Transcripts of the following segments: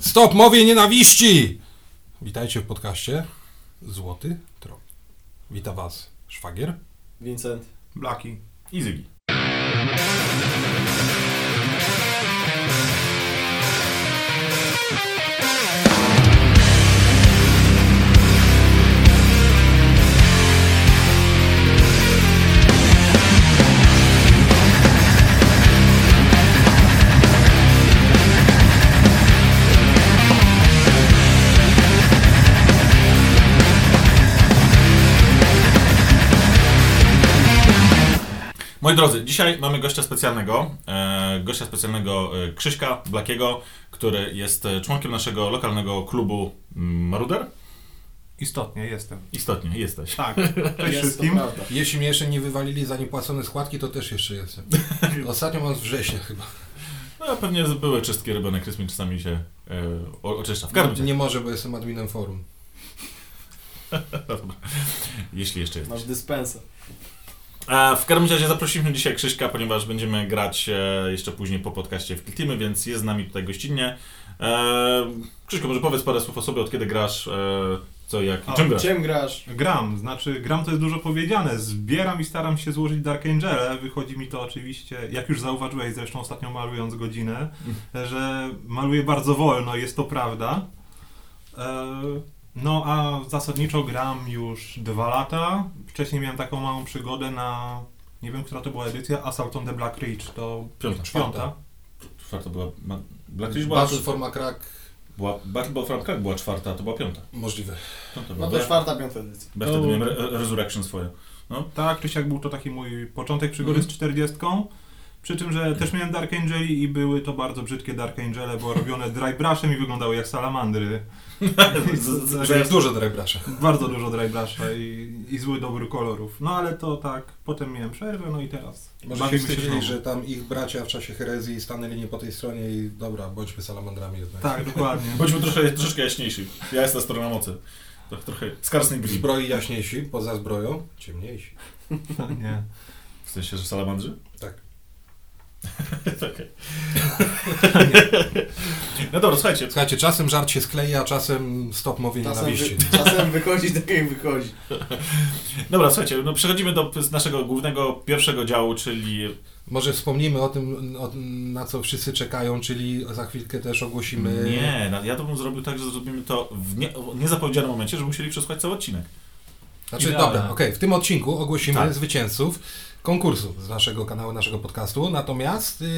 Stop mowie nienawiści! Witajcie w podcaście Złoty Tron. Wita Was szwagier. Vincent. Blaki. I Zygi. Moi drodzy, dzisiaj mamy gościa specjalnego, e, gościa specjalnego e, Krzyśka Blakiego, który jest e, członkiem naszego lokalnego klubu mm, Maruder. Istotnie jestem. Istotnie, jesteś. Tak, cześć Jest to wszystkim. prawda. Jeśli mnie jeszcze nie wywalili za niepłacone składki, to też jeszcze jestem. Ostatnio mam z września chyba. No, pewnie były czystki robione, Krysmin czasami się e, oczyszcza. W każdym razie, Nie może, bo jestem adminem forum. Dobra. jeśli jeszcze jest. Masz dyspensę. W każdym razie zaprosiliśmy dzisiaj Krzyśka, ponieważ będziemy grać e, jeszcze później po podcaście w Kiltimy, więc jest z nami tutaj gościnnie. E, Krzyśko, może powiedz parę słów o sobie, od kiedy grasz, e, co, jak i A, czym grasz? Czym grasz? Gram, znaczy gram to jest dużo powiedziane. Zbieram i staram się złożyć Dark Angele. Wychodzi mi to oczywiście, jak już zauważyłeś zresztą ostatnio malując godzinę, że maluję bardzo wolno, jest to prawda. E, No a zasadniczo gram już dwa lata. Wcześniej miałem taką małą przygodę na, nie wiem, która to była edycja, Assault on the Black Ridge, to Piąta. piąta. Czwarta była... Black Ridge była, Battle for Macrack była, Battle for Crack była czwarta, to była piąta. możliwe. Piąta była. No to czwarta, piąta edycja. ja wtedy miałem re, Resurrection swoje. Tak, Krzysiak był to taki mój początek przygody Mhm. z 40. Przy czym, że też miałem Dark Angeli i były to bardzo brzydkie Dark Angele, bo robione dry brushem i wyglądały jak salamandry. Że jest dużo Drybrasza. Bardzo dużo dry brusha i, i zły dobór kolorów. No ale to tak, potem miałem przerwę, no i teraz Może się wstydzili, że tam ich bracia w czasie herezji stanęli nie po tej stronie i dobra, bądźmy salamandrami jednak. Tak, dokładnie. Bądźmy troszkę, troszeczkę jaśniejsi. Ja jestem strona mocy. To trochę skarsny green. Zbroi jaśniejsi, poza zbroją ciemniejsi. Nie. W sensie, że salamandrzy? No dobra, słuchajcie. Słuchajcie, czasem żart się skleja, a czasem stop mowie Czasem, nienawiści. wy, czasem wychodzi tak jak wychodzi. Dobra, słuchajcie, no przechodzimy do naszego głównego, pierwszego działu, czyli... Może wspomnimy o tym, o, na co wszyscy czekają, czyli za chwilkę też ogłosimy... Nie, ja to bym zrobił tak, że zrobimy to w nie, w niezapowiedzianym momencie, żeby musieli przesłuchać cały odcinek. Znaczy, Idealne. dobra, okej, w tym odcinku ogłosimy Tak. zwycięzców konkursu z naszego kanału, naszego podcastu, natomiast yy,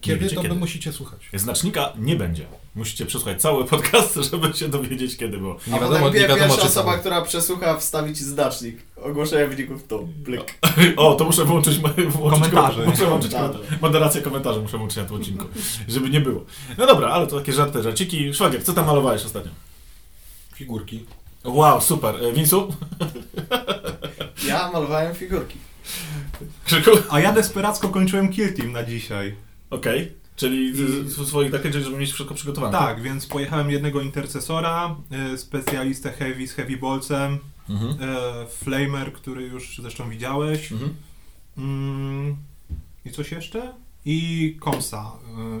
kiedy wiecie to kiedy. wy musicie słuchać? Znacznika nie będzie. Musicie przesłuchać cały podcast, żeby się dowiedzieć, kiedy było. Nie A wiadomo, nie wiadomo pierwsza czy osoba, cały. która przesłucha, wstawi ci znacznik. Ogłoszenie wyników to blyk. O, to muszę włączyć, włączyć Komentarze. Muszę włączyć Komentarze. komentarze. Moderację komentarzy muszę włączyć na tym odcinku, żeby nie było. No dobra, ale to takie żarty, żarciki. Szwagier, co tam malowałeś ostatnio? Figurki. Wow, super. E, Winsu? Ja malowałem figurki. Krzyku? A ja desperacko kończyłem Kill Team na dzisiaj. Okej. Czyli z, z swoich rzeczy, żeby mieć wszystko przygotowane. Tak, więc pojechałem jednego intercesora, y, specjalistę Heavy z Heavy Bolcem, Mhm. y, Flamer, który już zresztą widziałeś. Mhm. Mm, I coś jeszcze? I Komsa,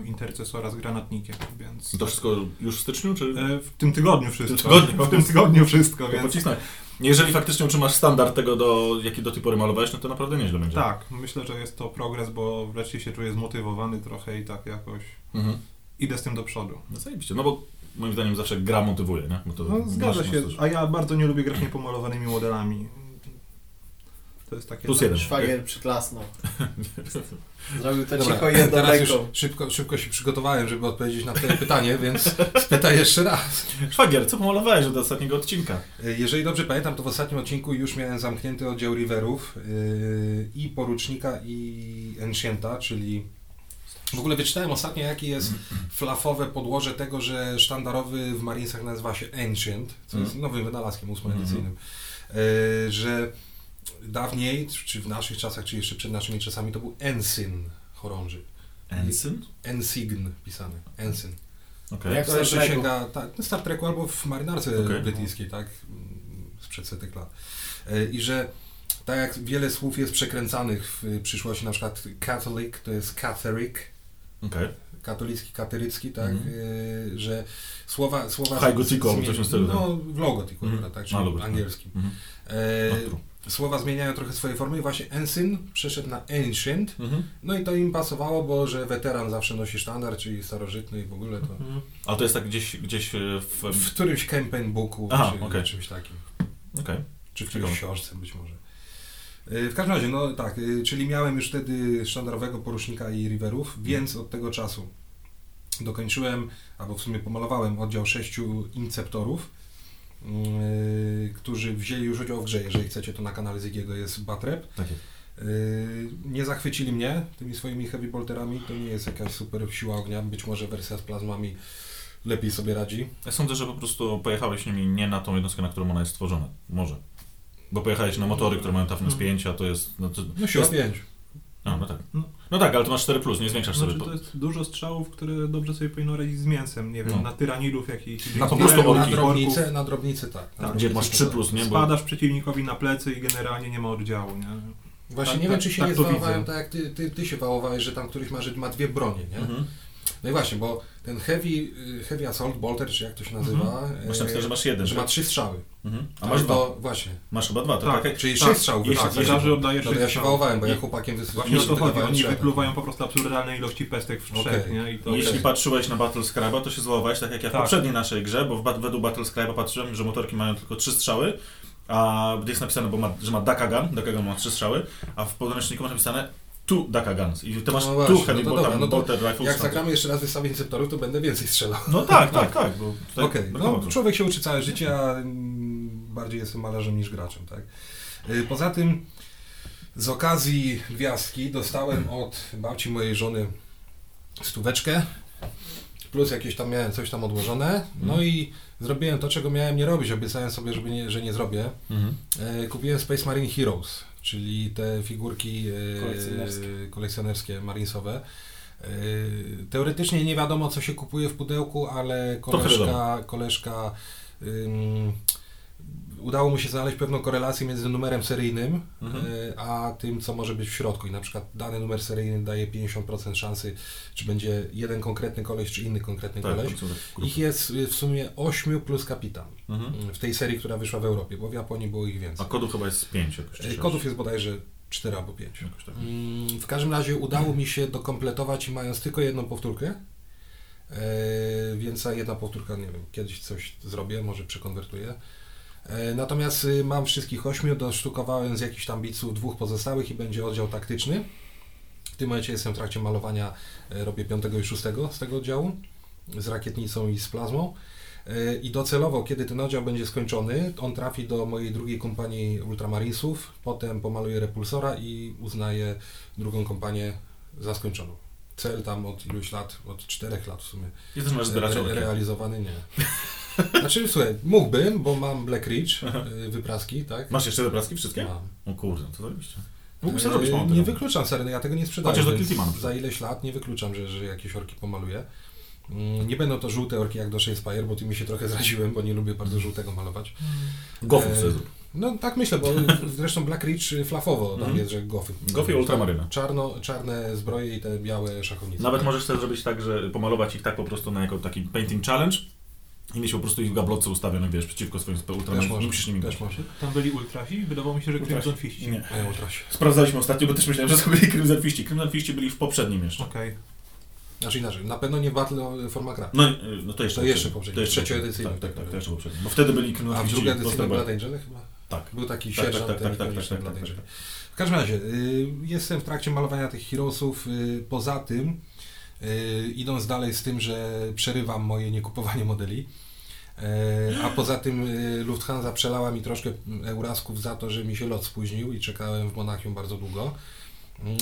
y, intercesora z granatnikiem, więc... To wszystko już w styczniu, czy... W tym tygodniu wszystko. W tym tygodniu. W tym tygodniu wszystko, więc... pocisnę. Jeżeli faktycznie utrzymasz standard tego, do, jaki do tej pory malowałeś, no to naprawdę nieźle będzie. Tak, myślę, że jest to progres, bo wreszcie się czuję zmotywowany trochę i tak jakoś Mhm. idę z tym do przodu. No zajebiście, no bo moim zdaniem zawsze gra motywuje, nie? No, zgadza się, a ja bardzo nie lubię grać niepomalowanymi modelami. To jest takie... Plus jeden. Szwagier przyklasnął. Zrobił to Dobra, cicho jedną teraz już szybko, szybko się przygotowałem, żeby odpowiedzieć na twoje pytanie, więc spytaj jeszcze raz. Szwagier, co pomalowałeś od ostatniego odcinka? Jeżeli dobrze pamiętam, to w ostatnim odcinku już miałem zamknięty oddział Riverów yy, i Porucznika i Ancienta, czyli w ogóle wyczytałem ostatnio, jakie jest flafowe podłoże tego, że sztandarowy w Marinesach nazywa się Ancient, co jest nowym wynalazkiem ósmoedycyjnym, yy, że dawniej, czy w naszych czasach, czy jeszcze przed naszymi czasami, to był Ensign chorąży. Ensign? Ensign pisany. Ensign. Okej. Jak To jeszcze sięga tak, Star Treku albo w marynarce Okej. brytyjskiej, tak? mm, Sprzed setek lat. E, I że tak jak wiele słów jest przekręcanych w przyszłości, na przykład Catholic to jest Catholic, Okej. katolicki, katerycki, tak, y, że słowa... słowa High Gothicu albo coś w stylu, No, w Gothicu, Mhm. akurat, tak, czyli angielskim. Mhm. E, No. Słowa zmieniają trochę swoje formy i właśnie Ensign przeszedł na Ancient, Mhm. no i to im pasowało, bo że weteran zawsze nosi sztandar, czyli starożytny i w ogóle to... Mhm. Ale to jest tak gdzieś, gdzieś e, w... W którymś campaign booku, Aha, czy okej. czymś takim. Okej. Czy w którejś książce być może. Y, W każdym razie, no tak, y, czyli miałem już wtedy sztandarowego porusznika i riverów, więc od tego czasu dokończyłem, albo w sumie pomalowałem oddział sześciu inceptorów, y, którzy wzięli już udział w grze. Jeżeli chcecie, to na kanale Zigiego jest Batrep. Tak jest. Y, Nie zachwycili mnie tymi swoimi heavy bolterami, to nie jest jakaś super siła ognia, być może wersja z plazmami lepiej sobie radzi. Ja sądzę, że po prostu pojechałeś nimi nie na tą jednostkę, na którą ona jest stworzona. Może. Bo pojechałeś na motory, które mają toughness Mhm. 5, a to jest... No, to, No siła jest- 5. A, no tak. No. No tak, ale to masz 4+, plus, nie zwiększasz Znaczy, sobie... to jest dużo strzałów, które dobrze sobie powinno radzić z mięsem, nie wiem, No. na tyranilów jakichś. Na po prostu na orki. drobnicę, na drobnicę tak. Na Tak, Gdzie masz to 3+, tak. plus, nie? Bo... Spadasz przeciwnikowi na plecy i generalnie nie ma oddziału, nie? Właśnie Tak, nie tak, wiem, czy się tak nie zwałowałem tak jak ty, ty, ty się wałowałeś, że tam któryś ma, że ma dwie bronie, nie? Mhm. No i właśnie, bo ten heavy, y, heavy assault bolter, czy jak to się nazywa, Masz e, napisane, że masz jeden, że ma tak? trzy strzały. Mhm. A Tak, masz dwa. to Właśnie, Masz chyba dwa, to Tak. tak. czyli Tak, sześć strzałów. jeśli tak, tak. No ja się wałowałem, bo ja chłopakiem Właśnie o to chodzi, oni wypluwają po prostu absurdalne ilości pestek w trzech, Okej. nie? I to Jeśli Okej. patrzyłeś na Battle Scribe'a, to się złapałeś tak jak ja w Tak. poprzedniej naszej grze, bo w, według Battle Scribe'a patrzyłem, że motorki mają tylko trzy strzały, a gdzie jest napisane, bo ma, że ma Dakagan, Dakagan ma trzy strzały, a w podręczniku masz napisane two Dakagans i ty masz No właśnie, heavy no bolter, no bolter rifles. Jak zagramy jeszcze raz wystawę inceptorów, to będę więcej strzelał. No tak, tak, tak. Okej, brakowało no tu. człowiek się uczy całe życie, a bardziej jestem malarzem niż graczem, tak? Y, Poza tym z okazji gwiazdki dostałem od babci mojej żony stóweczkę, plus jakieś tam miałem coś tam odłożone, no Mhm. i zrobiłem to, czego miałem nie robić, obiecałem sobie, żeby nie, że nie zrobię. Mhm. E, Kupiłem Space Marine Heroes, czyli te figurki e, Kolekcjonerskie. kolekcjonerskie marinesowe. E, Teoretycznie nie wiadomo, co się kupuje w pudełku, ale koleżka, koleżka ym, udało mu się znaleźć pewną korelację między numerem seryjnym, Mhm. e, a tym, co może być w środku. I na przykład dany numer seryjny daje 50% szansy, czy będzie jeden konkretny koleś, czy inny konkretny Tak, koleś. Ich jest w sumie 8 plus kapitan Mhm. w tej serii, która wyszła w Europie, bo w Japonii było ich A więcej. kodów chyba jest pięć jakoś. czy E, sześć. Kodów jest bodajże 4 albo 5. Jakoś tak. W każdym razie udało mi się dokompletować mając tylko jedną powtórkę, e, więc ta jedna powtórka, nie wiem, kiedyś coś zrobię, może przekonwertuję. E, Natomiast y, mam wszystkich ośmiu, dosztukowałem z jakichś tam biców dwóch pozostałych i będzie oddział taktyczny. W tym momencie jestem w trakcie malowania, e, robię piątego i szóstego z tego oddziału, z rakietnicą i z plazmą. E, I docelowo, kiedy ten oddział będzie skończony, on trafi do mojej drugiej kompanii Ultramarinesów, potem pomaluję repulsora i uznaję drugą kompanię za skończoną. Cel tam od iluś lat, od czterech lat w sumie, I też masz zbierać re, realizowany nie. Znaczy, słuchaj, mógłbym, bo mam Black Ridge, y, wypraski, tak? Masz jeszcze wypraski wszystkie? Mam. O kurde, to zarobiście. Mógłbyś E, sobie zrobić mounty. Nie wykluczam, serio, ja tego nie sprzedaję. Chociaż do Kiltimanu. Za ileś lat nie wykluczam, że, że jakieś orki pomaluję. Mm, Nie będą to żółte orki jak do Shakespeare, bo tymi się trochę zraziłem, bo nie lubię bardzo żółtego malować. Gofów E. No tak myślę, bo zresztą Black Ridge y, flafowo tam Mhm. jest, że gofy. Gofy i ultramaryna. Czarno, czarne zbroje i te białe szachownice. Nawet możesz sobie zrobić tak, że pomalować ich tak po prostu na jako taki painting challenge i mieć po prostu ich w gablotce ustawionych, wiesz, przeciwko swoim może, Musisz nimi grać. Tam byli ultrasi? Wydawało mi się, że Ultrasi. Crimson Fiści. Nie. A ja utrasie. Sprawdzaliśmy ostatnio, bo też myślałem, że to byli Crimson Fiści. Crimson Fiści byli w poprzednim jeszcze. Okej. Znaczy inaczej, na pewno nie Battle for Macra. No, y, no to jeszcze To jeszcze poprzedni. poprzedni. To jeszcze. Tak, tak, tak, to jeszcze poprzedni. Bo wtedy byli Crimson A w Fiści. drugiej edycji Blood Blood Angel. Chyba? Tak. Był taki Tak, tak, sierżant tak, tak, tak, tak, tak, tak, Angel. tak. W każdym razie, y, jestem w trakcie malowania tych heroesów. y, Poza tym, y, idąc dalej z tym, że przerywam moje niekupowanie modeli, y, a poza tym y, Lufthansa przelała mi troszkę eurasków za to, że mi się lot spóźnił i czekałem w Monachium bardzo długo.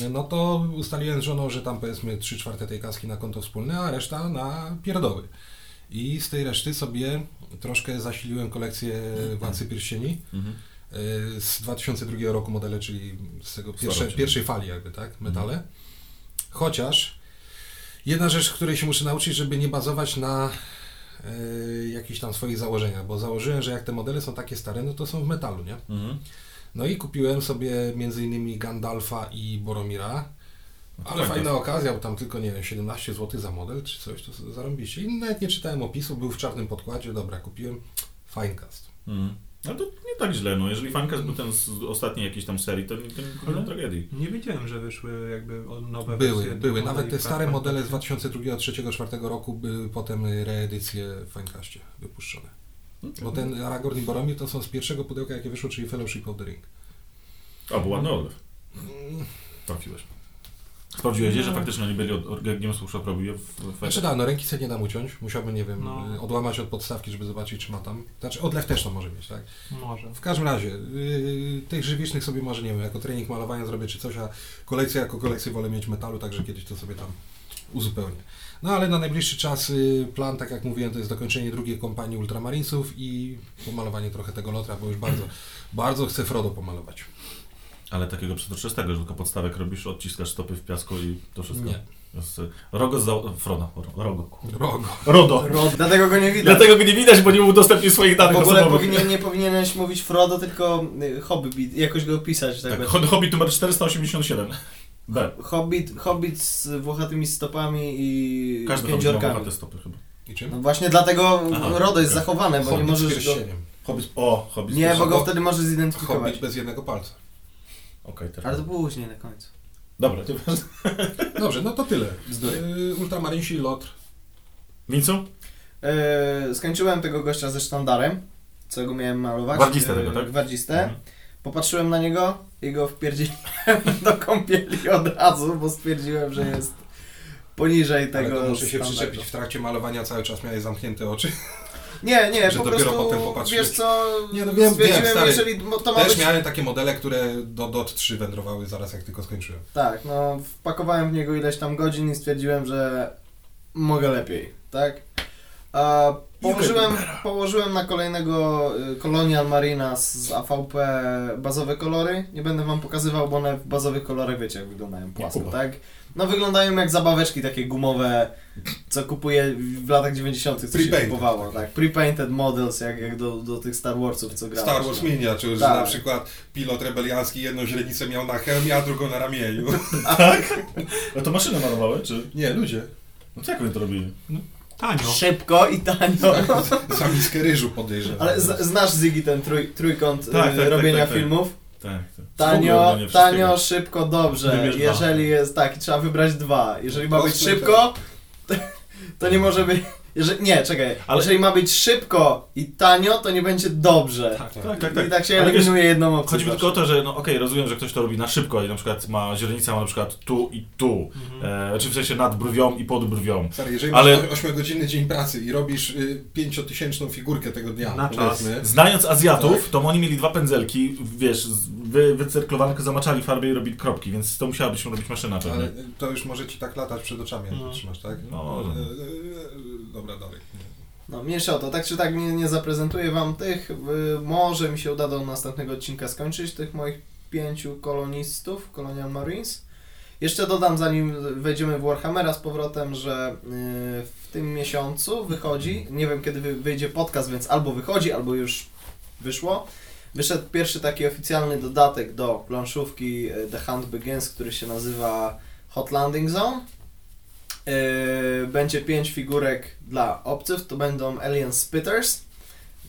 Y, No to ustaliłem z żoną, że tam powiedzmy 3 czwarte tej kaski na konto wspólne, a reszta na pierdoły. I z tej reszty sobie troszkę zasiliłem kolekcję Władcy Pierścieni. Mhm. Y, z 2002 roku modele, czyli z tego pierwsze, pierwszej fali jakby, tak, metale. Chociaż jedna rzecz, której się muszę nauczyć, żeby nie bazować na y, jakichś tam swoich założeniach, bo założyłem, że jak te modele są takie stare, no to są w metalu, nie? Mhm. No i kupiłem sobie między innymi Gandalfa i Boromira. Ale fajna okazja, bo tam tylko, nie wiem, 17 zł za model czy coś, to zarąbiście. I nawet nie czytałem opisu, był w czarnym podkładzie, dobra, kupiłem. Finecast. Mm. No to nie tak źle, no. Jeżeli Fancast był ten z ostatniej jakiejś tam serii, to nie, to tragedii. Nie wiedziałem, że wyszły jakby nowe Były, wersje były. Nawet te stare modele z 2002, 2003, 2004 roku były potem reedycje w Finecastie wypuszczone. Bo ten Aragorn i Boromir to są z pierwszego pudełka, jakie wyszło, czyli Fellowship of the Ring. O, był ładny odlew. Mm, Trafiłeś. Sprawdziłeś, że faktycznie oni byli od, Games Workshop robił w, Znaczy da, no ręki sobie nie dam uciąć, musiałbym, nie wiem, No. odłamać od podstawki, żeby zobaczyć, czy ma tam. Znaczy odlew też to może mieć, tak? Może. W każdym razie, yy, tych żywicznych sobie może, nie wiem, jako trening malowania zrobię czy coś, a kolekcję jako kolekcję wolę mieć metalu, także kiedyś to sobie tam uzupełnię. No ale na najbliższy czas y, plan, tak jak mówiłem, to jest dokończenie drugiej kompanii Ultramarinesów i pomalowanie trochę tego lotra, bo już bardzo, bardzo chcę Frodo pomalować. Ale takiego przezroczystego, że tylko podstawek robisz, odciskasz stopy w piasku i to wszystko. Nie. Jest, y, Rogo za... Frodo. Ro- Rogo. Rogo. Rodo. Rod, dlatego go nie widać. Dlatego go nie widać, bo nie udostępnił swoich danych w ogóle osobowych. powinien, nie powinieneś mówić Frodo, tylko y, Hobbit, jakoś go opisać. Tak, Tak, Hobbit numer 487. B. Hobbit, Hobbit z włochatymi stopami i Każdy pięciorkami. te stopy chyba. I czym? No właśnie dlatego Aha, RODO jest okej. zachowane, bo nie Hobbit z możesz go... Hobbit... O, Hobbit. Nie, bo go wtedy możesz zidentyfikować. Hobbit bez jednego palca. Okej, teraz. Ale to później na końcu. Dobra, nieważne. Dobrze, no to tyle. Yy, Ultramarinsi, Lotr. Wincu? E, skończyłem tego gościa ze sztandarem, co go miałem malować. Gwardzistę E, tego, tak? Gwardzistę. Mhm. Popatrzyłem na niego i go wpierdziłem do kąpieli od razu, bo stwierdziłem, że jest poniżej Ale tego to muszę się standardu. przyczepić, w trakcie malowania cały czas miałeś zamknięte oczy. Nie, nie, Że po dopiero prostu, potem popatrzyłeś. wiesz co, Nie, no wiem, stwierdziłem, wiem, stary. jeżeli to ma Też być... miałem takie modele, które do DOT 3 wędrowały zaraz jak tylko skończyłem. Tak, no wpakowałem w niego ileś tam godzin i stwierdziłem, że mogę lepiej, tak? A położyłem, położyłem na kolejnego y, Colonial Marina z AVP bazowe kolory. Nie będę wam pokazywał, bo one w bazowych kolorach wiecie jak wyglądają płasko, tak? No wyglądają jak zabaweczki takie gumowe, co kupuje w latach 90. co się kupowało, tak? Pre-painted models, jak, jak do, do tych Star Warsów, co grałeś. Star Wars no. Miniature, że Tak. na przykład pilot rebeliancki jedną źrenicę miał na hełmie, a drugą na ramieniu. No to maszyny malowały, czy? Nie, ludzie. No to jak oni to robili? Tanio. Szybko i tanio. Za miskę ryżu podejrzewam. Ale z, znasz Zygi ten trój, trójkąt Tak, y, tak, tak, robienia tak, tak. filmów? Tak, tak. Tanio, tanio, szybko, dobrze. Wybierz dwa. Jeżeli jest tak, trzeba wybrać dwa. Jeżeli ma być szybko, to, to nie może być. Jeżeli, nie, czekaj. Ale- Jeżeli ma być szybko i tanio, to nie będzie dobrze. Tak, Tak. Tak, tak, tak. I tak się Ale wiesz, eliminuje jedną opcję. Chodzi mi tylko o to, że no okej, rozumiem, że ktoś to robi na szybko i na przykład ma źrenica ma na przykład tu i tu, Mhm. e, czy w sensie nad brwią i pod brwią. Stary, jeżeli Ale- masz 8-godzinny dzień pracy i robisz y, 5-tysięczną figurkę tego dnia, Na czas. Znając Azjatów, Tak. to oni mieli dwa pędzelki, wiesz, wy, wycyrklowane, zamaczali farbę i robili kropki, więc to musiała być robić maszyna pewnie. ale to już może ci tak latać przed oczami, jak No. trzymasz, tak? No. Y, y, y, Dobra, dalej. No, mniejsza o to. Tak czy tak nie, nie zaprezentuję wam tych. Może mi się uda do następnego odcinka skończyć tych moich pięciu kolonistów, Colonial Marines. Jeszcze dodam, zanim wejdziemy w Warhammera z powrotem, że y, w tym miesiącu wychodzi, nie wiem kiedy wy- wyjdzie podcast, więc albo wychodzi, albo już wyszło. Wyszedł pierwszy taki oficjalny dodatek do planszówki y, The Hunt Begins, który się nazywa Hot Landing Zone. Yy, będzie pięć figurek dla obcych, to będą Alien Spitters,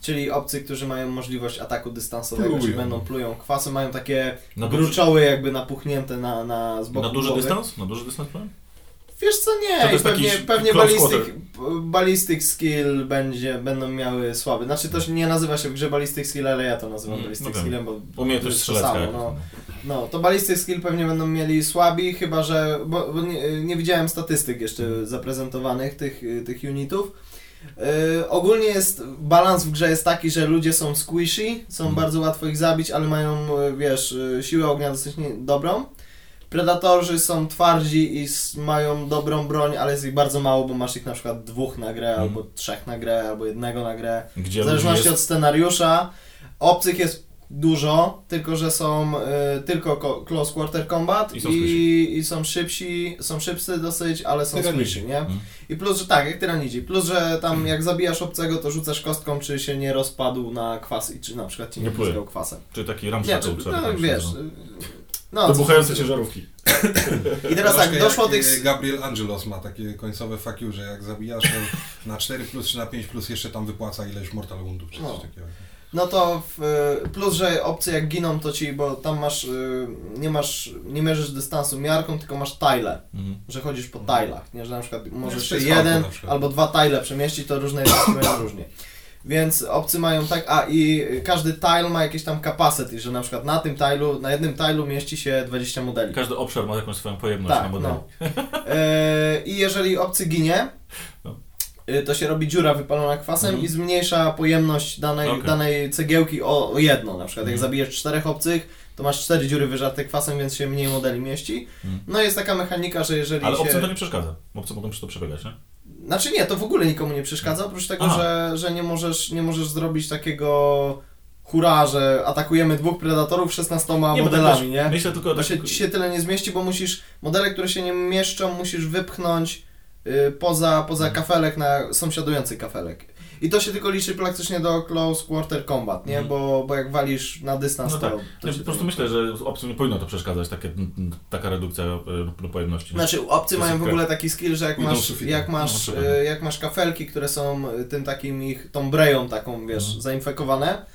czyli obcy, którzy mają możliwość ataku dystansowego, Plują. czyli będą plują kwasy, mają takie Na gruczoły jakby napuchnięte na, na z boku na duży głowy. dystans? Na duży dystans powiem? Wiesz co, nie, to pewnie, pewnie ballistic, ballistic skill będzie, będą miały słaby. Znaczy to nie nazywa się w grze ballistic skill, ale ja to nazywam Mm, ballistic no skillem, bo Umiejętność to jest to strzelecka. samo, no. No, to ballistic skill pewnie będą mieli słabi, chyba że. Bo, bo nie, nie widziałem statystyk jeszcze zaprezentowanych tych, tych unitów. Yy, ogólnie jest balans w grze jest taki, że ludzie są squishy, są Mhm. bardzo łatwo ich zabić, ale mają, yy, wiesz, yy, siłę ognia dosyć dobrą. Predatorzy są twardzi i mają dobrą broń, ale jest ich bardzo mało, bo masz ich na przykład dwóch na grę, Mhm. albo trzech na grę, albo jednego na grę. Gdzie W zależności jest... od scenariusza. Obcych jest dużo, tylko że są y, tylko ko- close quarter combat I są i, i są szybsi, są szybcy dosyć, ale są squishy, nie? Mm. I plus, że tak, jak tyranidzi. Plus, że tam jak zabijasz obcego, to rzucasz kostką, czy się nie rozpadł na kwas i czy na przykład ci nie Nie płynie. pryskał kwasem. Czy taki Nie, ramszack czy, no, wiesz, y, No, Wybuchające ciężarówki. I teraz tak, Troszkę doszło jak, tych... e, Gabriel Angelos ma takie końcowe fuck you, że jak zabijasz na 4 plus czy na 5 plus jeszcze tam wypłaca ileś mortal woundów czy coś No. takiego. No to w, y, plus, że opcje jak giną, to ci, bo tam masz, y, nie masz, nie mierzysz dystansu miarką, tylko masz tile, Mhm. że chodzisz po tilach, nie, że na przykład możesz jeden na przykład. albo dwa tile przemieścić, to różne mają różnie. Więc obcy mają tak, a i każdy tile ma jakieś tam capacity, że na przykład na tym tilu, na jednym tilu mieści się 20 modeli. Każdy obszar ma jakąś swoją pojemność Tak, na modelu. no. E, I jeżeli obcy ginie, No. y, to się robi dziura wypalona kwasem Mhm. i zmniejsza pojemność danej, Okej. danej cegiełki o, o jedno. Na przykład jak Mhm. zabijesz czterech obcych, to masz cztery dziury wyżarte kwasem, więc się mniej modeli mieści. Mhm. No jest taka mechanika, że jeżeli Ale się... obcym to nie przeszkadza. Obcy mogą przy to przebiegać, nie? Znaczy nie, to w ogóle nikomu nie przeszkadza, oprócz tego, Aha. że, że nie, możesz, nie możesz zrobić takiego hura, że atakujemy dwóch predatorów 16 Nie, modelami, też nie? Myślę tylko To się, ci się tyle nie zmieści, bo musisz, modele, które się nie mieszczą, musisz wypchnąć y, poza, poza Mhm. kafelek na sąsiadujący kafelek. I to się tylko liczy praktycznie do close quarter combat, nie? Mhm. Bo, bo jak walisz na dystans, No to, tak. to Ja się po prostu myślę, że obcym nie powinno to przeszkadzać, takie, taka redukcja e, do pojemności. Znaczy, obcy mają w ogóle taki skill, że jak masz, sufitem. jak No, masz, y, jak masz kafelki, które są y, tym takim ich, tą breją taką, wiesz, Mhm. zainfekowane,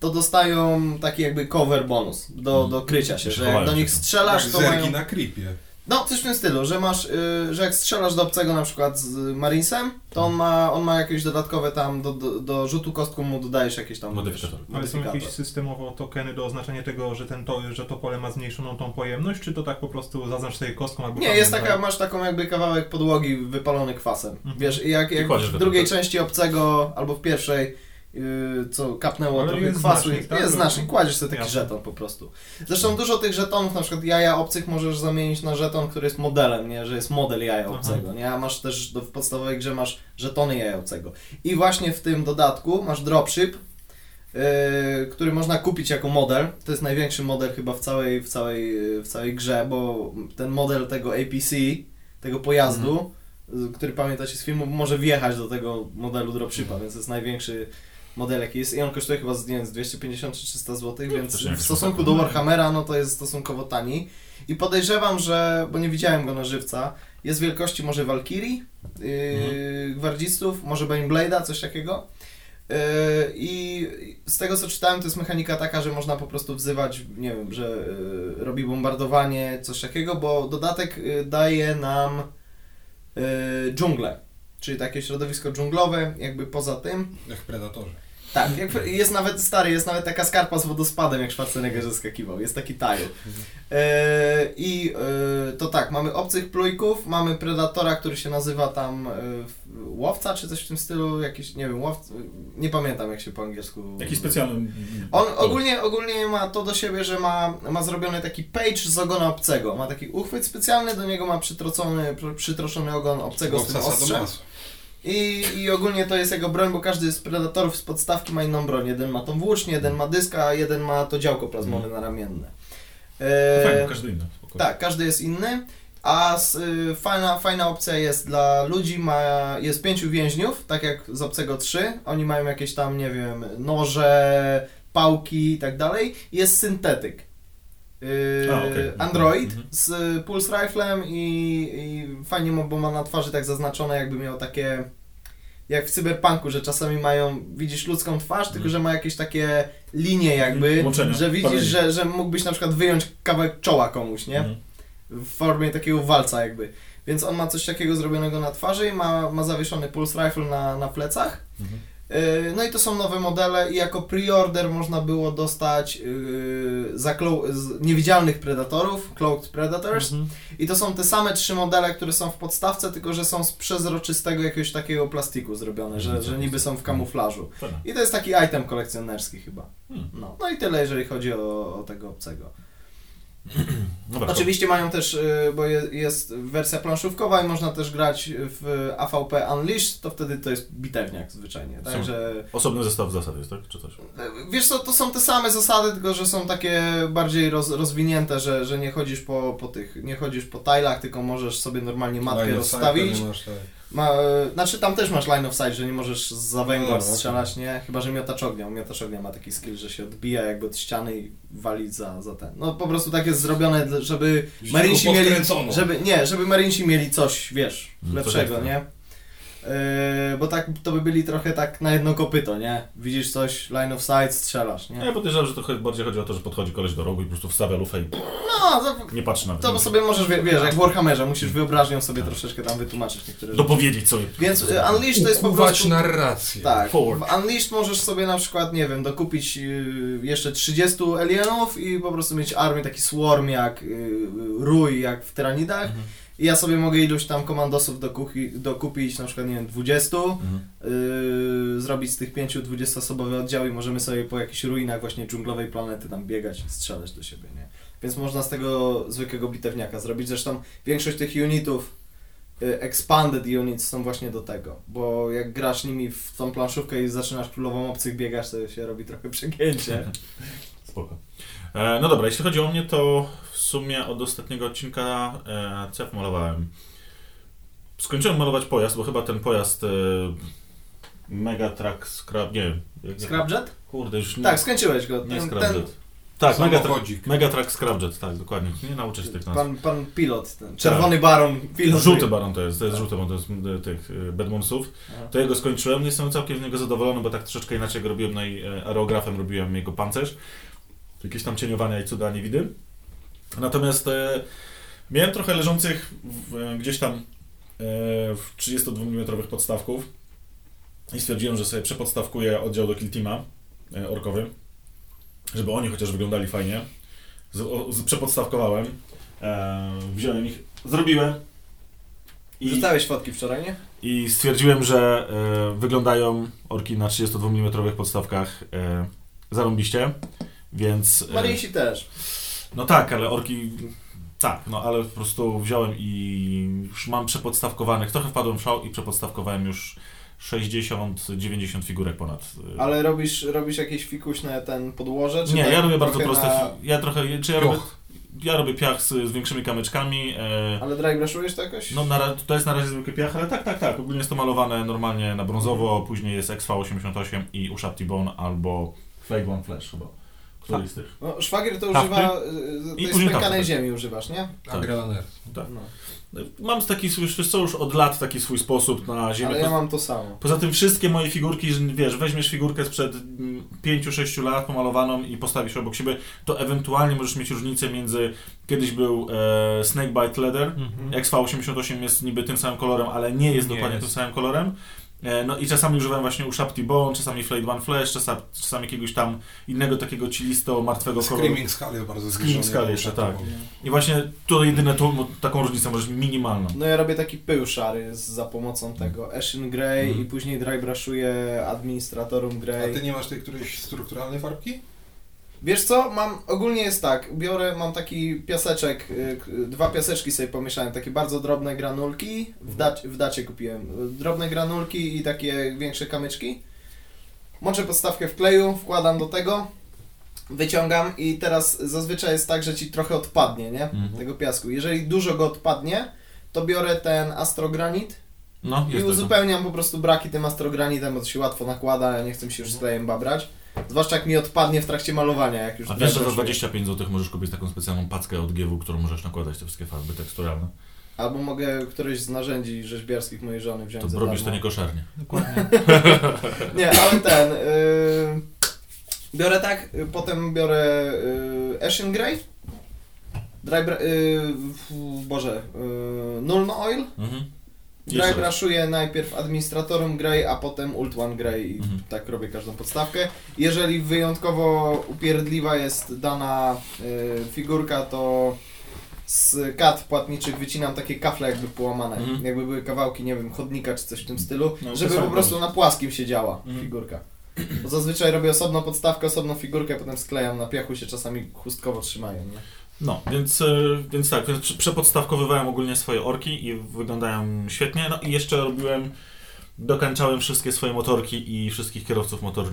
to dostają taki jakby cover bonus do, Mhm. do krycia się, że jak do nich strzelasz, Jak to mają... na creepie. No, coś w tym stylu, że masz, y, że jak strzelasz do obcego na przykład z Marinesem, to on ma, on ma jakieś dodatkowe tam, do, do, do rzutu kostką mu dodajesz jakieś tam Modyfikator. wiesz, Ale są jakieś systemowo tokeny do oznaczenia tego, że, ten to, że to pole ma zmniejszoną tą pojemność, czy to tak po prostu zaznacz sobie kostką albo Nie, jest taka, tak? masz taką jakby kawałek podłogi wypalony kwasem. Mhm. Wiesz, i jak, I jak w drugiej tak? części obcego, albo w pierwszej, yy, co kapnęło Ale trochę jest kwasu, znacznik, tak? jest znacznik, kładziesz sobie taki Jasne. żeton po prostu. Zresztą dużo tych żetonów, na przykład jaja obcych możesz zamienić na żeton, który jest modelem, nie, że jest model jaja Aha. obcego, nie, a masz też w podstawowej grze masz żetony jaja obcego. I właśnie w tym dodatku masz dropship, yy, który można kupić jako model. To jest największy model chyba w całej, w całej, w całej grze, bo ten model tego APC, tego pojazdu, y, który pamiętacie z filmu, może wjechać do tego modelu dropshipa, więc to jest największy model jaki jest i on kosztuje chyba z, nie wiem, z 250 czy 300 zł, No, więc w stosunku do Warhammera no to jest stosunkowo tani. I podejrzewam, że, bo nie widziałem go na żywca, jest wielkości może Valkyrii, yy, gwardzistów, może coś takiego. Yy, I z tego co czytałem, to jest mechanika taka, że można po prostu wzywać, nie wiem, że yy, robi bombardowanie, coś takiego, bo dodatek yy, daje nam yy, dżunglę, czyli takie środowisko dżunglowe, jakby poza tym. Jak w Predatorze. Tak, jak, jest nawet stary, jest nawet taka skarpa z wodospadem, jak Schwarzenegger zeskakiwał, jest taki tile. E, I e, to tak, mamy obcych plujków, mamy predatora, który się nazywa tam e, łowca, czy coś w tym stylu, jakiś, nie wiem, łowca, nie pamiętam jak się po angielsku... Jakiś specjalny... On ogólnie, ogólnie ma to do siebie, że ma, ma zrobiony taki page z ogona obcego. Ma taki uchwyt specjalny, do niego ma przytrocony, przy- przytroszony ogon obcego z tym ostrzem. Sadomaso. I, I ogólnie to jest jego broń, bo każdy z predatorów z podstawki ma inną broń. Jeden ma tą włócznię, jeden ma dyska, a jeden ma to działko plazmowe Mhm. naramienne. Fajnie, E, każdy inny. spokojnie. tak, każdy jest inny. A s, y, fajna, fajna opcja jest dla ludzi, ma, jest pięciu więźniów, tak jak z obcego 3. Oni mają jakieś tam, nie wiem, noże, pałki i tak dalej. Jest syntetyk. Yy, A, okej. Android Mhm. z pulse riflem i, i fajnie, bo ma na twarzy tak zaznaczone, jakby miał takie jak w cyberpunku, że czasami mają, widzisz ludzką twarz, tylko Mhm. że ma jakieś takie linie jakby, Łączenia. że widzisz, że, że mógłbyś na przykład wyjąć kawałek czoła komuś, nie? Mhm. w formie takiego walca jakby. Więc on ma coś takiego zrobionego na twarzy i ma, ma zawieszony pulse rifle na, na plecach. Mhm. Yy, No i to są nowe modele i jako pre-order można było dostać yy, za niewidzialnych predatorów, Cloaked Predators. Mhm. I to są te same trzy modele, które są w podstawce, tylko że są z przezroczystego jakiegoś takiego plastiku zrobione, że, że niby są w kamuflażu. I to jest taki item kolekcjonerski chyba. Hmm. No, no i tyle, jeżeli chodzi o, o tego obcego. Dobra, to- Oczywiście mają też, y, bo je- jest wersja planszówkowa i można też grać w AVP Unleashed, to wtedy to jest bitewniak zwyczajnie. Także Osobny zestaw zasad jest, tak? Czy coś? y, wiesz co, to są te same zasady, tylko że są takie bardziej roz, rozwinięte, że, że nie chodzisz po, po tych, nie chodzisz po tilach, tylko możesz sobie normalnie matkę Line of sight rozstawić. masz, tak. Ma, e, znaczy tam też masz line of sight, że nie możesz za węgla No, strzelać, nie? Chyba, że miotacz ognia. Miotacz ognia ma taki skill, że się odbija jakby od ściany i wali za, za ten. No po prostu tak jest zrobione, żeby go mieli, żeby, nie, żeby Marinesi mieli coś, wiesz, coś lepszego, nie? Yy, bo tak to by byli trochę tak na jedno kopyto, nie? Widzisz coś, line of sight, strzelasz, nie? Ja podejrzewam, że to chodzi- bardziej chodzi o to, że podchodzi koleś do rogu i po prostu wstawia lufę i No, to, nie patrzy na to sobie możesz, wie- wiesz, jak w Warhammerze, musisz wyobraźnią sobie troszeczkę tam wytłumaczyć niektóre rzeczy. dopowiedzieć sobie. Więc y, Unleashed to jest po prostu... narrację. Tak, Forward. w Unleashed możesz sobie na przykład, nie wiem, dokupić y, jeszcze 30 alienów i po prostu mieć armię, taki swarm jak y, rój, jak w Tyranidach. Mhm. I ja sobie mogę iluś tam komandosów dokupi, dokupić, na przykład, nie wiem, 20, Mhm. y, zrobić z tych 5 20-osobowe oddziały i możemy sobie po jakichś ruinach właśnie dżunglowej planety tam biegać i strzelać do siebie, nie? Więc można z tego zwykłego bitewniaka zrobić. Zresztą większość tych unitów y, expanded units są właśnie do tego, bo jak grasz nimi w tą planszówkę i zaczynasz królową obcych biegać, to się robi trochę przegięcie. Spoko. E, no dobra, jeśli chodzi o mnie, to w sumie od ostatniego odcinka e, co ja pomalowałem? Skończyłem malować pojazd, bo chyba ten pojazd e, Megatrack Scrap... Nie, Scrapjet? Kurde, już nie, Tak, skończyłeś go. nie Ten, ten Scrapjet. Tak, Megatrack, Samochodzik. Megatrack Scrapjet, tak, dokładnie. Nie nauczę się tych nazw. pan, pan pilot, ten czerwony baron, pilot. Żółty baron to jest, to jest żółty, bo to jest tych Bedmonsów. To jego skończyłem, jestem całkiem z niego zadowolony, bo tak troszeczkę inaczej go robiłem, no i aerografem robiłem jego pancerz. Jakieś tam cieniowania i cuda nie widy. Natomiast e, miałem trochę leżących w, e, gdzieś tam e, w 32 mm podstawków i stwierdziłem, że sobie przepodstawkuję oddział do Kill Teama e, orkowy, żeby oni chociaż wyglądali fajnie. Z, o, z, przepodstawkowałem, e, wziąłem ich, zrobiłem i... Rzucałeś fotki wczoraj, nie? I stwierdziłem, że wyglądają orki na 32 mm podstawkach e, zarąbiście, więc... E, Marysi też. no tak, ale orki... Tak, no ale po prostu wziąłem i już mam przepodstawkowanych, trochę wpadłem w szał i przepodstawkowałem już 60-90 figurek ponad. e. Ale robisz, robisz jakieś fikuśne ten podłoże? Czy Nie, tak ja robię bardzo proste... Na... Ja trochę... Czy ja robię, ja robię piach z, z większymi kamyczkami. E, Ale dry brushujesz to jakoś? No na, to jest na razie zwykły piach, ale tak, tak, tak. Ogólnie jest to malowane normalnie na brązowo, później jest XV88 i Ushap T-Bone albo Flake One Flash chyba. Któryś z tych. No, szwagier to Tafty? używa, y, I tej później spękanej tafty. ziemi używasz, nie? Agrelaner. Tak. No. Mam taki wiesz co, już od lat taki swój sposób na ziemię. Ale ja mam to samo. poza tym wszystkie moje figurki, wiesz, weźmiesz figurkę sprzed 5-6 lat pomalowaną i postawisz obok siebie, to ewentualnie możesz mieć różnicę między, kiedyś był e, Snakebite Leather, Mhm. XV88 jest niby tym samym kolorem, ale nie jest Nie dokładnie jest. tym samym kolorem. E, No i czasami używam właśnie Ushap T-Bone, czasami Flayed One Flash, czasami, czasami jakiegoś tam innego takiego cilisto, martwego koloru. Screaming jest bardzo Screaming do jeszcze, tak. I właśnie to jedyne tu, no, taką różnicę możesz minimalną. No ja robię taki pył szary z, za pomocą tego Ashen Grey Mhm. i później dry brushuję Administratorum A Grey. ty nie masz tej którejś strukturalnej farbki? Wiesz co, mam, ogólnie jest tak, biorę, mam taki piaseczek, y, dwa piaseczki sobie pomieszałem, takie bardzo drobne granulki, w, dac, w dacie kupiłem, drobne granulki i takie większe kamyczki. Moczę podstawkę w kleju, wkładam do tego, wyciągam i teraz zazwyczaj jest tak, że ci trochę odpadnie, nie, Mhm. tego piasku. Jeżeli dużo go odpadnie, to biorę ten astrogranit No, i uzupełniam po prostu braki tym astrogranitem, bo to się łatwo nakłada, ja nie chcę się już z klejem babrać. Zwłaszcza jak mi odpadnie w trakcie malowania, jak już A wiesz, że za brushuję. 25 zł możesz kupić taką specjalną packę od GW, którą możesz nakładać te wszystkie farby teksturalne. Albo mogę któreś z narzędzi rzeźbiarskich mojej żony wziąć To za robisz to darmo. niekoszernie. Dokładnie. Nie, ale ten... Yy, biorę tak, y, potem biorę yy, Ashen Grey. Dry yy, Boże, yy, Nullno Oil. Mhm. Raz. brushuję najpierw Administratorum Grey, a potem Ult One Grey i Mhm. tak robię każdą podstawkę. Jeżeli wyjątkowo upierdliwa jest dana y, figurka, to z kat płatniczych wycinam takie kafle jakby połamane. Mhm. Jakby były kawałki, nie wiem, chodnika czy coś w tym stylu, No, żeby po prostu na płaskim siedziała Mhm. figurka. Bo zazwyczaj robię osobną podstawkę, osobną figurkę, potem sklejam na piachu się czasami chustkowo trzymają. Nie? No, więc, e, więc tak, więc prze- przepodstawkowywałem ogólnie swoje orki i wyglądają świetnie. No i jeszcze robiłem, dokańczałem wszystkie swoje motorki i wszystkich kierowców motor,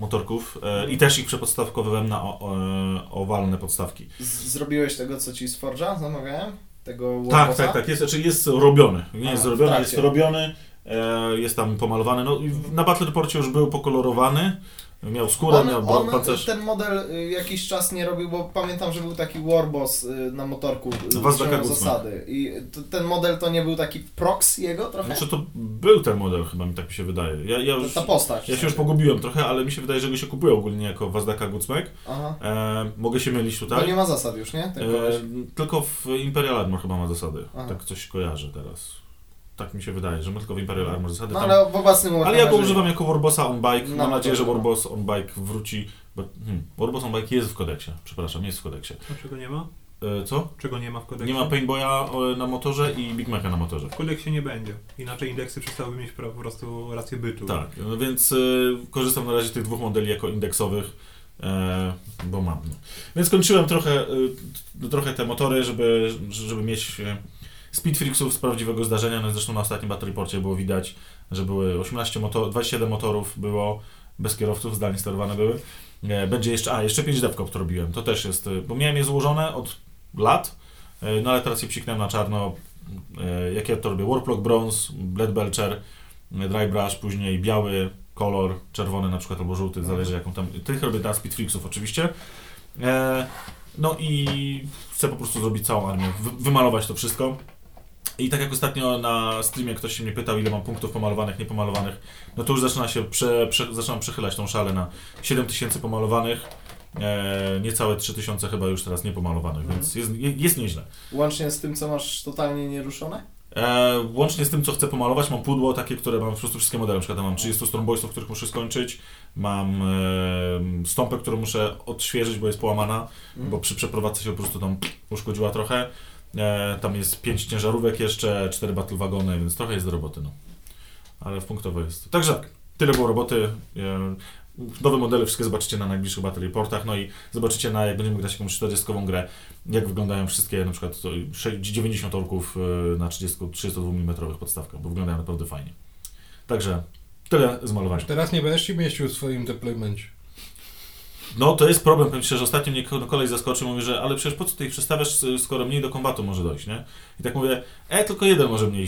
motorków e, i też ich przepodstawkowywałem na o, o, owalne podstawki. Z- Zrobiłeś tego, co ci z Forge'a zamawiałem? tego Tak, tak, tak, jest, znaczy jest robiony. Nie A, jest zrobiony, jest robiony, e, jest tam pomalowany. No, na Battle Reporcie już był pokolorowany, miał skórę, On, miał bro- on pancerz. ten model y, jakiś czas nie robił, bo pamiętam, że był taki Warboss y, na motorku y, z zasady. I ten model to nie był taki prox jego trochę? Znaczy to był ten model chyba, mi tak mi się wydaje. Ja, ja, już, Ta postać. ja się już pogubiłem trochę, ale mi się wydaje, że go się kupuje ogólnie jako Wazdaka Gucmek. E, mogę się mylić To tutaj. nie ma zasad już, nie? E, tylko w Imperial Armor chyba ma zasady. Aha. Tak coś kojarzę teraz. Tak mi się wydaje, że my tylko w Imperial Armor zasady. No tam... ale w obecnym Ale ja Warhammerze- go używam jako Warbossa on Bike. No, Mam nadzieję, że Warboss on Bike wróci. Bo, hmm, Warboss on Bike jest w kodeksie. Przepraszam, jest w kodeksie. A czego nie ma? E, co? Czego nie ma w kodeksie? Nie ma Paintboya e, na motorze i Big Maca na motorze. W kodeksie nie będzie. Inaczej indeksy przestałyby mieć po prostu rację bytu. Tak, no więc e, korzystam na razie z tych dwóch modeli jako indeksowych, e, bo mam. No. Więc kończyłem trochę, trochę te motory, żeby, żeby mieć e, speed freaksów z prawdziwego zdarzenia. No zresztą na ostatnim Battle Reporcie było widać, że były 18 motor, 27 motorów było bez kierowców, zdalnie sterowane były. E, będzie jeszcze, a jeszcze 5 dewkop, robiłem. To też jest, e, bo miałem je złożone od lat, e, no ale teraz je psiknąłem na czarno. E, jak ja to robię? Warplock Bronze, Bled Belcher, dry brush, później biały kolor, czerwony na przykład albo żółty, zależy jaką tam. Tych robię dla Speedflixów oczywiście. No i chcę po prostu zrobić całą armię, wy, wymalować to wszystko. I tak jak ostatnio na streamie ktoś się mnie pytał, ile mam punktów pomalowanych, niepomalowanych, no to już zaczyna się prze, prze, zaczynam przechylać tą szalę na 7000 pomalowanych, e, niecałe 3000 chyba już teraz niepomalowanych, więc jest, je- jest nieźle. Łącznie z tym, co masz totalnie nieruszone? E, łącznie z tym, co chcę pomalować, mam pudło takie, które mam po prostu wszystkie modele. Na przykład mam 30 Stormboysów, których muszę skończyć. Mam e, stąpę, którą muszę odświeżyć, bo jest połamana, Mhm. bo przy przeprowadzce się po prostu tam uszkodziła trochę. E, tam jest 5 ciężarówek jeszcze, 4 battle wagony, więc trochę jest do roboty, no. Ale w punktowo jest. Także tak, tyle było roboty. E, nowe modele wszystkie zobaczycie na najbliższych battle reportach, no i zobaczycie na, jak będziemy grać jakąś 40 grę, jak wyglądają wszystkie, na przykład to 6 90 orków y, na 30, 32 mm podstawkach, bo wyglądają naprawdę fajnie. Także tyle z malowania. Teraz nie będziesz się mieścił w swoim deploymencie. No to jest problem, powiem że ostatnio mnie ko- kolej zaskoczył, mówi, że ale przecież po co ty ich przestawiasz, s- skoro mniej do kombatu może dojść, nie? I tak mówię, e, tylko jeden może mniej,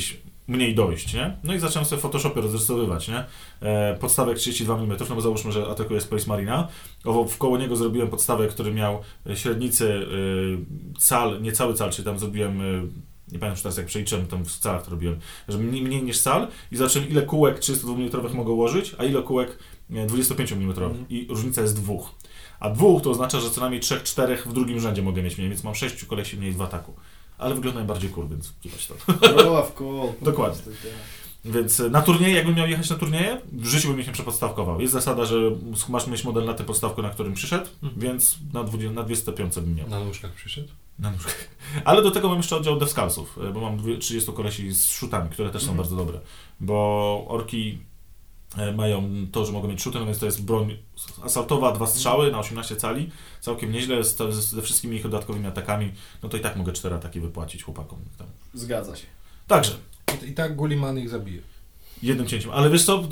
mniej dojść, nie? No i zacząłem sobie w Photoshopie rozrysowywać, nie? E, podstawek 32 mm, no bo załóżmy, że atakuje Space Marina. Owo, wkoło niego zrobiłem podstawek, który miał e, średnicy y, cal, nie cały cal, czyli tam zrobiłem... Y, nie pamiętam teraz jak przeliczyłem tam w calach to robiłem, że mniej, mniej niż cal i zobaczyłem ile kółek 32 mm mogę ułożyć, a ile kółek e, 25 mm Mhm. i różnica jest dwóch. A dwóch to oznacza, że co najmniej trzech, czterech w drugim rzędzie mogę mieć mniej, więc mam sześciu kolesi mniej w ataku. Ale wyglądają bardziej cool, więc zobacz to. Rule of cool. Dokładnie. Więc e, na turnieje, jakbym miał jechać na turnieje, w życiu bym ich nie przepodstawkował. Jest zasada, że masz mieć model na tym podstawku, na którym przyszedł, Mhm. więc na, 20, na 205 bym miał. Na nóżkach przyszedł. Na nóżkach. Ale do tego mam jeszcze oddział devscalsów, e, bo mam dwie- 30 kolesi z szutami, które też są Mhm. bardzo dobre. Bo orki mają to, że mogą mieć szuty, no więc to jest broń asaltowa, dwa strzały na 18 cali, całkiem nieźle, z, z, ze wszystkimi ich dodatkowymi atakami, no to i tak mogę cztery ataki wypłacić chłopakom. Tam. Zgadza się. Także, I, I tak Gulliman ich zabije. jednym cięciem. Ale wiesz co,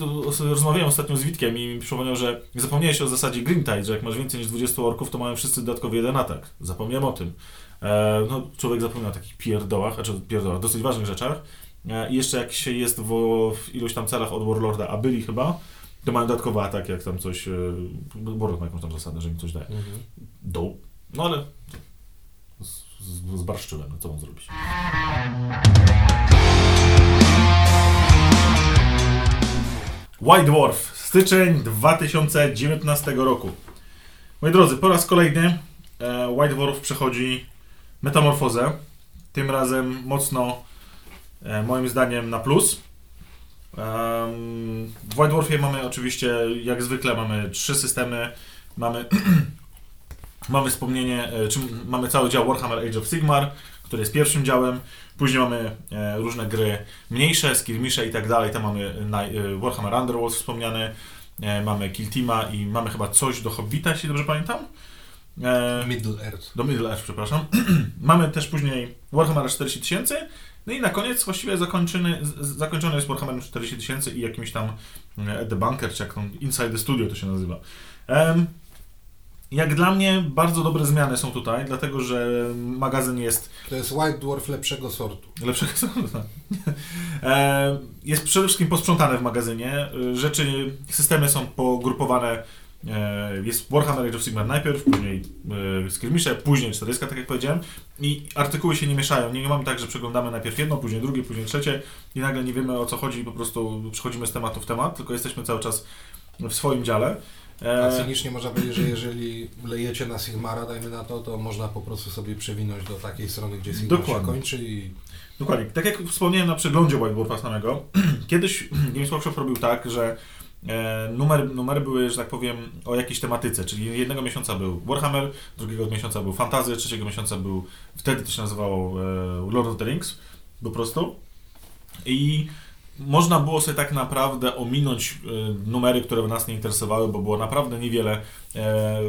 rozmawiałem ostatnio z Witkiem i mi przypomniał, że zapomniałeś o zasadzie Green Tide, że jak masz więcej niż 20 orków, to mają wszyscy dodatkowy jeden atak. Zapomniałem o tym. E, no, człowiek zapomniał o takich pierdołach, znaczy pierdołach, dosyć ważnych rzeczach. E, I jeszcze jak się jest w, w iluś tam celach od Warlorda, a byli chyba, to mają dodatkowy atak, jak tam coś... E, Warlord ma jakąś tam zasadę, że mi coś daje. Doł. No ale... Zbarszczyłem, co mam zrobić? White Dwarf, styczeń 2019 roku. Moi drodzy, po raz kolejny e, White Dwarf przechodzi metamorfozę. Tym razem mocno, moim zdaniem, na plus. W White Dwarfie mamy oczywiście, jak zwykle, mamy trzy systemy. Mamy, mamy wspomnienie, e, czy mamy cały dział Warhammer Age of Sigmar, który jest pierwszym działem. Później mamy e, różne gry mniejsze, skirmisze i tak dalej. Tam mamy e, Warhammer Underworld wspomniany, e, mamy Kill Teama i mamy chyba coś do Hobbita, jeśli dobrze pamiętam. E, Middle Earth. do Middle Earth, przepraszam. mamy też później Warhammer 40 tysięcy. No i na koniec właściwie zakończony, zakończony jest Warhammer 40 tysięcy i jakimś tam e, The Bunker, czy jak tam Inside the Studio to się nazywa. Jak dla mnie bardzo dobre zmiany są tutaj, dlatego że magazyn jest To jest White Dwarf lepszego sortu. lepszego sortu. E, Jest przede wszystkim posprzątane w magazynie. Rzeczy, systemy są pogrupowane. E, Jest Warhammer Age of Sigmar najpierw, później e, Skirmisze, później 40, tak jak powiedziałem. I artykuły się nie mieszają. Nie, nie mamy tak, że przeglądamy najpierw jedno, później drugie, później trzecie i nagle nie wiemy o co chodzi, po prostu przechodzimy z tematu w temat, tylko jesteśmy cały czas w swoim dziale. E, A cynicznie można powiedzieć, że jeżeli lejecie na Sigmara, dajmy na to, to można po prostu sobie przewinąć do takiej strony, gdzie Sigmar Dokładnie. się kończy i Dokładnie. Tak jak wspomniałem na przeglądzie White Dwarfa samego, kiedyś Games Workshop robił tak, że numer, numery były, że tak powiem, o jakiejś tematyce, czyli jednego miesiąca był Warhammer, drugiego miesiąca był Fantasy, trzeciego miesiąca był, wtedy to się nazywało e, Lord of the Rings, po prostu. I można było sobie tak naprawdę ominąć e, numery, które nas nie interesowały, bo było naprawdę niewiele e,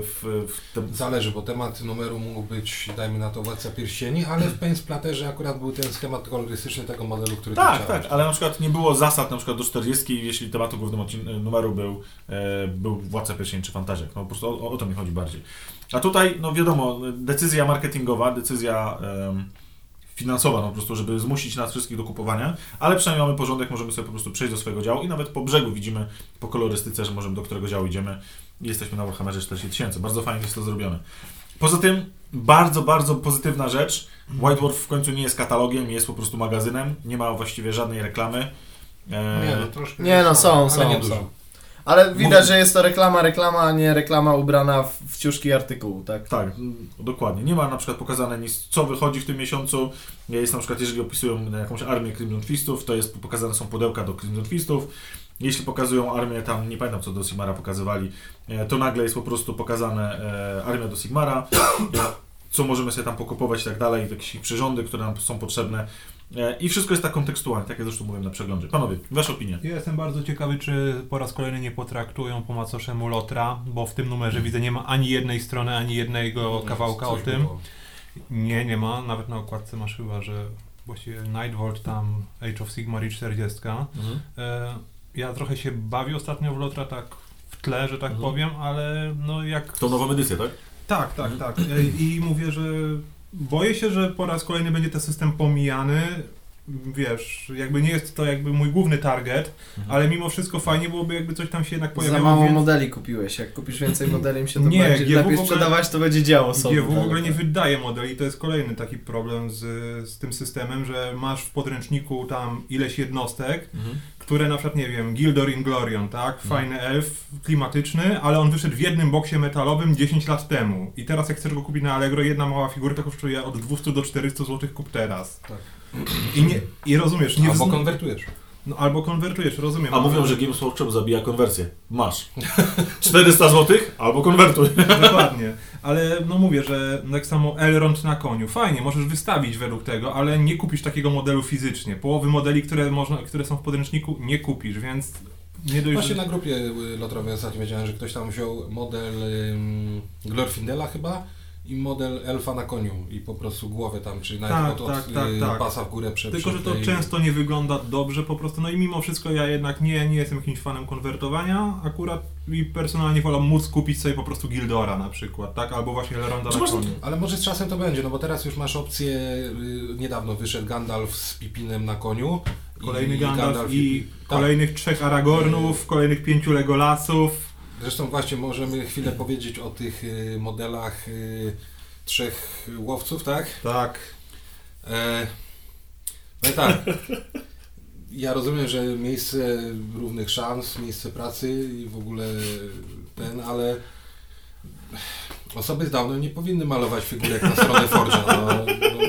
w, w tym, zależy, bo temat numeru mógł być, dajmy na to, Władca Pierścieni, ale w Pain Splatterze akurat był ten schemat kolorystyczny tego modelu, który Tak, tak, ale na przykład nie było zasad na przykład do 40, jeśli tematem głównym odcin- numeru był, e, był Władca Pierścieni czy Fantazjak. No po prostu o, o to mi chodzi bardziej. A tutaj, no wiadomo, decyzja marketingowa, decyzja finansowa, no po prostu, żeby zmusić nas wszystkich do kupowania, ale przynajmniej mamy porządek, możemy sobie po prostu przejść do swojego działu i nawet po brzegu widzimy po kolorystyce, że możemy do którego działu idziemy i jesteśmy na Warhammerze 40 tysięcy. Bardzo fajnie jest to zrobione. Poza tym, bardzo, bardzo pozytywna rzecz, White Dwarf w końcu nie jest katalogiem, jest po prostu magazynem, nie ma właściwie żadnej reklamy. E, Nie, no troszkę. Nie no, są, ale są, są. Ale widać, że jest to reklama, reklama, a nie reklama ubrana w, w ciuszki artykułu, tak? Tak, dokładnie. Nie ma na przykład pokazane nic, co wychodzi w tym miesiącu. Jest na przykład, jeżeli opisują jakąś armię Crimson Fistów, to jest pokazane są pudełka do Crimson Fistów. Jeśli pokazują armię, tam nie pamiętam co do Sigmara pokazywali, e, to nagle jest po prostu pokazane e, armia do Sigmara, co możemy sobie tam pokupować i tak dalej, jakieś przyrządy, które nam są potrzebne. E, I wszystko jest tak kontekstualne, tak jak zresztą mówiłem na przeglądzie. Panowie, wasze opinie. Ja jestem bardzo ciekawy, czy po raz kolejny nie potraktują po macoszemu Lotra, bo w tym numerze widzę nie ma ani jednej strony, ani jednego kawałka o tym. było. Nie, nie ma. Nawet na okładce masz chyba, że właściwie Nightvolt tam Age of Sigmar i 40. E, ja trochę się bawię ostatnio w Lotra tak w tle, że tak Mhm. powiem, ale no jak... To nową edycję, tak? Tak, tak, tak. E, I mówię, że boję się, że po raz kolejny będzie ten system pomijany. Wiesz, jakby nie jest to jakby mój główny target, Mhm. ale mimo wszystko fajnie byłoby jakby coś tam się jednak Za pojawiło. mało więc- modeli kupiłeś. Jak kupisz więcej modeli, mi się to Nie, będzie GW lepiej w ogóle- sprzedawać, to będzie działo sobie. GW w ogóle nie wydaje modeli, to jest kolejny taki problem z, z tym systemem, że masz w podręczniku tam ileś jednostek, Mhm. które na przykład, nie wiem, Gildor Inglorion, tak? Fajny elf, klimatyczny, ale on wyszedł w jednym boksie metalowym 10 lat temu. I teraz jak chcesz go kupić na Allegro, jedna mała figurka kosztuje od 200 do 400 zł kup teraz. Tak. I, nie, I rozumiesz, nie Albo konwertujesz. no, albo konwertujesz, rozumiem. A mówią, że Games Workshop zabija konwersję. Masz. 400 zł albo konwertuj. Dokładnie. Ale no mówię, że tak samo Elrond na koniu. Fajnie, możesz wystawić według tego, ale nie kupisz takiego modelu fizycznie. Połowy modeli, które, można, które są w podręczniku, nie kupisz, więc nie dość, Właśnie na grupie y, lotrowej ostatnio wiedziałem, że ktoś tam wziął model Glorfindela chyba i model elfa na koniu i po prostu głowę tam, czy nawet Tak, od, od tak, tak, y, tak. pasa w górę przed Tylko, że to tej- często nie wygląda dobrze po prostu, no i mimo wszystko ja jednak nie, nie jestem jakimś fanem konwertowania, akurat i personalnie wolę móc kupić sobie po prostu Gildora na przykład, tak? Albo właśnie Elronda Czy na koniu. Ale może z czasem to będzie, no bo teraz już masz opcję, y, niedawno wyszedł Gandalf z Pipinem na koniu. Kolejny i Gandalf i Tak. kolejnych trzech Aragornów, kolejnych pięciu Legolasów. Zresztą właśnie możemy chwilę powiedzieć o tych y, modelach y, trzech łowców, tak? Tak. E, no i tak. Ja rozumiem, że miejsce równych szans, miejsce pracy i w ogóle ten, ale osoby z Downem nie powinny malować figurek na stronę Forge'a. No, no.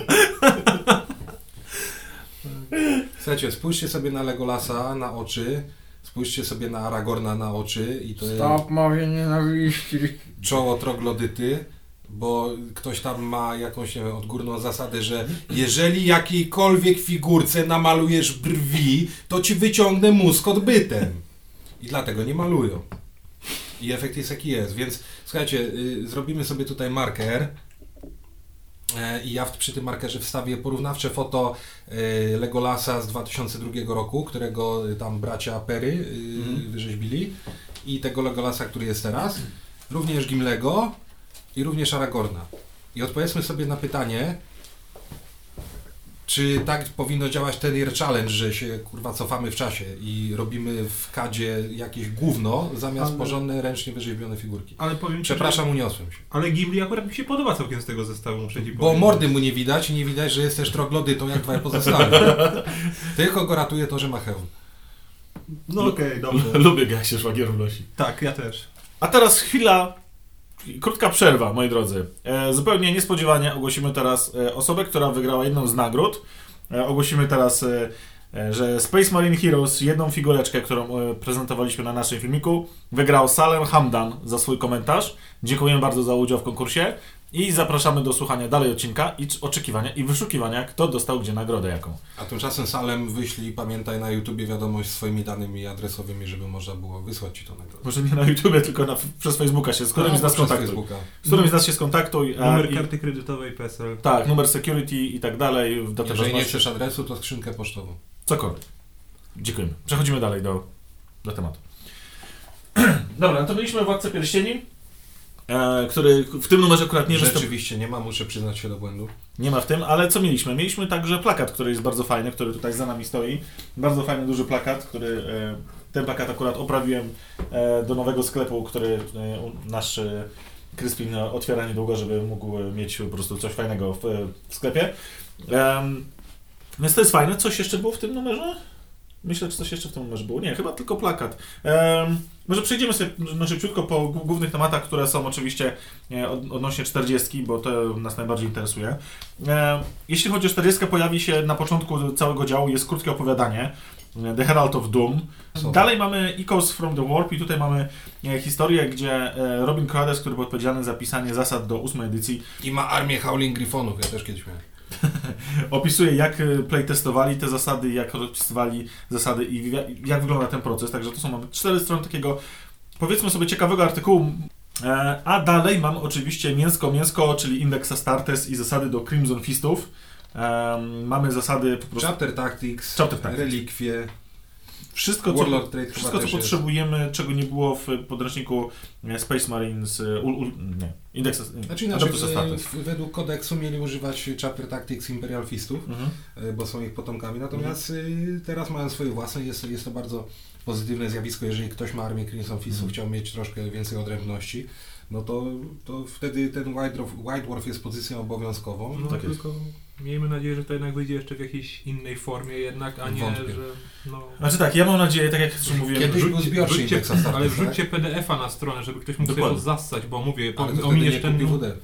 Słuchajcie, spójrzcie sobie na Legolasa na oczy, spójrzcie sobie na Aragorna na oczy i to jest Stop mowie nienawiści. czoło troglodyty, bo ktoś tam ma jakąś nie wiem, odgórną zasadę, że jeżeli jakiejkolwiek figurce namalujesz brwi, to ci wyciągnę mózg odbytem. I dlatego nie malują. I efekt jest jaki jest. Więc słuchajcie, y, zrobimy sobie tutaj marker. E, I ja przy tym markerze wstawię porównawcze foto y, Legolasa z 2002 roku, którego y, tam bracia Perry y, Mhm. wyrzeźbili i tego Legolasa, który jest teraz. Również Gimlego i również Aragorna. I odpowiedzmy sobie na pytanie, czy tak powinno działać ten Year Challenge, że się kurwa cofamy w czasie i robimy w kadzie jakieś gówno, zamiast Ale- porządne, ręcznie wyrzeźbione figurki. Ale powiem ci, Przepraszam, Że... uniosłem się. Ale Gimli akurat mi się podoba całkiem z tego zestawu, muszę ci Bo powiedzieć. mordy mu nie widać i nie widać, że jest też troglodytą jak dwaj pozostałe. Tylko go ratuje to, że ma hełm. No okej, dobrze. Lubię, jak się szwagierów nosi. Tak, ja też. A teraz chwila, krótka przerwa, moi drodzy. E, zupełnie niespodziewanie ogłosimy teraz e, osobę, która wygrała jedną z nagród. E, ogłosimy teraz, że Space Marine Heroes, jedną figureczkę, którą prezentowaliśmy na naszym filmiku, wygrał Salem Hamdan za swój komentarz. Dziękujemy bardzo za udział w konkursie i zapraszamy do słuchania dalej odcinka i oczekiwania i wyszukiwania, kto dostał gdzie nagrodę jaką. A tymczasem Salem wyślij, pamiętaj na YouTubie wiadomość z swoimi danymi adresowymi, żeby można było wysłać Ci to nagrodę. Może nie na YouTubie, tylko na, przez Facebooka się, z którymś z nas kontaktuj. Facebooka. Z którymś z nas się skontaktuj. e, Numer i- karty kredytowej PESEL. Tak, numer security i tak dalej. Datę Jeżeli nie chcesz adresu, to skrzynkę pocztową. Cokolwiek. Dziękujemy. Przechodzimy dalej do, do tematu. Dobra, no to mieliśmy Władcę Pierścieni, e, który w tym numerze akurat nie występuje. Rzeczywiście nie ma, muszę przyznać się do błędu. Nie ma w tym, ale co mieliśmy? Mieliśmy także plakat, który jest bardzo fajny, który tutaj za nami stoi. Bardzo fajny, duży plakat, który... E, ten plakat akurat oprawiłem e, do nowego sklepu, który nasz Crispin otwiera niedługo, żeby mógł mieć po prostu coś fajnego w, w sklepie. Więc to jest fajne. Coś jeszcze było w tym numerze? Myślę, że coś jeszcze w tym numerze było. Nie, chyba tylko plakat. Em, może przejdziemy sobie no, szybciutko po głównych tematach, które są oczywiście e, od, odnośnie 40, bo to nas najbardziej interesuje. E, jeśli chodzi o 40, pojawi się na początku całego działu, jest krótkie opowiadanie. e, The Herald of Doom. Są. Dalej mamy Echoes from the Warp i tutaj mamy e, historię, gdzie Robin Crowder, który był odpowiedzialny za pisanie zasad do ósmej edycji, I ma armię Howling Gryfonów, ja też kiedyś miałem. opisuje jak e, playtestowali te zasady, jak rozpisywali zasady i jak wygląda ten proces. Także to są mamy cztery strony takiego, powiedzmy sobie, ciekawego artykułu. E, A dalej mam oczywiście mięsko, mięsko, czyli indeks Astartes i zasady do Crimson Fistów. Em, mamy zasady po prostu. Chapter Tactics, Chapter Tactics. relikwie, Wszystko, co, Warlord Trade wszystko, co też jest. potrzebujemy, czego nie było w podręczniku e, Space Marines, e, ul, ul, nie, indeks Znaczy inaczej, według kodeksu mieli używać Chapter Tactics Imperial Fistów, Mhm. e, bo są ich potomkami, natomiast y, teraz mają swoje własne, jest, jest to bardzo pozytywne zjawisko, jeżeli ktoś ma armię Crimson Fistów, Mhm. chciał mieć troszkę więcej odrębności, no to, to wtedy ten White Dwarf, White Dwarf jest pozycją obowiązkową. No Tak jest. Miejmy nadzieję, że to jednak wyjdzie jeszcze w jakiejś innej formie jednak, a nie, Wątpię. że no... Znaczy tak, ja mam nadzieję, tak jak już mówiłem, Kiedyś że- był zbiorczy wrzućcie, indeks Astartes, ale tak? wrzućcie PDF-a na stronę, żeby ktoś mógł sobie Dokładnie. to zassać, bo mówię, Ale to wtedy nie ominiesz ten, kupi WD.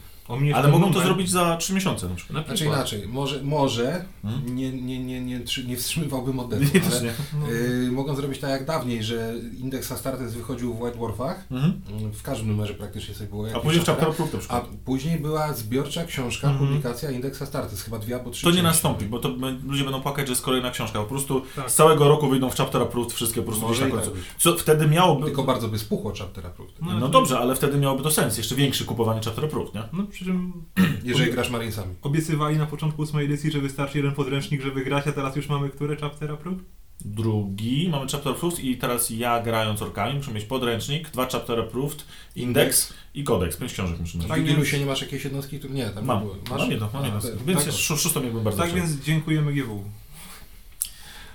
Ale mogą to zrobić za 3 miesiące na przykład. Na Znaczy inaczej, może, może Hmm? nie, nie, nie, nie, nie wstrzymywałbym oddechu, Nie, ale nie. No. y, mogą zrobić tak jak dawniej, że indeks Astartes wychodził w White Dwarfach, Mhm. y, w każdym numerze praktycznie sobie było A później. Chapter Proof na A przykład. później była zbiorcza książka, Mhm. publikacja Indeks Astartes, chyba dwie albo trzy To nie nastąpi, bo to ludzie będą płakać, że jest kolejna książka. Po prostu Tak. z całego roku wyjdą w Chapter Approved wszystkie po prostu gdzieś Może na tak końcu. być. Co wtedy miałoby... Tylko bardzo by spuchło Chapter Approved. No, No dobrze, ale wtedy miałoby to sens. Jeszcze większy kupowanie Chapter Approved, nie? No przy czym Jeżeli grasz Marinesami. obiecywali na początku ósmej edycji, że wystarczy jeden podręcznik, żeby grać, a teraz już mamy które chapter approved? Drugi, mamy Chapter Approved i teraz ja grając orkami muszę mieć podręcznik, dwa Chapter Approved, indeks i kodeks. Pięć książek muszę mieć. W Tak Wigilusie więc- nie masz jakiejś jednostki, które nie, tam Mam. nie było. Masz? Mam jedno, mam jedno. to- Więc tak, szóstą jakbym bardzo Tak więc dziękujemy GW.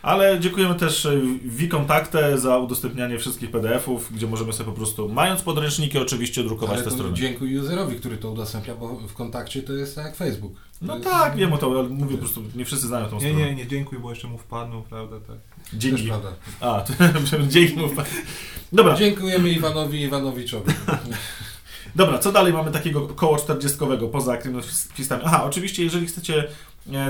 Ale dziękujemy też e, Wikontaktę za udostępnianie wszystkich PDF-ów, gdzie możemy sobie po prostu, mając podręczniki, oczywiście drukować Ale te strony. dziękuję userowi, który to udostępnia, bo w kontakcie to jest tak jak Facebook. To No jest- tak, wiem o to, ale mówię po prostu, nie wszyscy znają tą Nie, stronę. nie, nie dziękuj, bo jeszcze mu wpadną, prawda, tak. Też Dzięki. prawda. A, to, dzięki mów. Dobra, Dziękujemy Iwanowi Iwanowiczowi. dobra, co dalej mamy takiego koło 40 poza Crimson Aha, oczywiście, jeżeli chcecie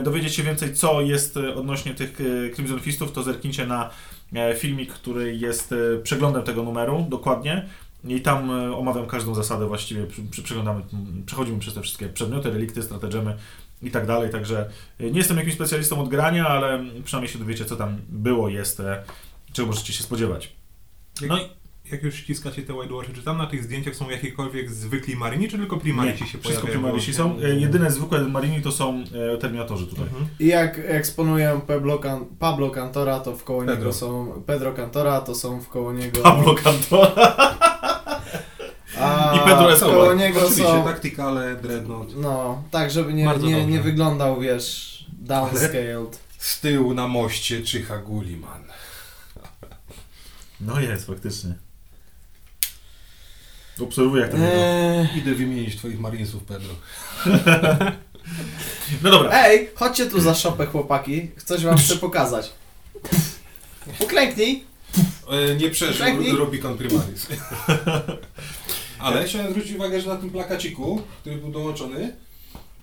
dowiedzieć się więcej, co jest e, odnośnie tych e, Crimson Fistów, to zerknijcie na e, filmik, który jest e, przeglądem tego numeru, dokładnie. I tam e, omawiam każdą zasadę właściwie, przeglądamy, przechodzimy przez te wszystkie przedmioty, relikty, stratagemy i tak dalej, także e, nie jestem jakimś specjalistą od grania, ale przynajmniej się dowiecie, co tam było, jest, e, czego możecie się spodziewać. No i Jak już ściskacie te White czy tam na tych zdjęciach są jakiekolwiek zwykli marini, czy tylko primarisi się wszystko pojawiają? primarisi są. E, Jedyne zwykłe marini to są e, terminatorzy tutaj. Mhm. I jak eksponuję Pablo, Can Pablo Cantora, to w koło Pedro. niego są... Pedro Cantora, to są w koło niego... Pablo Cantora. A I Pedro Escobar. koło niego Oczywiście, są... taktykale, dreadnought. No, tak, żeby nie, Bardzo nie, dobrze. nie wyglądał, wiesz, downscaled. Z tyłu na moście czyha Gulliman. No jest, faktycznie. Obserwuję jak to wygląda. Eee, Idę wymienić twoich marinesów, Pedro. No dobra. Ej, chodźcie tu za szopę, chłopaki. Coś wam chcę pokazać. Uklęknij. E, nie przeżył Klęknij. Rubicon Primaris. Ale chciałem zwrócić uwagę, że na tym plakaciku, który był dołączony,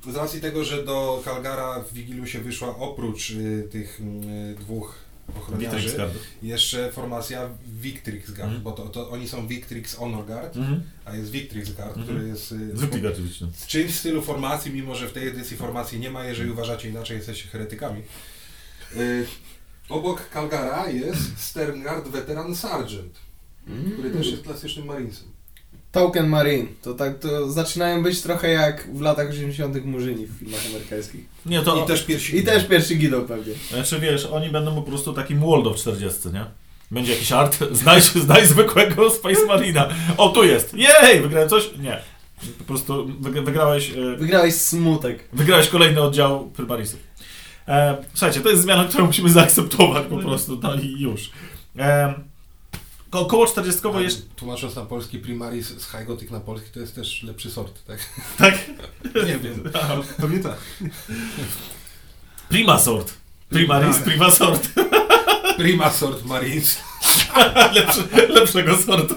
z racji tego, że do Calgara w Wigiliusie wyszła oprócz y, tych y, dwóch ochroniarzy, jeszcze formacja Victrix Guard, Mhm. bo to, to oni są Victrix Honor Guard, Mhm. a jest Victrix Guard, Mhm. który jest y, oczywiście. w czymś w stylu formacji, mimo że w tej edycji formacji nie ma, jeżeli uważacie inaczej, jesteście heretykami. Y, obok Calgara jest Sterngard Veteran Sergeant, który też jest klasycznym marinesem. Token Marine. To tak, to zaczynają być trochę jak w latach 80 murzyni w filmach amerykańskich. Nie, to... I też piersi. I też pierwszy gidą pewnie. Znaczy wiesz, oni będą po prostu takim Waldo w 40, nie? Będzie jakiś art, znajdź, znajdź zwykłego Space Marina. O, tu jest. Jej, wygrałem coś? Nie. Po prostu wyg- wygrałeś, e, Wygrałeś smutek. wygrałeś kolejny oddział Primarisów. E, słuchajcie, to jest zmiana, którą musimy zaakceptować po prostu, no i już. E, ko- około 40 Ale jest... Tłumacząc na polski Primaris z High Gothic na polski, to jest też lepszy sort, tak? Tak? Nie wiem. Pewnie tak. Prima sort. Primaris, Tak. prima sort. Prima sort Marines. Lepsze, lepszego sortu.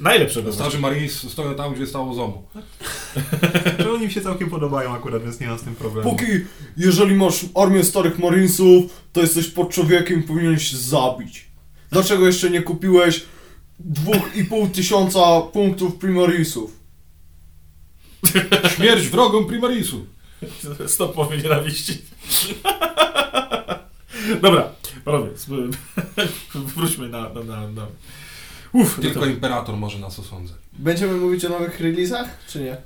Najlepszego sortu. Starzy Marines stoją tam, gdzie stało ZOMO. Że oni mi się całkiem podobają akurat, więc nie mam z tym problemu. Póki, jeżeli masz armię starych marinesów, to jesteś pod człowiekiem i powinieneś się zabić. Dlaczego jeszcze nie kupiłeś dwóch i pół tysiąca punktów primarisów? Śmierć wrogom Primarisu. Stop mowie nienawiści. Dobra, panowie, wróćmy na... na, na, na. Uf, Tylko to, imperator może nas osądzać. Będziemy mówić o nowych releasach, czy nie?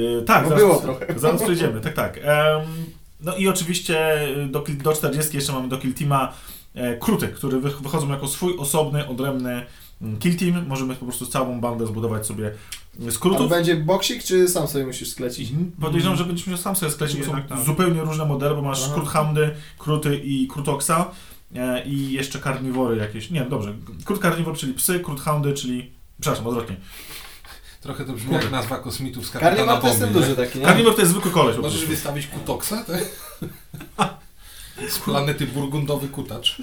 y, tak, Bo zaraz, było trochę. zaraz przejdziemy, tak, tak. Em, no i oczywiście y, do, do 40 jeszcze mamy do Kill Teama e, Kruty, które wy, wychodzą jako swój osobny, odrębny mm, Kill Team. Możemy po prostu całą bandę zbudować sobie z Ale Krutów. będzie boksik, czy sam sobie musisz sklecić? Podejrzewam, że będziesz musiał sam sobie sklecić, bo są Jednak tak. zupełnie różne modele, bo masz Aha. Kruthoundy, Kruty i Krutoksa e, i jeszcze karniwory jakieś. Nie, dobrze. Krut karniwor, czyli psy, Kruthoundy, czyli... Przepraszam, odwrotnie. Trochę to brzmi jak nazwa kosmitów z kapitana Karniwar to jest ten duży taki, nie? Karniwor to jest zwykły koleś Możesz wystawić kutoksa, tak? Z planety burgundowy kutacz.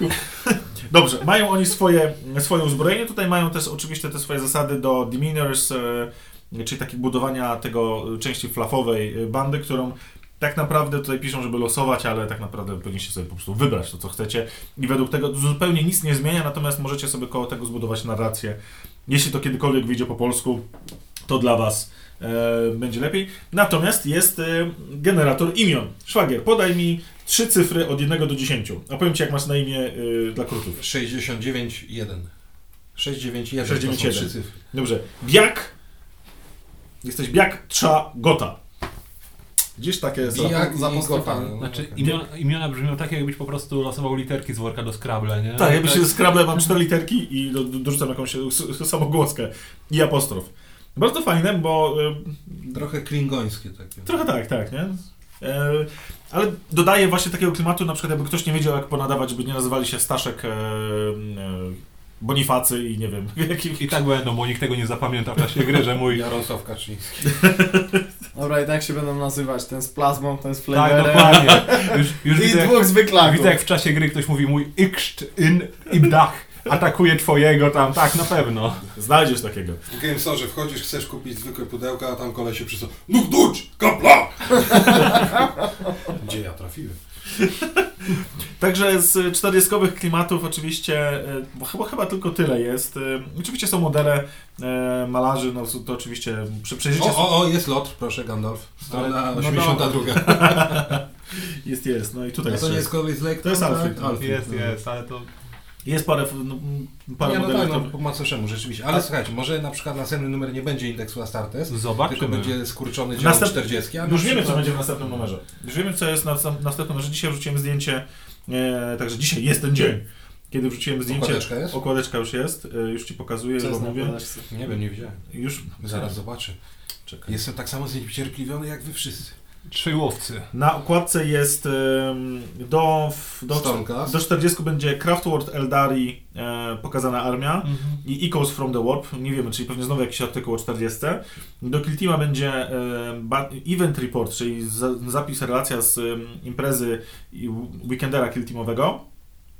Dobrze, mają oni swoje, swoje uzbrojenie. Tutaj mają też oczywiście te swoje zasady do demeanors, e, czyli takie budowania tego e, części flafowej e, bandy, którą tak naprawdę tutaj piszą, żeby losować, ale tak naprawdę powinniście sobie po prostu wybrać to, co chcecie. I według tego zupełnie nic nie zmienia, natomiast możecie sobie koło tego zbudować narrację. Jeśli to kiedykolwiek wyjdzie po polsku, to dla Was będzie lepiej. Natomiast jest generator imion. Szwagier, podaj mi trzy cyfry od 1 do 10. A powiem Ci, jak masz na imię e, dla krutów. 69,1. 691 to są 691. trzy cyfry. Dobrze. Biak. Jesteś biak trza gota. Widzisz takie. Bijak za i apostrofami. Znaczy imiona, imiona brzmią tak, jakbyś po prostu losował literki z worka do Scrabble, nie? Tak, jakby się skrable, mam cztery literki i do, do, dorzucam jakąś s- samogłoskę i apostrof. Bardzo fajne, bo y, Trochę klingońskie takie. trochę tak, tak, nie? Ale dodaje właśnie takiego klimatu, na przykład jakby ktoś nie wiedział jak ponadawać, żeby nie nazywali się Staszek e, e, Bonifacy i nie wiem, jaki, I tak będą, bo nikt tego nie zapamięta w czasie gry, że mój... Jarosław Kaczyński. Dobra, i tak się będą nazywać. Ten z plazmą, ten z Tak, flamerem. dokładnie. Już, już I widzę, jak, dwóch zwyklaków. widzę, jak w czasie gry ktoś mówi mój ikszt in ibdach atakuje twojego tam, tak, na pewno. znajdziesz takiego. W Gamesorze wchodzisz, chcesz kupić zwykłe pudełka, a tam kolej się przysła. No duć! Kapla! Gdzie ja trafiłem? Także z 40 klimatów oczywiście, e, bo chyba, chyba tylko tyle jest. E, Oczywiście są modele e, malarzy, no to oczywiście przy, przejrzycie O, o, o, jest lot, proszę Gandalf. Strona Ale- no 82. jest, jest, no i tutaj A jest, to nie jest Corvus Lake? To jest tak? Alfred. Alfred. Jest, no. jest, ale to... jest parę, no, parę Nie, no modeli. tak, no, to- po macoszemu rzeczywiście. Ale słuchajcie, może na przykład następny numer nie będzie indeksu Astartes, tylko Zobaczymy. będzie skurczony dział Następ- 40. A Już wiemy, co będzie w następnym numerze. Już wiemy, co jest na, na następnym numerze. Dzisiaj wrzuciłem zdjęcie, e, także dzisiaj jest ten dzień. kiedy wrzuciłem zdjęcie... Okładeczka jest? Okładeczka już jest, y, już Ci pokazuję, Co bo mówię. Nie wiem, nie widziałem. Już Zaraz zobaczę. Czekaj. Jestem tak samo zniecierpliwiony jak wy wszyscy. Trzy łowcy. Na okładce jest do, do, do 40 będzie Craftworld Eldari e, pokazana armia i Echoes from the Warp, nie wiemy, czyli pewnie znowu jakiś artykuł o 40. Do Kiltima będzie e, ba- Event Report, czyli za, zapis, relacja z em, imprezy i weekendera Kiltimowego.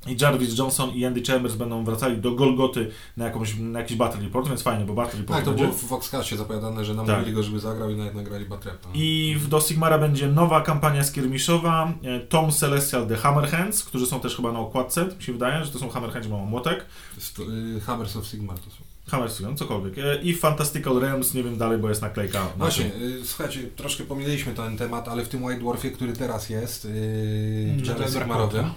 I Jarvis Johnson i Andy Chambers będą wracali do Golgoty na, jakąś, na jakiś Battle Report, więc fajnie, bo Battle Report Tak, to będzie. było w Voxcastie zapowiadane, że namówili Tak. go, żeby zagrał i nawet nagrali Batrepta. I w- do Sigmara będzie nowa kampania skirmiszowa, e, Tom Celestial The Hammerhands, którzy są też chyba na okładce, mi się wydaje, że to są Hammerhands, bo mają młotek. Sto, y, Hammers of Sigmar to są. Hammers, no cokolwiek. E, I Fantastical Realms, nie wiem dalej, bo jest naklejka. na Właśnie, y, słuchajcie, troszkę pomyliliśmy ten temat, ale w tym White Dwarfie, który teraz jest, yy, w No,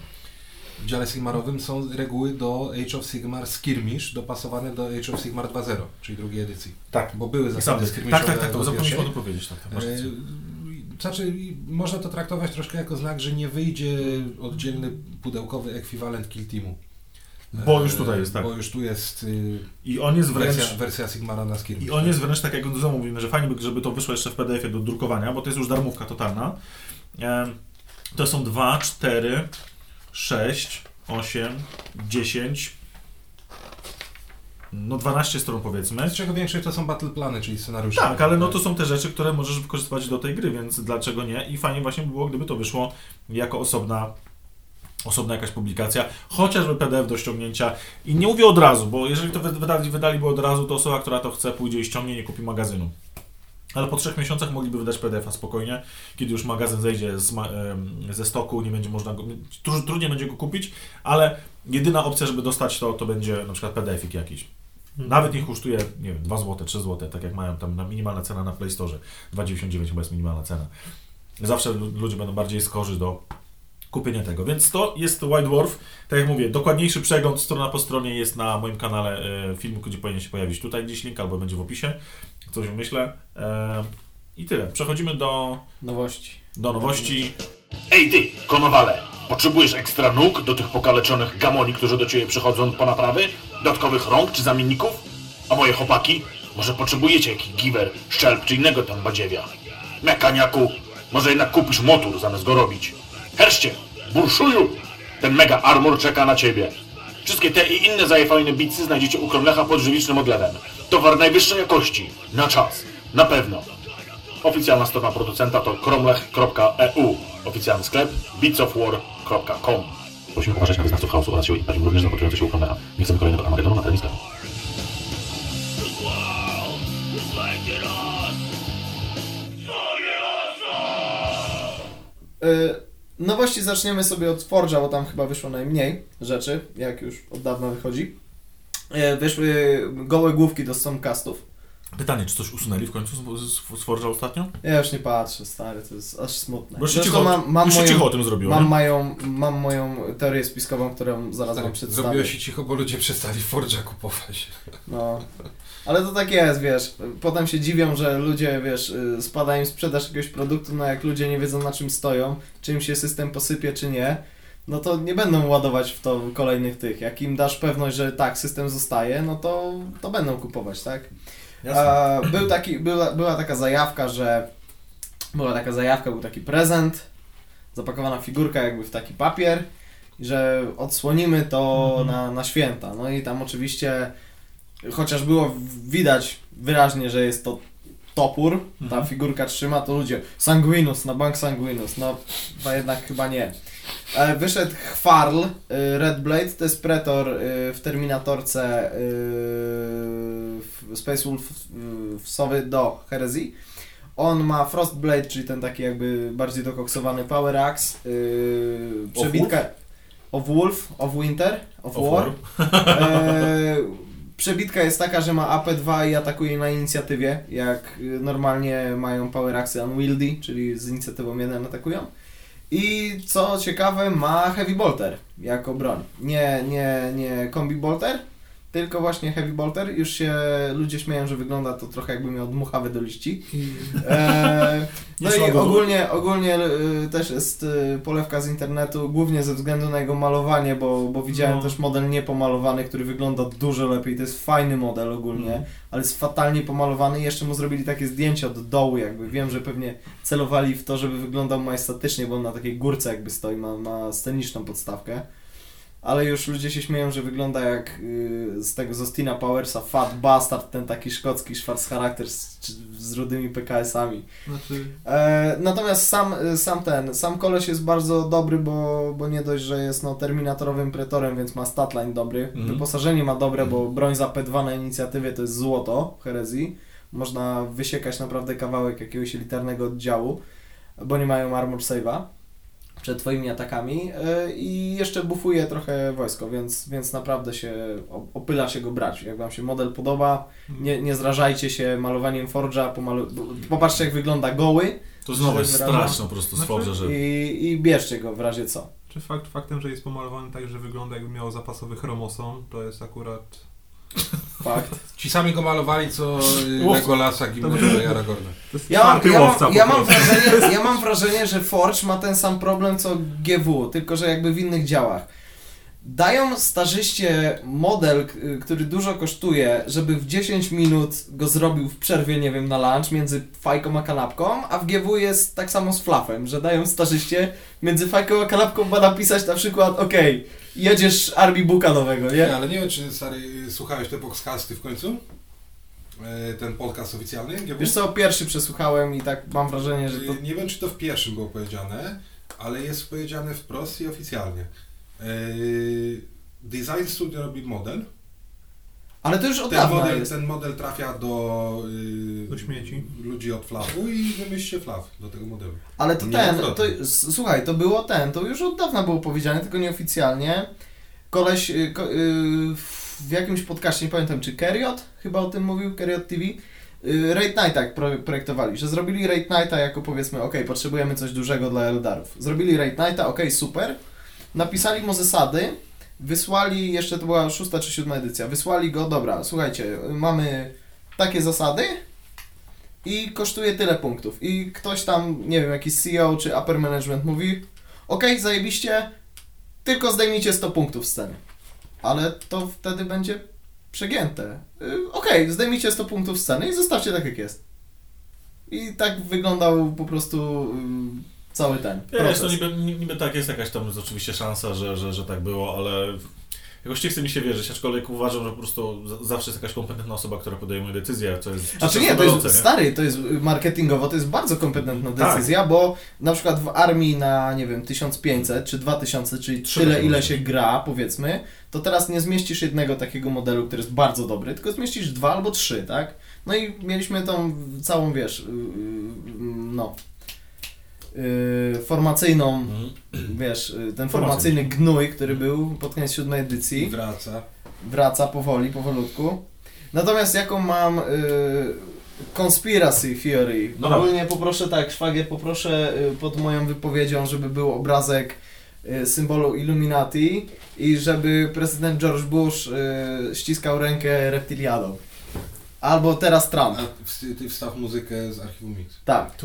w dziale Sigmarowym są reguły do Age of Sigmar Skirmish dopasowane do Age of Sigmar 2.0, czyli drugiej edycji. Tak. Bo były zasady skirmishowe tak, tak, tak, to zapomnieliśmy o tym powiedzieć. Tak, tak. E, Znaczy, można to traktować troszkę jako znak, że nie wyjdzie oddzielny pudełkowy ekwiwalent Kill Teamu. Bo już tutaj jest, tak. Bo już tu jest y, I on jest wręcz... wersja, wersja Sigmara na Skirmish. I on jest wręcz tak, jak znowu mówimy, że fajnie by, żeby to wyszło jeszcze w PDF-ie do drukowania, bo to jest już darmówka totalna. Em, To są 2, 4, 6, 8, 10, no 12 stron powiedzmy. Z czego większość to są battle plany, czyli scenariusze. Tak, ale no to są te rzeczy, które możesz wykorzystywać do tej gry, więc dlaczego nie? I fajnie właśnie by było, gdyby to wyszło jako osobna, osobna jakaś publikacja, chociażby PDF do ściągnięcia. I nie mówię od razu, bo jeżeli to wy- wydali, wydaliby od razu, to osoba, która to chce, pójdzie i ściągnie, nie kupi magazynu. Ale po trzech miesiącach mogliby wydać PDF-a spokojnie, kiedy już magazyn zejdzie z ze stoku, nie będzie można go, tru- trudniej będzie go kupić, ale jedyna opcja, żeby dostać to, to będzie na przykład PDF-ik jakiś. Nawet niech kosztuje, nie wiem, 2 zł, 3 zł, tak jak mają tam na minimalna cena na Play Store. 2,99 chyba jest minimalna cena. Zawsze lu- ludzie będą bardziej skorzy do kupienia tego. Więc to jest White Dwarf. Tak jak mówię, dokładniejszy przegląd strona po stronie jest na moim kanale e, filmu, gdzie powinien się pojawić tutaj gdzieś link, albo będzie w opisie. Coś myślę. E, I tyle. Przechodzimy do, Nowości. do nowości. Ej ty, konowale! Potrzebujesz ekstra nóg do tych pokaleczonych gamoni, którzy do ciebie przychodzą po naprawy? Dodatkowych rąk czy zamienników? A moje chłopaki? Może potrzebujecie jakiś giver, szczelb czy innego tam badziewia? Mekaniaku, może jednak kupisz motor zamiast go robić? Herszcie, burszuju! Ten mega armor czeka na ciebie. Wszystkie te i inne zajefajne bicy znajdziecie u Kromlecha pod żywicznym odlewem. Towar najwyższej jakości. Na czas. Na pewno. Oficjalna strona producenta to kromlech.eu. Oficjalny sklep beatsofwar.com. Prosimy uważać na wyznawców chaosu oraz siły imperium, również zapatrujące się u Kromlecha. Nie chcemy kolejnego Armagedonu na terenie sklepu. Y, nowości zaczniemy sobie od Forge'a, bo tam chyba wyszło najmniej rzeczy, jak już od dawna wychodzi. Y, wyszły gołe główki do Stormcastów. Pytanie, czy coś usunęli w końcu z, z, z Forge'a ostatnio? Ja już nie patrzę, stary, to jest aż smutne. Bo się Zresztą cicho, mam, mam, już się moją, cicho o tym zrobiło, mam, moją, mam moją teorię spiskową, którą zaraz wam Tak, przedstawię. zrobiło się cicho, bo ludzie przestali Forge'a kupować. No. Ale to tak jest, wiesz. Potem się dziwią, że ludzie, wiesz, y, spada im sprzedaż jakiegoś produktu, no jak ludzie nie wiedzą na czym stoją, czy im się system posypie, czy nie, no to nie będą ładować w to kolejnych tych. Jak im dasz pewność, że tak, system zostaje, no to, to będą kupować, tak? A, był taki, była, była taka zajawka, że była taka zajawka, był taki prezent, zapakowana figurka jakby w taki papier, że odsłonimy to Mhm. na, na święta. No i tam oczywiście, chociaż było widać wyraźnie, że jest to topór, ta Mhm. figurka trzyma, to ludzie Sanguinus, na bank Sanguinus, no to jednak chyba nie. E, Wyszedł Chwarl, y, Red Blade, to jest Pretor y, w Terminatorce w Space Wolf w Sowy do Herezji. On ma Frostblade, czyli ten taki jakby bardziej dokoksowany Power Axe, przebitka of Wolf, of Winter, of, Of War. E, przebitka jest taka, że ma AP2 i atakuje na inicjatywie, jak normalnie mają Power Axe Unwieldy, czyli z inicjatywą 1 atakują. I co ciekawe, ma Heavy Bolter jako broń. Nie, nie, nie Combi Bolter, tylko właśnie Heavy Bolter. Już się ludzie śmieją, że wygląda to trochę jakby miał dmuchawy do liści. E, no i ogólnie, ogólnie y, też jest y, polewka z internetu, głównie ze względu na jego malowanie, bo, bo widziałem No. też model niepomalowany, który wygląda dużo lepiej. To jest fajny model ogólnie, Mhm. ale jest fatalnie pomalowany i jeszcze mu zrobili takie zdjęcie od dołu jakby. Wiem, że pewnie celowali w to, żeby wyglądał majestatycznie, bo on na takiej górce jakby stoi, ma, ma sceniczną podstawkę. Ale już ludzie się śmieją, że wygląda jak y, z tego z Austina Powersa Fat Bastard, ten taki szkocki szwarc charakter z, z rudymi PKS-ami. Znaczy, E, natomiast sam, sam ten, sam koleś jest bardzo dobry, bo, bo nie dość, że jest no, terminatorowym pretorem, więc ma statline dobry. Mhm. Wyposażenie ma dobre, bo broń za P2 na inicjatywie to jest złoto herezji. Można wysiekać naprawdę kawałek jakiegoś elitarnego oddziału, bo nie mają armor save'a przed twoimi atakami e, i jeszcze bufuje trochę wojsko, więc, więc naprawdę się opyla się go brać. Jak wam się model podoba, nie, nie zrażajcie się malowaniem Forge'a, pomalu... popatrzcie jak wygląda goły To znowu jest straszne po prostu Znaczy- stworzę, że... i, i bierzcie go w razie co. czy fakt faktem, że jest pomalowany tak, że wygląda jakby miał zapasowy chromosom, to jest akurat... Fakt. Ci sami go malowali, co y. Legolasa, Gimli'ego i Aragorna. To jest Ja mam, ja, łowca mam, ja, mam wrażenie, ja mam wrażenie, że Forge ma ten sam problem co GW, tylko że jakby w innych działach. Dają starzyście model, który dużo kosztuje, żeby w 10 minut go zrobił w przerwie, nie wiem, na lunch między fajką a kanapką, a w GW jest tak samo z flafem, że dają starzyście między fajką a kanapką ma napisać na przykład, okej, jedziesz Army Booka nowego, nie? Nie, ale nie wiem, czy stary, słuchałeś te podcasty w końcu? E, Ten podcast oficjalny? GW? Wiesz co, pierwszy przesłuchałem i tak mam wrażenie, że to... Y, Nie wiem, czy to w pierwszym było powiedziane, ale jest powiedziane wprost i oficjalnie. Yy, Design Studio robi model. Ale to już od Ten dawna model, jest. ten model trafia do, yy, Do śmieci. ludzi od flafu i wymyślcie flaf do tego modelu. Ale to Nie ten, to, słuchaj, to było ten, to już od dawna było powiedziane, tylko nieoficjalnie. Koleś y, ko, y, w jakimś podcaście, nie pamiętam czy Keriot chyba o tym mówił, Keriot TV, y, Raid Nighta jak pro, projektowali, że zrobili Raid Nighta jako powiedzmy, ok, potrzebujemy coś dużego dla Eldarów. Zrobili Raid Nighta, ok, super, napisali mu zasady, wysłali, jeszcze to była szósta czy siódma edycja, wysłali go, dobra, słuchajcie, mamy takie zasady, i kosztuje tyle punktów. I ktoś tam, nie wiem, jakiś CEO czy upper management mówi okej, zajebiście, tylko zdejmijcie 100 punktów z ceny. Ale to wtedy będzie przegięte. Y, Okej, zdejmijcie 100 punktów z ceny i zostawcie tak jak jest. I tak wyglądał po prostu y, cały ten proces. no niby, niby tak jest jakaś tam oczywiście szansa, że, że, że tak było, ale jakoś nie chce mi się wierzyć, aczkolwiek uważam, że po prostu zawsze jest jakaś kompetentna osoba, która podejmuje decyzję, co jest Znaczy nie, to jest nie? stary, to jest marketingowo, to jest bardzo kompetentna Tak. decyzja, bo na przykład w armii na, nie wiem, 1500 czy 2000, czyli Trzy tyle ile się gra, powiedzmy, to teraz nie zmieścisz jednego takiego modelu, który jest bardzo dobry, tylko zmieścisz dwa albo trzy, tak? No i mieliśmy tą całą, wiesz, yy, yy, no, yy, formacyjną, Mhm. wiesz, yy, ten formacyjny gnój, który był pod koniec siódmej edycji wraca. wraca powoli, powolutku. Natomiast jaką mam y, conspiracy theory? No. Ogólnie poproszę tak, szwagier, poproszę y, pod moją wypowiedzią, żeby był obrazek y, symbolu Illuminati i żeby prezydent George Bush y, ściskał rękę reptiliadą. Albo teraz Trump. A ty wstaw muzykę z archiwum Mix. Tak.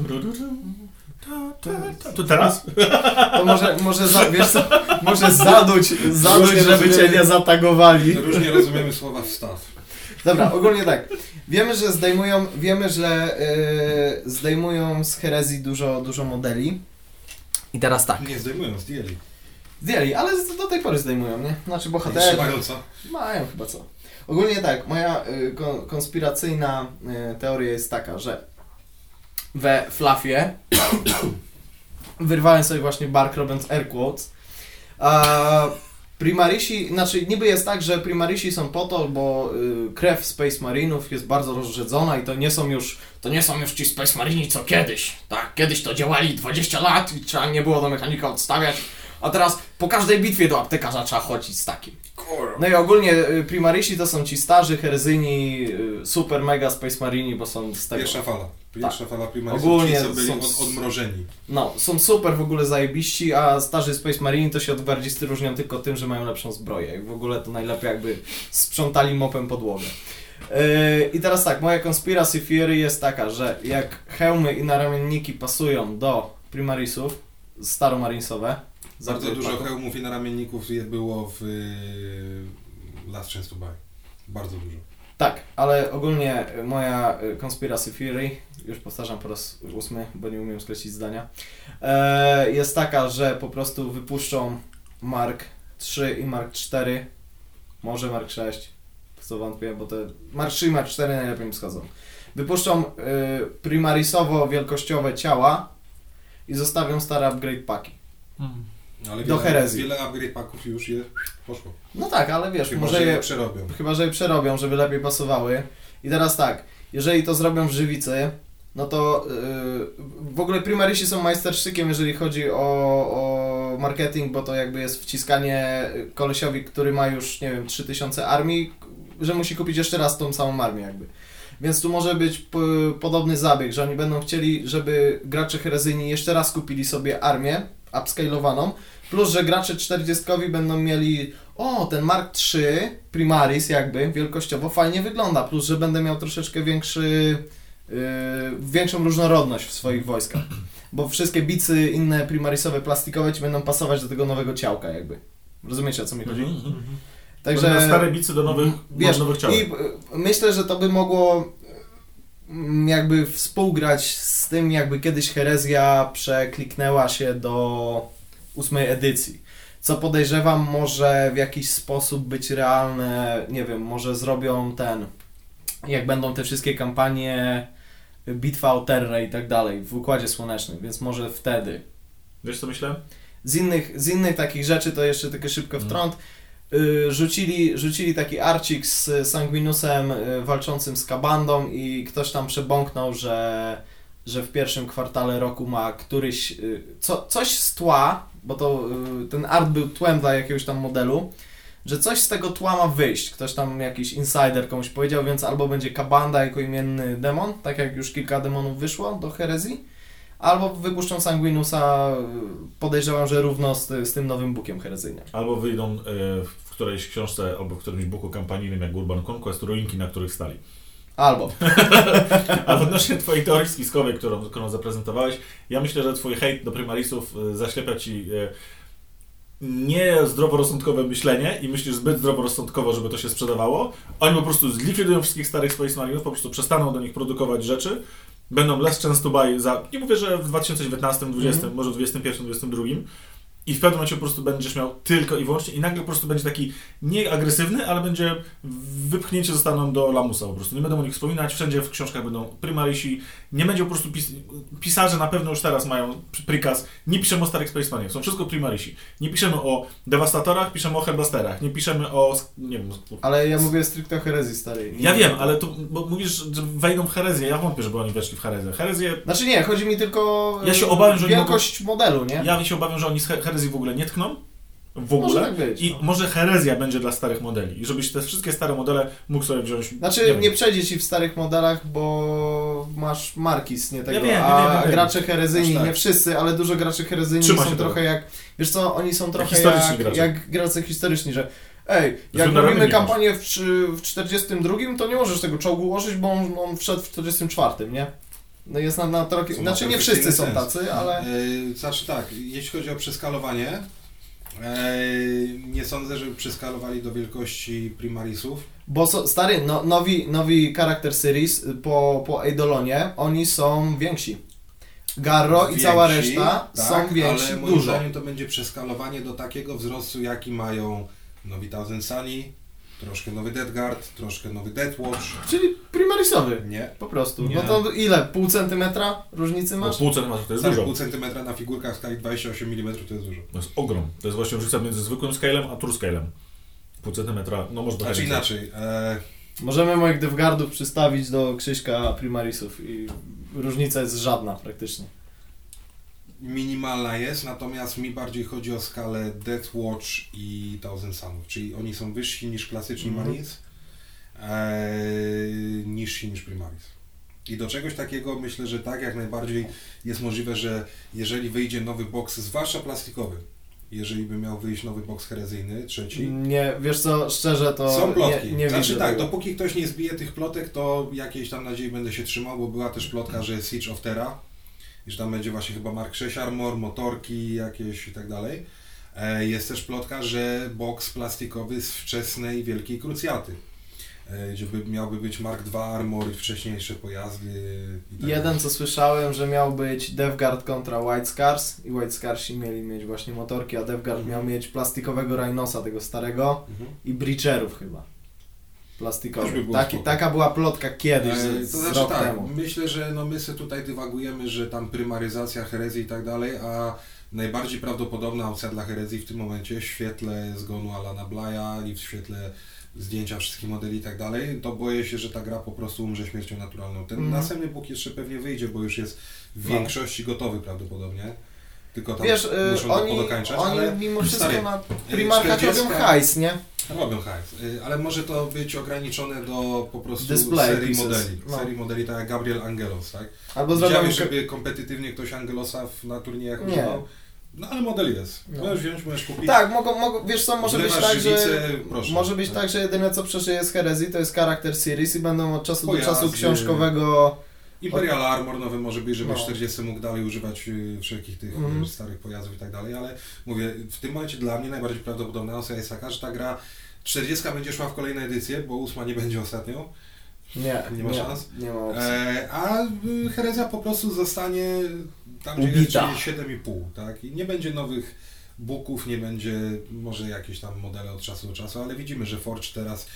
To teraz? To może, może, za, wiesz co, może zaduć, zaduć, Różnie żeby cię nie zatagowali. Różnie rozumiemy słowa wstaw. Dobra, ogólnie tak. Wiemy, że zdejmują, wiemy, że yy, zdejmują z herezji dużo, dużo modeli. I teraz tak. Nie zdejmują, zdjęli. Zdjęli, ale z- do tej pory zdejmują, nie? Znaczy bohaterzy Trzymają co? mają chyba co. Ogólnie tak, moja y, kon, konspiracyjna y, teoria jest taka, że we Fluffie wyrwałem sobie właśnie bark robiąc air quotes. A Primarisi, znaczy niby jest tak, że Primarisi są po to, bo y, krew Space Marinów jest bardzo rozrzedzona i to nie są już to nie są już ci Space Marini co kiedyś. Tak, kiedyś to działali 20 lat i trzeba nie było do mechanika odstawiać, a teraz po każdej bitwie do aptekarza trzeba chodzić z takim. No i ogólnie y, Primarisi to są ci starzy, herezyni, y, super mega Space Marini, bo są z tego... Pierwsza fala. Pierwsza fala primarisów, Tak. Ogólnie co byli są- od, odmrożeni. No, są super w ogóle zajebiści, a starzy Space Marine to się od gwardzisty różnią tylko tym, że mają lepszą zbroję. I w ogóle to najlepiej jakby sprzątali mopem podłogę. Yy, I teraz tak, moja conspiracy theory jest taka, że jak hełmy i naramienniki pasują do Primarisów, staromarinsowe, Bardzo dużo packów. hełmów i naramienników było w y, Last Chance to Buy. Bardzo dużo. Tak, ale ogólnie moja y, conspiracy theory, już powtarzam po raz ósmy, bo nie umiem skreślić zdania, e, jest taka, że po prostu wypuszczą Mark 3 i Mark 4, może Mark 6, w co wątpię, bo te Mark 3 i Mark 4 najlepiej mi schodzą. Wypuszczą y, primarisowo-wielkościowe ciała i zostawią stare upgrade paki. Ale Do wiele, herezji. Wiele upgrade packów już je poszło. No tak, ale wiesz, Chyba, może że je przerobią. Chyba, że je przerobią, żeby lepiej pasowały. I teraz tak, jeżeli to zrobią w żywicy, no to yy, w ogóle Primarisi są majstersztykiem, jeżeli chodzi o, o marketing, bo to jakby jest wciskanie kolesiowi, który ma już, nie wiem, 3000 armii, że musi kupić jeszcze raz tą samą armię jakby. Więc tu może być podobny zabieg, że oni będą chcieli, żeby gracze herezyjni jeszcze raz kupili sobie armię upscalowaną, plus, że gracze 40 będą mieli o, ten Mark III Primaris jakby wielkościowo fajnie wygląda, plus, że będę miał troszeczkę większy, yy, większą różnorodność w swoich wojskach. Bo wszystkie bicy inne primarisowe, plastikowe ci będą pasować do tego nowego ciałka jakby. Rozumiecie o co mi chodzi? Mhm. Także Także stare bicy do nowych, wiesz, nowych ciał. i y, myślę, że to by mogło mm, jakby współgrać z tym, jakby kiedyś herezja przekliknęła się do ósmej edycji. Co podejrzewam może w jakiś sposób być realne, nie wiem, może zrobią ten, jak będą te wszystkie kampanie, bitwa o Terrę i tak dalej w Układzie Słonecznym, więc może wtedy. Wiesz co myślę? Z innych, z innych takich rzeczy to jeszcze tylko szybko wtrąt. Y, Rzucili, rzucili taki arcik z Sanguinusem y, walczącym z Kabandą i ktoś tam przebąknął, że, że w pierwszym kwartale roku ma któryś, y, co, coś z tła, bo to y, ten art był tłem dla jakiegoś tam modelu, że coś z tego tła ma wyjść. Ktoś tam jakiś insider komuś powiedział, więc albo będzie Kabanda jako imienny demon, tak jak już kilka demonów wyszło do herezji, albo wypuszczą Sanguinusa, y, podejrzewam, że równo z, z tym nowym bukiem herezyjnym. Albo wyjdą e, w którejś książce albo w którymś buku kampanijnym jak Urban Conquest ruinki, na których stali. Albo. Ale odnośnie twojej teorii spiskowej, którą, którą zaprezentowałeś, ja myślę, że twój hejt do primarisów e, zaślepia ci e, niezdroworozsądkowe myślenie i myślisz zbyt zdroworozsądkowo, żeby to się sprzedawało. Oni po prostu zlikwidują wszystkich starych Space Marinów, po prostu przestaną do nich produkować rzeczy, będą less chance to buy za, nie mówię, że w 2019, 20, może w 2021, 2022 i w pewnym momencie po prostu będziesz miał tylko i wyłącznie i nagle po prostu będzie taki nie agresywny, ale będzie wypchnięcie zostaną do lamusa po prostu. Nie będą o nich wspominać, wszędzie w książkach będą primarisi, nie będzie po prostu pis pisarze na pewno już teraz mają pr- prikaz, nie piszemy o starych Space Marines, są wszystko primarisi. Nie piszemy o dewastatorach, piszemy o headbusterach, nie piszemy o, nie wiem, Ale ja mówię stricte o herezji starej. ja wiem, ale tu, bo mówisz, że wejdą w herezję, ja wątpię, żeby oni weszli w herezję. Herezję, Znaczy nie, chodzi mi tylko Ja się obawiam, że oni wielkość modelu, nie? ja się obawiam, że oni z he- herezji w ogóle nie tkną, w Może ogóle. tak być. I no. może herezja będzie dla starych modeli. I żebyś te wszystkie stare modele mógł sobie wziąć. Znaczy wiem. nie przejdzie ci w starych modelach, bo masz Markis, nie tego, wiem, ja a wiem, ja wiem. gracze herezyjni, tak. nie wszyscy, ale dużo graczy herezyjni Trzyma są trochę jak, wiesz co, oni są trochę historyczni jak, gracze. jak gracze historyczni, że ej, jak robimy kampanię w, w 42, to nie możesz tego czołgu ułożyć, bo on, on wszedł w 44, nie? No jest na, na trochę, ma znaczy nie perfekcyjny wszyscy są tacy, ale... Yy, znaczy tak, jeśli chodzi o przeskalowanie, yy, nie sądzę, żeby przeskalowali do wielkości primarisów. Bo so, stary, no, nowi, nowi Character Series y, po, po Eidolonie, oni są więksi. Garro i cała Więksi, reszta tak, są więksi ale moim dużo. zdaniem to będzie przeskalowanie do takiego wzrostu, jaki mają nowi Thousand Sunny, troszkę nowy Death Guard, troszkę nowy Death Watch. Czyli primarisowy, Nie. po prostu. Nie. No to ile? Pół centymetra różnicy No, masz? pół centymetra to jest Tak, dużo. pół centymetra na figurkach skali 28 mm to jest dużo. To jest ogrom. To jest właśnie różnica między zwykłym scalem a true scalem. Pół centymetra, no może trochę Znaczy inaczej, e, Możemy moich Devgardów przystawić do Krzyśka Primarisów i różnica jest żadna praktycznie. Minimalna jest, natomiast mi bardziej chodzi o skalę Death Watch i Thousand Sunów, czyli oni są wyżsi niż klasyczni Mhm. Marines, eee, niżsi niż Primaris. I do czegoś takiego myślę, że tak jak najbardziej jest możliwe, że jeżeli wyjdzie nowy box, zwłaszcza plastikowy, jeżeli by miał wyjść nowy box herezyjny, trzeci, Nie, wiesz co, szczerze to są plotki. nie, nie znaczy widzę tak, tego. dopóki ktoś nie zbije tych plotek, to jakiejś tam nadziei będę się trzymał, bo była też plotka, że Siege of Terra, i że tam będzie właśnie chyba Mark 6 Armor, motorki jakieś i tak dalej. E, Jest też plotka, że box plastikowy z wczesnej Wielkiej Krucjaty, e, gdzie by, miałby być Mark 2 Armor i wcześniejsze pojazdy. I tak Jeden co słyszałem, że miał być Death Guard kontra White Scars i White Scarsi mieli mieć właśnie motorki, a Death Guard Mhm. miał mieć plastikowego Rhinosa tego starego Mhm. i Breacherów chyba. Było Taki, taka była plotka kiedyś, E, z, To z znaczy tak, temu. myślę, że no my sobie tutaj dywagujemy, że tam prymaryzacja herezji i tak dalej, a najbardziej prawdopodobna opcja dla herezji w tym momencie w świetle zgonu Alana Blaya i w świetle zdjęcia wszystkich modeli i tak dalej, to boję się, że ta gra po prostu umrze śmiercią naturalną. Ten Mhm. następny Bóg jeszcze pewnie wyjdzie, bo już jest w No. większości gotowy prawdopodobnie. Tylko tam Wiesz, y, muszą oni, podokańczać, oni ale mimo wszystko stary, na y, Primarkach robią 40 hajs, nie? Robią hajs, y, ale może to być ograniczone do po prostu Display serii pieces. modeli. No. Serii modeli tak jak Gabriel Angelos, tak? Albo zrobią... Widziałeś, żeby kompetytywnie ktoś Angelosa w, na turniejach Nie. używał? No ale model jest. No. Możesz wziąć, możesz kupić. Tak, mogą, mogą, wiesz co, może być tak, że... żywicę, proszę. Może być tak, że jedyne co przeżyje z herezji to jest charakter series i będą od czasu do Pojazdy. czasu książkowego... Imperial Armor nowy może być, żeby No. 40 mógł dalej używać y, wszelkich tych y, starych pojazdów i tak dalej, ale mówię, w tym momencie dla mnie najbardziej prawdopodobna opcja jest taka, że ta gra 40 będzie szła w kolejne edycje, bo 8 nie będzie ostatnią, Nie, Nie ma szans? Nie ma opcji. e, a y, herezja po prostu zostanie tam, gdzie Ubita. jest, czyli 7,5, tak? I nie będzie nowych buków, nie będzie może jakieś tam modele od czasu do czasu, ale widzimy, że Forge teraz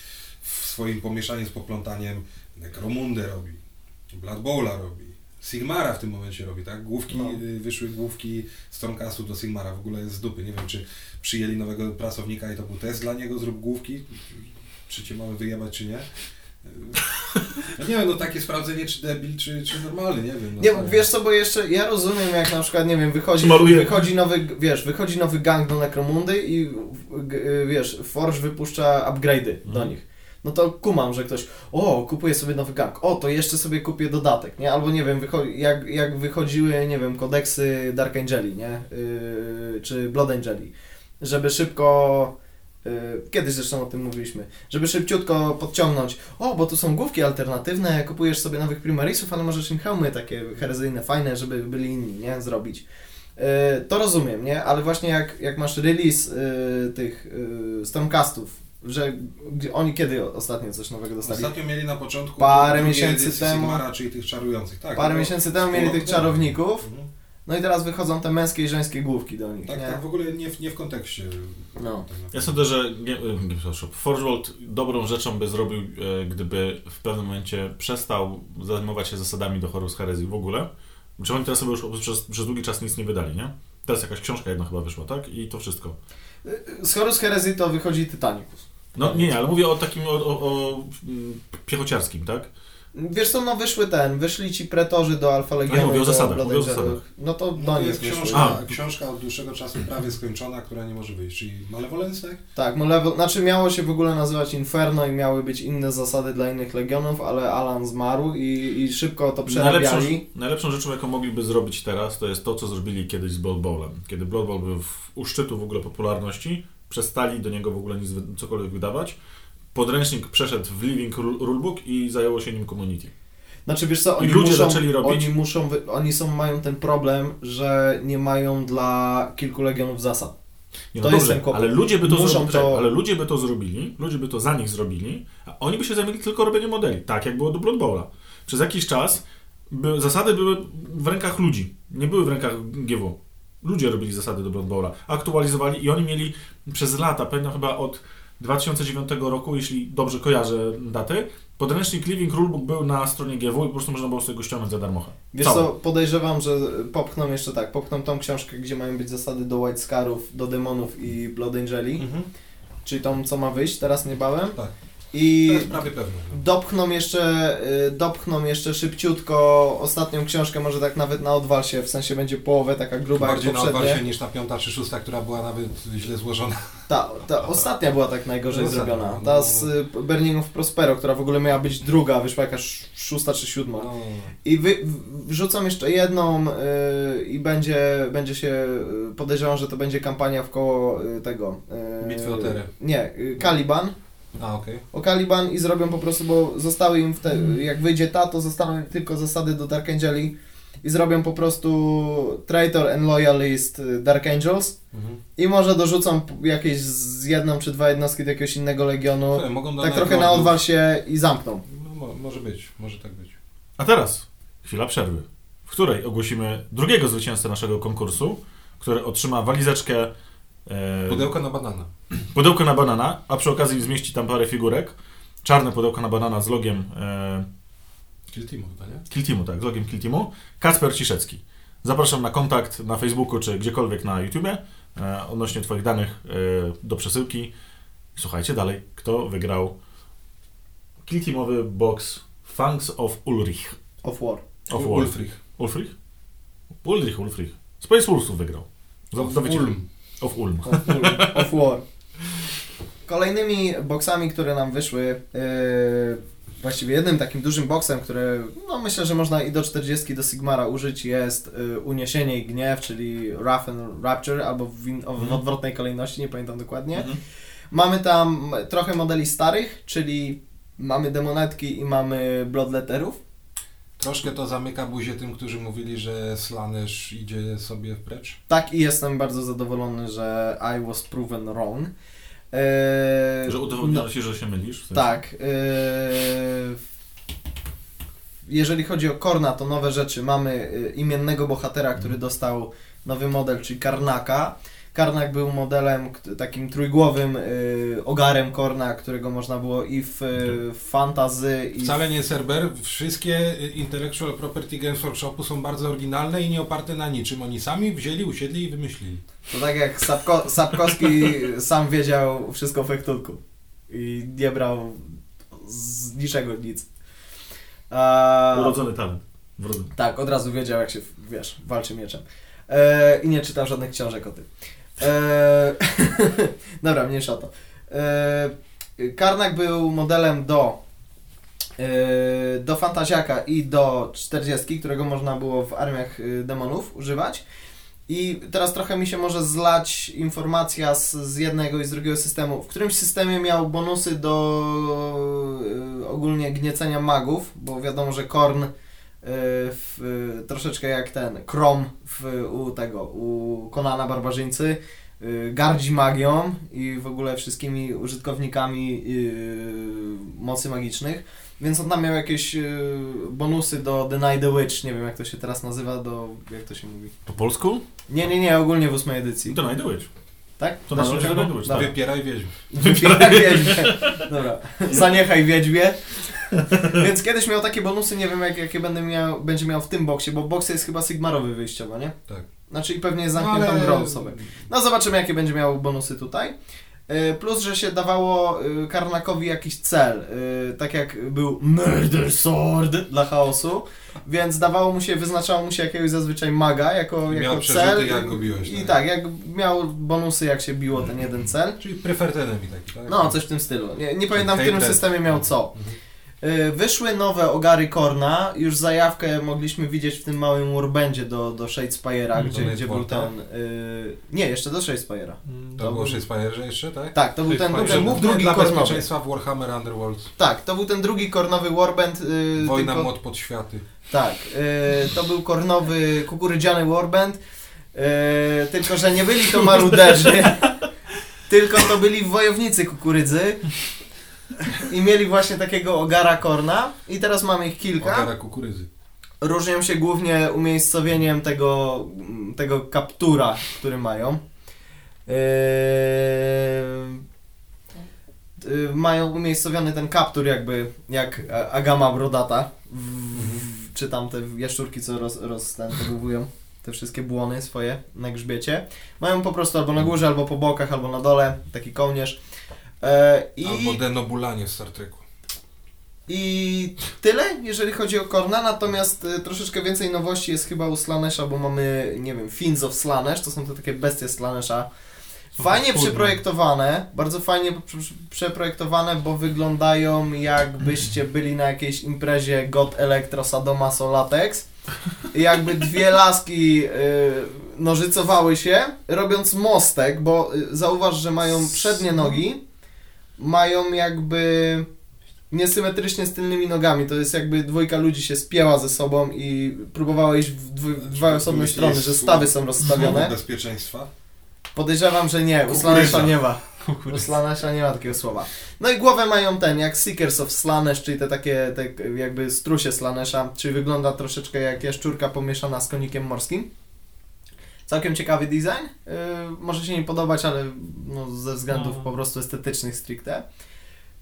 w swoim pomieszaniu z poplątaniem Necromundę robi, Blood Bowla robi, Sigmara w tym momencie robi, tak? Główki, No. y, wyszły główki Stormcastu do Sigmara, w ogóle jest z dupy, nie wiem czy przyjęli nowego pracownika i to był test dla niego, zrób główki, czy cię mamy wyjebać czy nie. No nie wiem, no takie sprawdzenie czy debil, czy, czy normalny, nie wiem. No, Nie, stary. wiesz co, bo jeszcze ja rozumiem jak na przykład, nie wiem, wychodzi, wychodzi nowy, wiesz, wychodzi nowy gang do Necromundy i y, wiesz, Forge wypuszcza upgrade'y do Mhm. nich. No to kumam, że ktoś, o, kupuje sobie nowy gang, o, to jeszcze sobie kupię dodatek, nie? Albo nie wiem, wychodzi, jak, jak wychodziły, nie wiem, kodeksy Dark Angeli, nie? Yy, czy Blood Angeli, żeby szybko, yy, kiedyś zresztą o tym mówiliśmy, żeby szybciutko podciągnąć, o, bo tu są główki alternatywne, kupujesz sobie nowych primarisów, ale możesz im hełmy takie herezyjne, fajne, żeby byli inni, nie? Zrobić. Yy, to rozumiem, nie? Ale właśnie jak, jak masz release yy, tych Stormcastów, że oni kiedy ostatnio coś nowego dostali? Ostatnio mieli na początku Parę miesięcy temu. Sigmara, czyli tych czarujących, tak. Parę no, miesięcy temu mieli tych czarowników, Mhm. no i teraz wychodzą te męskie i żeńskie główki do nich, Tak, nie? tak, w ogóle nie w, nie w kontekście. No. Ja sądzę, że przepraszam, Forge World dobrą rzeczą by zrobił, e, gdyby w pewnym momencie przestał zajmować się zasadami do Horus Herezji w ogóle. Czy oni teraz sobie już przez, przez długi czas nic nie wydali, nie? Teraz jakaś książka jedna chyba wyszła, tak? I to wszystko. Z Horus Heresy to wychodzi Titanicus. No nie, nie, ale mówię o takim, o, o, o mm, piechociarskim, tak? Wiesz co, no wyszły ten, wyszli ci pretorzy do Alfa Legionu. mówię o zasadach, mówię o zasadach. No to do No, nich jest wyszły. książka, książka od dłuższego czasu prawie skończona, która nie może wyjść, czyli Malevolence, tak? Tak, level, znaczy miało się w ogóle nazywać Inferno i miały być inne zasady dla innych legionów, ale Alan zmarł i, i szybko to Najlepszą, przerabiali. najlepszą rzeczą, jaką mogliby zrobić teraz, to jest to, co zrobili kiedyś z Blood Bowlem. Kiedy Blood Bowl był w, u szczytu w ogóle popularności, przestali do niego w ogóle nic, cokolwiek wydawać. Podręcznik przeszedł w Living Rule- Rulebook i zajęło się nim community. Znaczy wiesz co, I oni ludzie muszą, zaczęli robić- Oni muszą, oni są, mają ten problem, że nie mają dla kilku legionów zasad. Nie, To no jest dobrze, ten kłopot. ale ludzie by to Muszą zrobili, to- ale ludzie by to zrobili, ludzie by to za nich zrobili, a oni by się zajęli tylko robieniem modeli, tak jak było do Blood Bowla. Przez jakiś czas by, zasady były w rękach ludzi, nie były w rękach GW. Ludzie robili zasady do Blood Bowla, aktualizowali i oni mieli przez lata, pamiętam chyba od 2009 roku, jeśli dobrze kojarzę daty, podręcznik Living Rulebook był na stronie GW i po prostu można było sobie go ściągnąć za darmo. Wiesz co, podejrzewam, że popchną jeszcze tak, popchną tą książkę, gdzie mają być zasady do White Scarów, do demonów i Blood Angeli, czyli tą, co ma wyjść teraz niebawem. Tak. To I jest prawie pewne. no. dopchną jeszcze, y, dopchną jeszcze szybciutko ostatnią książkę, może tak nawet na odwalsie, w sensie będzie połowę taka gruba Bardziej jak na poprzednie. odwarcie niż ta piąta czy szósta, która była nawet źle złożona. Ta, ta ostatnia była tak najgorzej Ostatnia, zrobiona. no, Ta no, z no. y, Burning of Prospero, która w ogóle miała być druga, wyszła jakaś szósta czy siódma. No, I wy, wrzucam jeszcze jedną y, i będzie, będzie się, y, podejrzewam, że to będzie kampania w koło tego. y, Bitwy o Terę. Nie, y, Caliban. A okej. O Caliban i zrobią po prostu, bo zostały im, w te, jak wyjdzie ta, to zostaną im tylko zasady do Dark Angeli i zrobią po prostu Traitor and Loyalist y, Dark Angels Mhm. i może dorzucą jakieś z jedną czy dwa jednostki do jakiegoś innego legionu. Słuchaj, mogą Tak trochę na odwal się i zamkną. No, mo- może być, może tak być. A teraz chwila przerwy, w której ogłosimy drugiego zwycięzcę naszego konkursu, który otrzyma walizeczkę Pudełko na banana. pudełko na banana, a przy okazji zmieści tam parę figurek. Czarne pudełko na banana z logiem e, Kill Teamu chyba, nie? Kill Teamu, tak, z logiem Kill Teamu. Kacper Ciszecki. Zapraszam na kontakt na Facebooku czy gdziekolwiek na YouTubie e, odnośnie Twoich danych e, do przesyłki. Słuchajcie dalej, kto wygrał Kill Teamowy box Fangs of Ulrich. Of War. Of War. Ulfrich. Ulfrich? Ulrich, Ulfrich. Space Wolvesów wygrał. Z- dowiecie- Ulm. Of Ulm. Of, of War. Kolejnymi boksami, które nam wyszły, yy, właściwie jednym takim dużym boksem, który no myślę, że można i do 40 do Sigmara użyć, jest yy, Uniesienie i Gniew, czyli Wrath and Rapture, albo w, w Mhm. odwrotnej kolejności, nie pamiętam dokładnie. Mhm. Mamy tam trochę modeli starych, czyli mamy demonetki i mamy bloodletterów. Troszkę to zamyka buzię tym, którzy mówili, że Slanesh idzie sobie w precz. Tak i jestem bardzo zadowolony, że I was proven wrong. Eee, Że udowodniono ci, że się mylisz? w sensie? Tak. Yy, jeżeli chodzi o Korna, to nowe rzeczy. Mamy yy, imiennego bohatera, który dostał nowy model, czyli Karnaka. Karnak był modelem takim trójgłowym yy, ogarem Korna, którego można było i w, yy, w fantazy i Wcale nie serber. Wszystkie y, Intellectual Property Games Workshopu są bardzo oryginalne i nie oparte na niczym. Oni sami wzięli, usiedli i wymyślili. To tak jak Sapko, Sapkowski sam wiedział wszystko o fechtulku i nie brał z niczego nic. A, Urodzony talent. Wrodzony. tak, od razu wiedział jak się, wiesz, walczy mieczem. E, I nie czytał żadnych książek o tym. E, dobra, mniejsza o to. E, Karnak był modelem do e, do Fantaziaka i do 40, którego można było w armiach y, demonów używać. I teraz trochę mi się może zlać informacja z, z jednego i z drugiego systemu. W którymś systemie miał bonusy do y, ogólnie gniecenia magów, bo wiadomo, że Korn w, y, troszeczkę jak ten Krom w, u tego, u Konana Barbarzyńcy y, gardzi magią i w ogóle wszystkimi użytkownikami y, mocy magicznych. Więc on tam miał jakieś y, bonusy do Deny the Witch, nie wiem jak to się teraz nazywa, do, jak to się mówi. Po polsku? Nie, nie, nie, ogólnie w ósmej edycji. To Night Witch. Tak? To się radę? Night Witch, tak. Wypieraj wiedźmy. Wypieraj wiedźmie. Dobra, zaniechaj wiedźmie. Więc kiedyś miał takie bonusy, nie wiem jak, jakie będę miał, będzie miał w tym boksie, bo boks jest chyba Sigmarowy wyjściowo, nie? Tak. Znaczy i pewnie jest zamkniętą grą sobie. No zobaczymy jakie będzie miał bonusy tutaj. Y, Plus, że się dawało y, Karnakowi jakiś cel, y, tak jak był Murder Sword dla chaosu, więc dawało mu się, wyznaczało mu się jakiegoś zazwyczaj maga jako, Miał jako przerzuty, cel. jak go biłeś, I tak. tak, jak miał bonusy jak się biło ten jeden cel. Czyli preferred enemy taki, tak? No, coś w tym stylu. Nie, nie pamiętam w którym systemie miał co. Mhm. Y, Wyszły nowe ogary Korna, już zajawkę mogliśmy widzieć w tym małym warbandzie do, do Shadespire'a, Mm, gdzie, gdzie był ten... Y, nie, jeszcze do Shadespire'a. To To było był- 6 Spire'ze jeszcze, tak? Tak, to był ten, ten mówmy drugi dla kornowy. bezpieczeństwa w Warhammer Underworld. Tak, to był ten drugi kornowy warband. Y, Wojna tylko, mod pod światy. Tak, y, to był kornowy, kukurydziany warband, y, tylko że nie byli to maruderzy, tylko to byli wojownicy kukurydzy i mieli właśnie takiego ogara korna i teraz mamy ich kilka. Ogara kukurydzy. Różnią się głównie umiejscowieniem tego, tego kaptura, który mają. Yy, yy, mają umiejscowiony ten kaptur jakby jak Agama Brodata, w, w, czy tam te jaszczurki, co roz, rozstępowują te wszystkie błony swoje na grzbiecie. Mają po prostu albo na górze, albo po bokach, albo na dole, taki kołnierz. E, I... Albo Denobulanie Star Treku. I tyle, jeżeli chodzi o Korna, natomiast y, troszeczkę więcej nowości jest chyba u Slanesha, bo mamy, nie wiem, Fins of Slanesh, to są te takie bestie Slanesha. Fajnie Kurde. przeprojektowane, bardzo fajnie prze- przeprojektowane, bo wyglądają jakbyście byli na jakiejś imprezie God Electro Sadomaso Latex. I jakby dwie laski y, nożycowały się, robiąc mostek, bo y, zauważ, że mają przednie nogi, mają jakby niesymetrycznie z tylnymi nogami. To jest jakby dwójka ludzi się spięła ze sobą i próbowała iść w dwu, dwa osobne strony, że stawy są rozstawione. bezpieczeństwa. Podejrzewam, że nie. U. Slanesha nie ma. U Slanesha nie ma takiego słowa. No i głowę mają ten, jak Seekers of Slanesh, czyli te takie te jakby strusie Slanesha, czyli wygląda troszeczkę jak jaszczurka pomieszana z konikiem morskim. Całkiem ciekawy design. Yy, może się nie podobać, ale no, ze względów No. po prostu estetycznych stricte.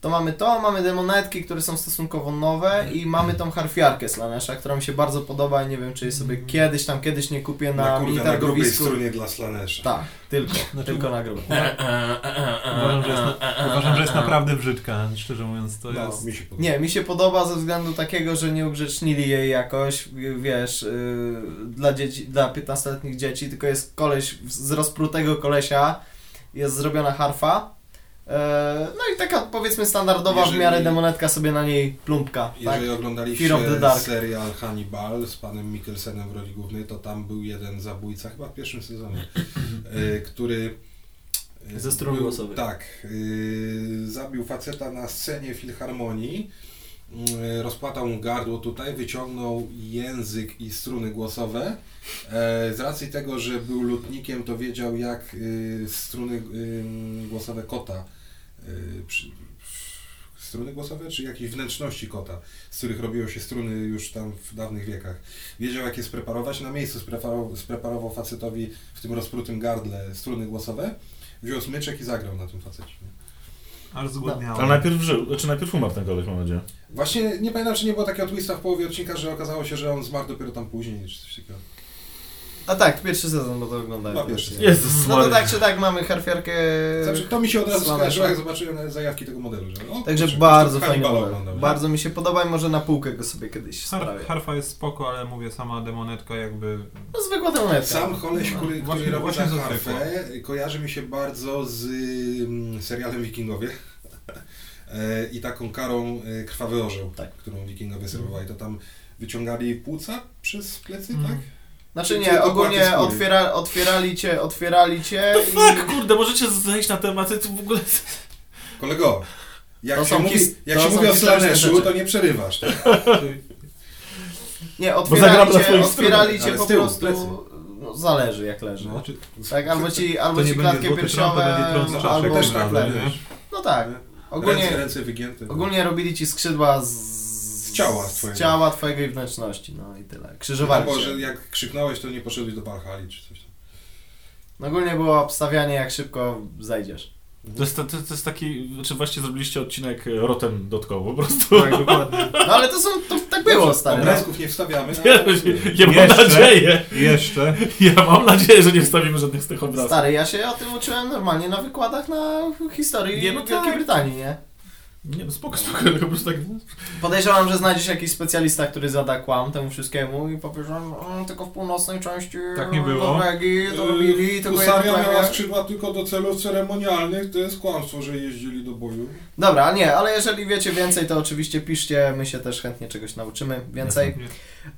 To mamy to, mamy demonetki, które są stosunkowo nowe i mamy tą harfiarkę Slanesha, która mi się bardzo podoba i nie wiem, czy jej sobie kiedyś tam, kiedyś nie kupię Na, na, na mini kurde, na targowisku. stronie dla Slanesha. Tak, tylko, tylko na grubej. Uważam, że jest, na, uważam, że jest naprawdę brzydka, szczerze mówiąc. To No. jest... Mi się podoba. Nie, mi się podoba ze względu takiego, że nie ugrzecznili jej jakoś, wiesz, yy, dla, dzieci, dla 15-letnich dzieci, tylko jest koleś z rozprutego kolesia, jest zrobiona harfa. Yy, no i taka powiedzmy standardowa w Jeżeli- miarę demonetka sobie na niej plumpka. Tak? Jeżeli oglądaliście the Dark. serial Hannibal z panem Mikkelsenem w roli głównej, to tam był jeden zabójca, chyba w pierwszym sezonie, y, który... y, Ze strun był- głosowych. Tak. y, zabił faceta na scenie filharmonii, y, rozpłatał mu gardło tutaj, wyciągnął język i struny głosowe. E, Z racji tego, że był lutnikiem, to wiedział jak y, struny y, głosowe kota y, przy, struny głosowe, czy jakieś wnętrzności kota, z których robiło się struny już tam w dawnych wiekach. Wiedział, jak je spreparować. Na miejscu spreparował, spreparował facetowi w tym rozprutym gardle struny głosowe, wziął smyczek i zagrał na tym facecie. nie? Aż zgłodniałem. Ale najpierw żył, znaczy najpierw umarł ten koleś, mam nadzieję. Właśnie nie pamiętam, czy nie było takiego twista w połowie odcinka, że okazało się, że on zmarł dopiero tam później, czy coś takiego. A tak, pierwszy sezon, bo to wygląda. No, pierwszy sezon. Jezus No to Maria. tak czy tak mamy harfiarkę. Znaczy, to mi się od razu skojarzyło, jak zobaczyłem nawet zajawki tego modelu. Że, o, Także kurczę, bardzo ktoś fajny Hannibala model. oglądał, nie? Bardzo mi się podoba i może na półkę go sobie kiedyś Har, sprawię. harfa jest spoko, ale mówię, sama demonetka jakby... No zwykła demonetka. Sam koleś, który, Właśnie- który robi właśnie na to harfę, kojarzy mi się bardzo z mm, serialem Wikingowie. E, I taką karą e, Krwawy Orzeł, Tak. którą Wikingowie serwowali. To tam wyciągali płuca przez plecy, Mhm. tak? Znaczy Czy nie, ogólnie otwiera, otwierali cię, otwierali cię To i... fuck, kurde, możecie zejść na temat, to w ogóle... Kolego, jak To się mówi, his- jak to się mówi o rzeczy. to nie przerywasz. Tak? Nie, otwierali cię, otwierali cię po tyłu, prostu... No, zależy jak leży. No. Znaczy, Tak, albo ci, albo ci z czaszek. albo... też tak, nie? No tak. Ręce, Ogólnie, ręce wygięte. ogólnie robili ci skrzydła z... Z ciała z twojego. ciała twojego i wnętrzności, no i tyle. Krzyżowali się. że jak krzyknąłeś, to nie poszedłeś do Valhalla czy coś tam. No Ogólnie było obstawianie jak szybko zajdziesz. To jest, to, to jest taki, znaczy właśnie zrobiliście odcinek e, rotem.com po prostu. Tak, dokładnie. No ale to są, to tak było stary. Obrazków nie wstawiamy. Ja, ja mam Jeszcze? nadzieję, Jeszcze. ja mam nadzieję, że nie wstawimy żadnych z tych obrazów. Stary, ja się o tym uczyłem normalnie na wykładach na historii Nie, no Wielkiej tak. Brytanii, nie? Nie no spoko, spoko, tylko po prostu tak... Podejrzewam, że znajdziesz jakiś specjalista, który zada kłam temu wszystkiemu i powie, że mm, tylko w północnej części Tak nie było. Norwegii to robili, tylko Husaria jedno miała plemię. skrzydła tylko do celów ceremonialnych, to jest kłamstwo, że jeździli do boju. Dobra, nie, ale jeżeli wiecie więcej, to oczywiście piszcie, my się też chętnie czegoś nauczymy więcej.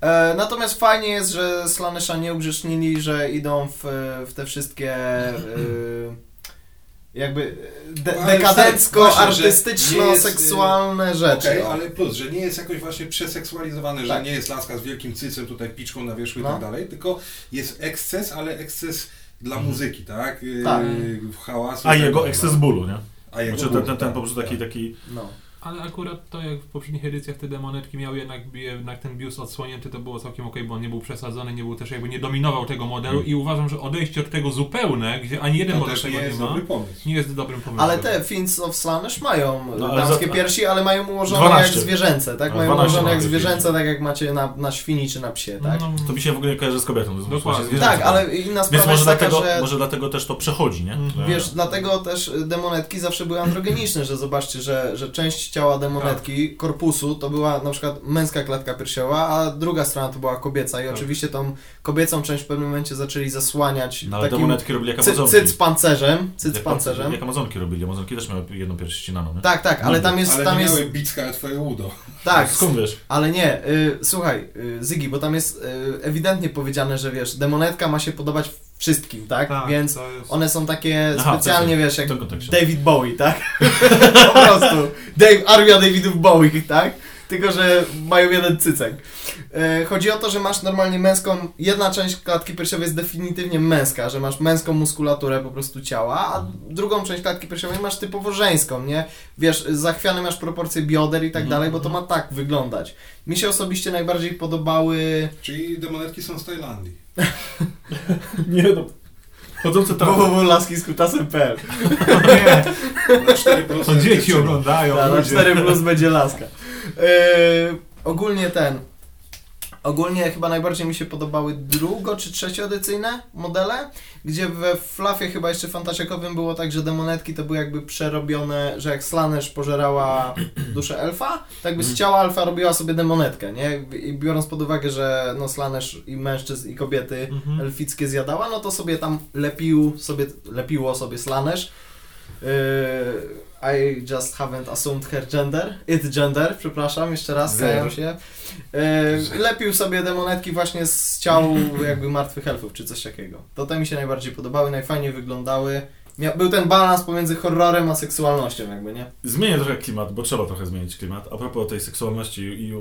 E, natomiast fajnie jest, że Slanesha nie ugrzecznili, że idą w, w te wszystkie e, jakby de, Ale dekadencko-artystyczno-seksualne rzeczy. Okej, o. ale plus, że nie jest jakoś właśnie przeseksualizowane, że Tak. nie jest laska z wielkim cycem, tutaj piczką na wierzchu No. i tak dalej, tylko jest eksces, ale eksces dla Mhm. muzyki, tak? Yy, Tak. Hałasu. A jego dalej. ekces bólu, nie? A jego Znaczy ból, ten, ten, ten tak, po prostu taki, tak. taki... No. Ale akurat to jak w poprzednich edycjach te demonetki miały jednak, jednak ten biust odsłonięty, to było całkiem okej, bo on nie był przesadzony, nie był też jakby nie dominował tego modelu i uważam, że odejście od tego zupełne, gdzie ani jeden To model tego nie nie, jest ma, dobry pomysł. nie jest dobrym pomysłem. Ale te Fins of Slaanesh mają No, damskie za- piersi, ale mają ułożone 12. jak zwierzęce, tak? Mają 12 ułożone jak zwierzęce, tak jak macie na, na świni czy na psie, tak? No, To mi się w ogóle nie kojarzy z kobietą. to jest Dokładnie. właśnie zwierzęce. Tak, ale inna Więc sprawa może jest taka, dlatego, że może dlatego też to przechodzi, nie? Mhm. Wiesz, dlatego też demonetki zawsze były androgeniczne, że zobaczcie, że, że część ciała demonetki, korpusu, to była na przykład męska klatka piersiowa, a druga strona to była kobieca i Tak. oczywiście tą kobiecą część w pewnym momencie zaczęli zasłaniać No, ale takim demonetki robili jak cy, Amazonki. cyc pancerzem, cyc jak, pancerzem. Jak Amazonki robili. Amazonki też miały jedną pierś ścinaną, nie? Tak, tak, ale tam jest, Ale tam nie jest, miały bicka twoje udo. tak, Skąd wiesz? ale nie, y, słuchaj, y, Zygi, bo tam jest y, ewidentnie powiedziane, że wiesz, demonetka ma się podobać wszystkim, tak? tak, Więc jest... one są takie Aha, specjalnie, wiesz, jak kontekście. David Bowie, tak? po prostu. Dave, armia Davidów Bowie, tak? Tylko, że mają jeden cycek. E, chodzi o to, że masz normalnie męską, jedna część klatki piersiowej jest definitywnie męska, że masz męską muskulaturę po prostu ciała, a drugą część klatki piersiowej masz typowo żeńską, nie? Wiesz, zachwiane masz proporcje bioder i tak dalej, bo to ma tak wyglądać. Mi się osobiście najbardziej podobały Czyli demonetki są z Tajlandii. Nie no. Chodzące trapy. www.laskiskutasem.pl Nie, Na 4% to dzieci oglądają. Tak, na ludzie. 4 plus będzie laska. Yy, ogólnie ten. Ogólnie chyba najbardziej mi się podobały drugo czy trzecioedycyjne modele, gdzie we Flafie chyba jeszcze fantasiakowym było tak, że demonetki to były jakby przerobione, że jak Slanesh pożerała duszę elfa, tak jakby z ciała elfa robiła sobie demonetkę, nie? I biorąc pod uwagę, że no Slanesh i mężczyzn i kobiety Mhm. elfickie zjadała, no to sobie tam lepił sobie, lepiło sobie Slanesh. Yy, I just haven't assumed her gender. It gender, przepraszam, jeszcze raz, stają się. Yy, lepił sobie demonetki właśnie z ciał jakby martwych elfów, czy coś takiego. To te mi się najbardziej podobały, najfajniej wyglądały. Mia- był ten balans pomiędzy horrorem a seksualnością jakby, nie? Zmienię trochę klimat, bo trzeba trochę zmienić klimat. A propos tej seksualności i,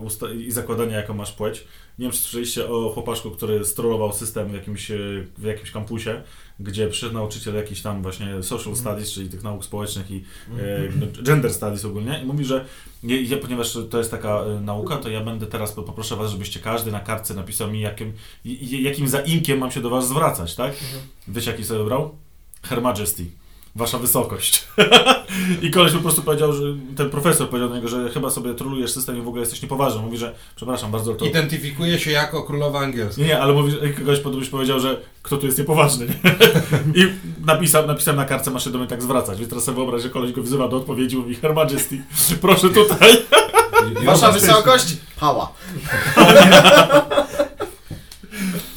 i zakładania, jaką masz płeć. Nie wiem, czy słyszeliście o chłopaczku, który strollował system w jakimś, e, w jakimś kampusie, gdzie przyszedł nauczyciel jakiś tam właśnie social studies, czyli tych nauk społecznych i e, no, gender studies ogólnie i mówi, że ja, ponieważ to jest taka e, nauka, to ja będę teraz, po- poproszę was, żebyście każdy na kartce napisał mi, jakim, jakim zaimkiem mam się do was zwracać, tak? Wiecie, jaki sobie wybrał? Her Majesty. Wasza wysokość. I koleś po prostu powiedział, że ten profesor powiedział do niego, że chyba sobie trolujesz system i w ogóle jesteś niepoważny. Mówi, że przepraszam bardzo, to... Identyfikuje się jako królowa angielska. Nie, nie, ale mówi, że kogoś podobnie powiedział, że kto tu jest niepoważny. Nie? I napisał, napisałem na kartce, masz się do mnie tak zwracać. Więc teraz sobie wyobraź, że koleś go wzywa do odpowiedzi, mówi Her Majesty, proszę tutaj. Wasza wysokość? Pała.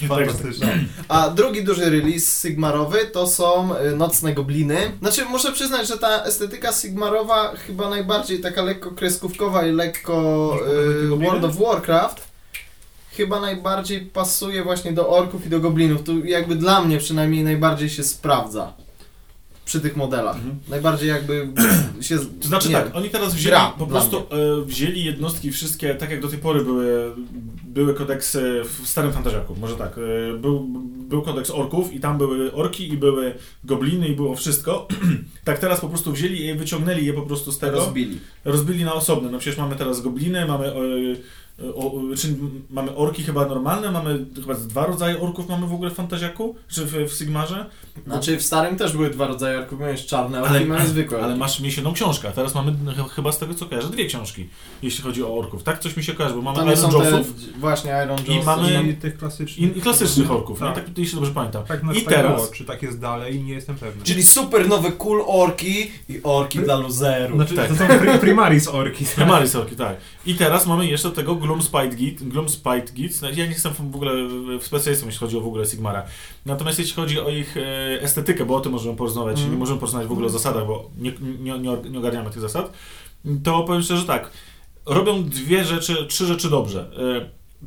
Fantastycznie. A drugi duży release Sigmarowy to są y, Nocne Gobliny. Znaczy, muszę przyznać, że ta estetyka Sigmarowa chyba najbardziej taka lekko kreskówkowa i lekko y? World of Warcraft chyba najbardziej pasuje właśnie do orków i do goblinów. Tu jakby dla mnie przynajmniej najbardziej się sprawdza przy tych modelach. Mhm. Najbardziej jakby się... To znaczy nie tak, oni teraz wzięli, Gra po prostu e, wzięli jednostki wszystkie, tak jak do tej pory były, były kodeksy w starym fantaziaku, może tak, e, był, był kodeks orków i tam były orki i były gobliny i było wszystko. tak teraz po prostu wzięli i wyciągnęli je po prostu z tego, rozbili. rozbili na osobne. No przecież mamy teraz gobliny, mamy, e, o, mamy orki chyba normalne, mamy chyba dwa rodzaje orków mamy w ogóle w fantaziaku, czy w, w Sigmarze. Znaczy w starym też były dwa rodzaje orków, miałeś czarne orki Ale- i miałeś zwykłe Ale masz mieć jedną książkę, a teraz mamy ch- chyba z tego co kojarzę dwie książki, jeśli chodzi o orków. Tak coś mi się kojarzy, bo mamy Tam Iron Jossów właśnie Iron I Joss. mamy- I tych klasycznych. i, i klasycznych orków, Tak. nie? tak jeśli dobrze pamiętam. Tak, no, I tak teraz- było. Czy tak jest dalej, nie jestem pewny. Czyli super nowe cool orki i orki dla luzerów. Znaczy, tak. to są pri primaris orki. Primaris orki, tak. I teraz mamy jeszcze tego Gloomspite Git, Gloomspite Git. Ja nie jestem w ogóle w specjalistą, jeśli chodzi o w ogóle Sigmara. Natomiast jeśli chodzi o ich e, estetykę, bo o tym możemy porozmawiać, Mm. nie możemy porozmawiać w ogóle o zasadach, bo nie, nie, nie, ogarniamy tych zasad, to powiem szczerze tak. Robią dwie rzeczy, trzy rzeczy dobrze.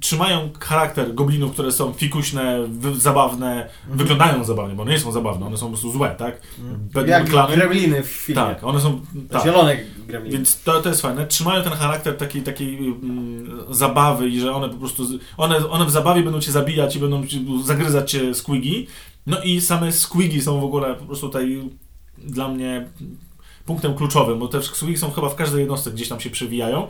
Trzymają charakter goblinów, które są fikuśne, zabawne, wyglądają zabawnie, bo one nie są zabawne, one są po prostu złe, tak? Będą Jak klany. gremliny w filmie. Tak, one są... Tak. Zielone gremliny. Więc to, to jest fajne. Trzymają ten charakter takiej, takiej mm, zabawy i że one po prostu, one, one w zabawie będą cię zabijać i będą zagryzać cię squigi. No i same squigi są w ogóle po prostu tutaj dla mnie punktem kluczowym, bo te X-Wingi są chyba w każdej jednostce gdzieś tam się przewijają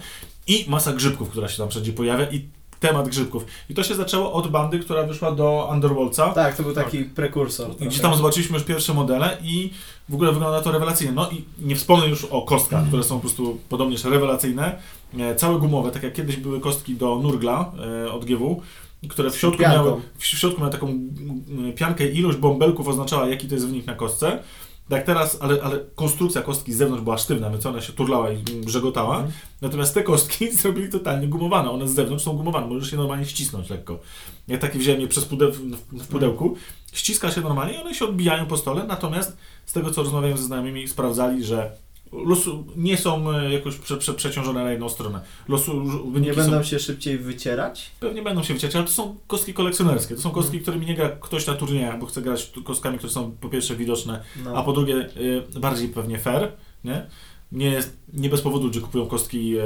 i masa grzybków, która się tam wszędzie pojawia i temat grzybków. I to się zaczęło od bandy, która wyszła do Underworldsa. Tak, to był taki prekursor. Gdzie tam zobaczyliśmy już pierwsze modele i w ogóle wygląda to rewelacyjnie. No i nie wspomnę już o kostkach, które są po prostu podobnież rewelacyjne. E, Całe gumowe, tak jak kiedyś były kostki do Nurgla e, od GW, które w środku, miały, w środku miały taką piankę i ilość bąbelków oznaczała jaki to jest wynik na kostce. Tak teraz, ale, ale konstrukcja kostki z zewnątrz była sztywna, więc ona się turlała i mm, brzegotała. Mhm. Natomiast te kostki zrobili totalnie gumowane. One z zewnątrz są gumowane, możesz je normalnie ścisnąć lekko. Ja takie wziąłem je przez pudeł, w, pudełku, ściska się normalnie i one się odbijają po stole, natomiast z tego co rozmawiałem ze znajomymi, sprawdzali, że losu, nie są e, jakoś prze, prze, przeciążone na jedną stronę. Losu, Nie będą są, się szybciej wycierać? pewnie będą się wyciąć, ale to są kostki kolekcjonerskie. To są kostki, którymi nie gra ktoś na turniejach, bo chce grać kostkami, które są po pierwsze widoczne, No. a po drugie y, bardziej pewnie fair, nie? Nie, jest, nie bez powodu ludzie kupują kostki e,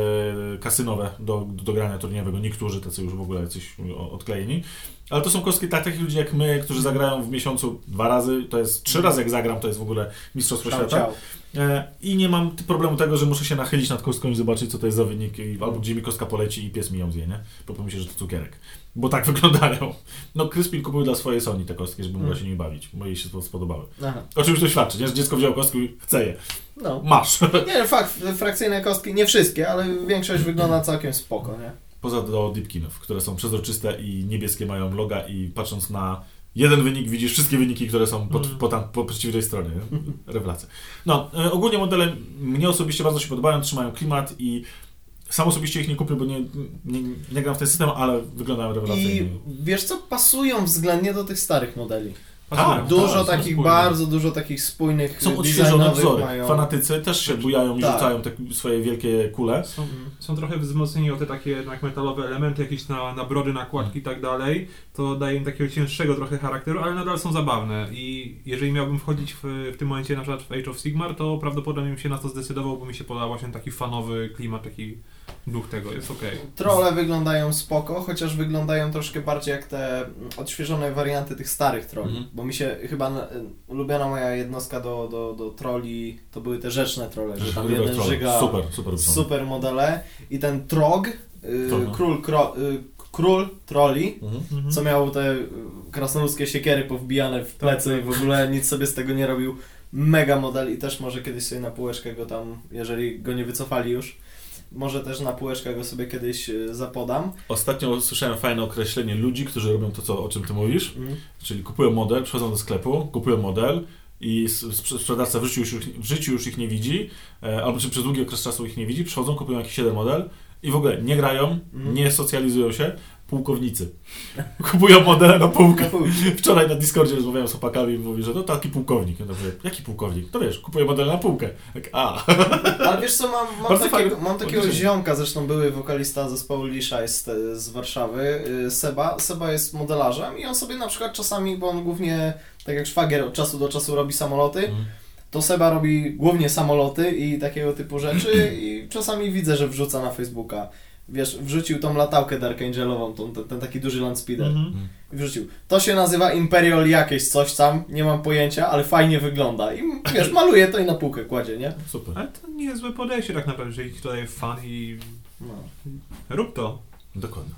kasynowe do, do grania turniejowego. Niektórzy tacy już w ogóle jacyś odklejeni. Ale to są kostki tak, takich ludzi jak my, którzy zagrają w miesiącu dwa razy. To jest trzy razy jak zagram, to jest w ogóle Mistrzostwo Ciao, Świata. ciao. E, I nie mam problemu tego, że muszę się nachylić nad kostką i zobaczyć, co to jest za wynik, i, albo gdzie mi kostka poleci i pies mi ją zje, nie? Bo pomyślę, że to cukierek. Bo tak wyglądają. No, Crispin kupił dla swojej Sony te kostki, żeby mogła Mm. się nimi bawić, bo jej się to spodobały. Aha. O czymś to świadczy, nie? Że dziecko wzięło kostkę i chce je. No. Masz. Nie, fakt, frakcyjne kostki, nie wszystkie, ale większość wygląda całkiem spoko, nie? Poza do Deepkinów, które są przezroczyste i niebieskie mają loga i patrząc na jeden wynik widzisz wszystkie wyniki, które są po, po, tam, po przeciwnej stronie. nie? Rewelacja. No, e, ogólnie modele mnie osobiście bardzo się podobają, trzymają klimat i sam osobiście ich nie kupię, bo nie, nie, nie gram w ten system, ale wyglądają rewelacyjnie. I wiesz co, pasują względnie do tych starych modeli. Tak, Dużo są takich, spójne. bardzo dużo takich spójnych Są odświeżone designowych wzory. mają. Fanatycy też się bujają i Tak. rzucają te swoje wielkie kule. Są, są trochę wzmocnieni o te takie jednak metalowe elementy, jakieś na, na brody, nakładki i tak dalej. To daje im takiego cięższego trochę charakteru, ale nadal są zabawne. I jeżeli miałbym wchodzić w, w tym momencie na przykład w Age of Sigmar, to prawdopodobnie bym się na to zdecydował, bo mi się podoba właśnie taki fanowy klimat, taki duch tego, jest okej. Trolle wyglądają spoko, chociaż wyglądają troszkę bardziej jak te odświeżone warianty tych starych trolli. Mhm. Bo mi się chyba na- ulubiona moja jednostka do, do, do trolli to były te rzeczne trolle, że tam jeden żyga Super, super. super modele i ten trog, y, król, kro, y, król trolli, Mhm. co miał te y, krasnoludzkie siekiery powbijane w plecy i w ogóle nic sobie z tego nie robił. Mega model i też może kiedyś sobie na półeczkę go tam, jeżeli go nie wycofali już, może też na półeczkę go sobie kiedyś y, zapodam. Ostatnio słyszałem fajne określenie ludzi, którzy robią to, co, o czym ty mówisz. Mm. Czyli kupują model, przychodzą do sklepu, kupują model i sprzedawca w życiu już, ich- w życiu już ich nie widzi, e, albo czy przez długi okres czasu ich nie widzi, przychodzą, kupują jakiś jeden model i w ogóle nie grają, nie socjalizują się, pułkownicy. Kupują modele na półkę. Wczoraj na Discordzie rozmawiałem z chłopakami i mówi, że no taki pułkownik. Ja mówię, jaki pułkownik? To wiesz, kupuję model na półkę. Tak, a. Ale wiesz co, mam, mam, takiego, fajne mam takiego ziomka, zresztą były wokalista zespołu Lisza z, z Warszawy, y, Seba. Seba jest modelarzem i on sobie na przykład czasami, bo on głównie, tak jak szwagier od czasu do czasu robi samoloty, Mhm. To Seba robi głównie samoloty i takiego typu rzeczy i czasami widzę, że wrzuca na Facebooka. Wiesz, wrzucił tą latałkę Dark Angelową, tą, ten, ten taki duży landspeeder. Mhm. I wrzucił. To się nazywa Imperial jakieś coś tam, nie mam pojęcia, ale fajnie wygląda. I wiesz, maluje to i na półkę kładzie, nie? Super. Ale to nie jest złe podejście tak naprawdę, jeżeli daje fan i No. rób to. Dokładnie.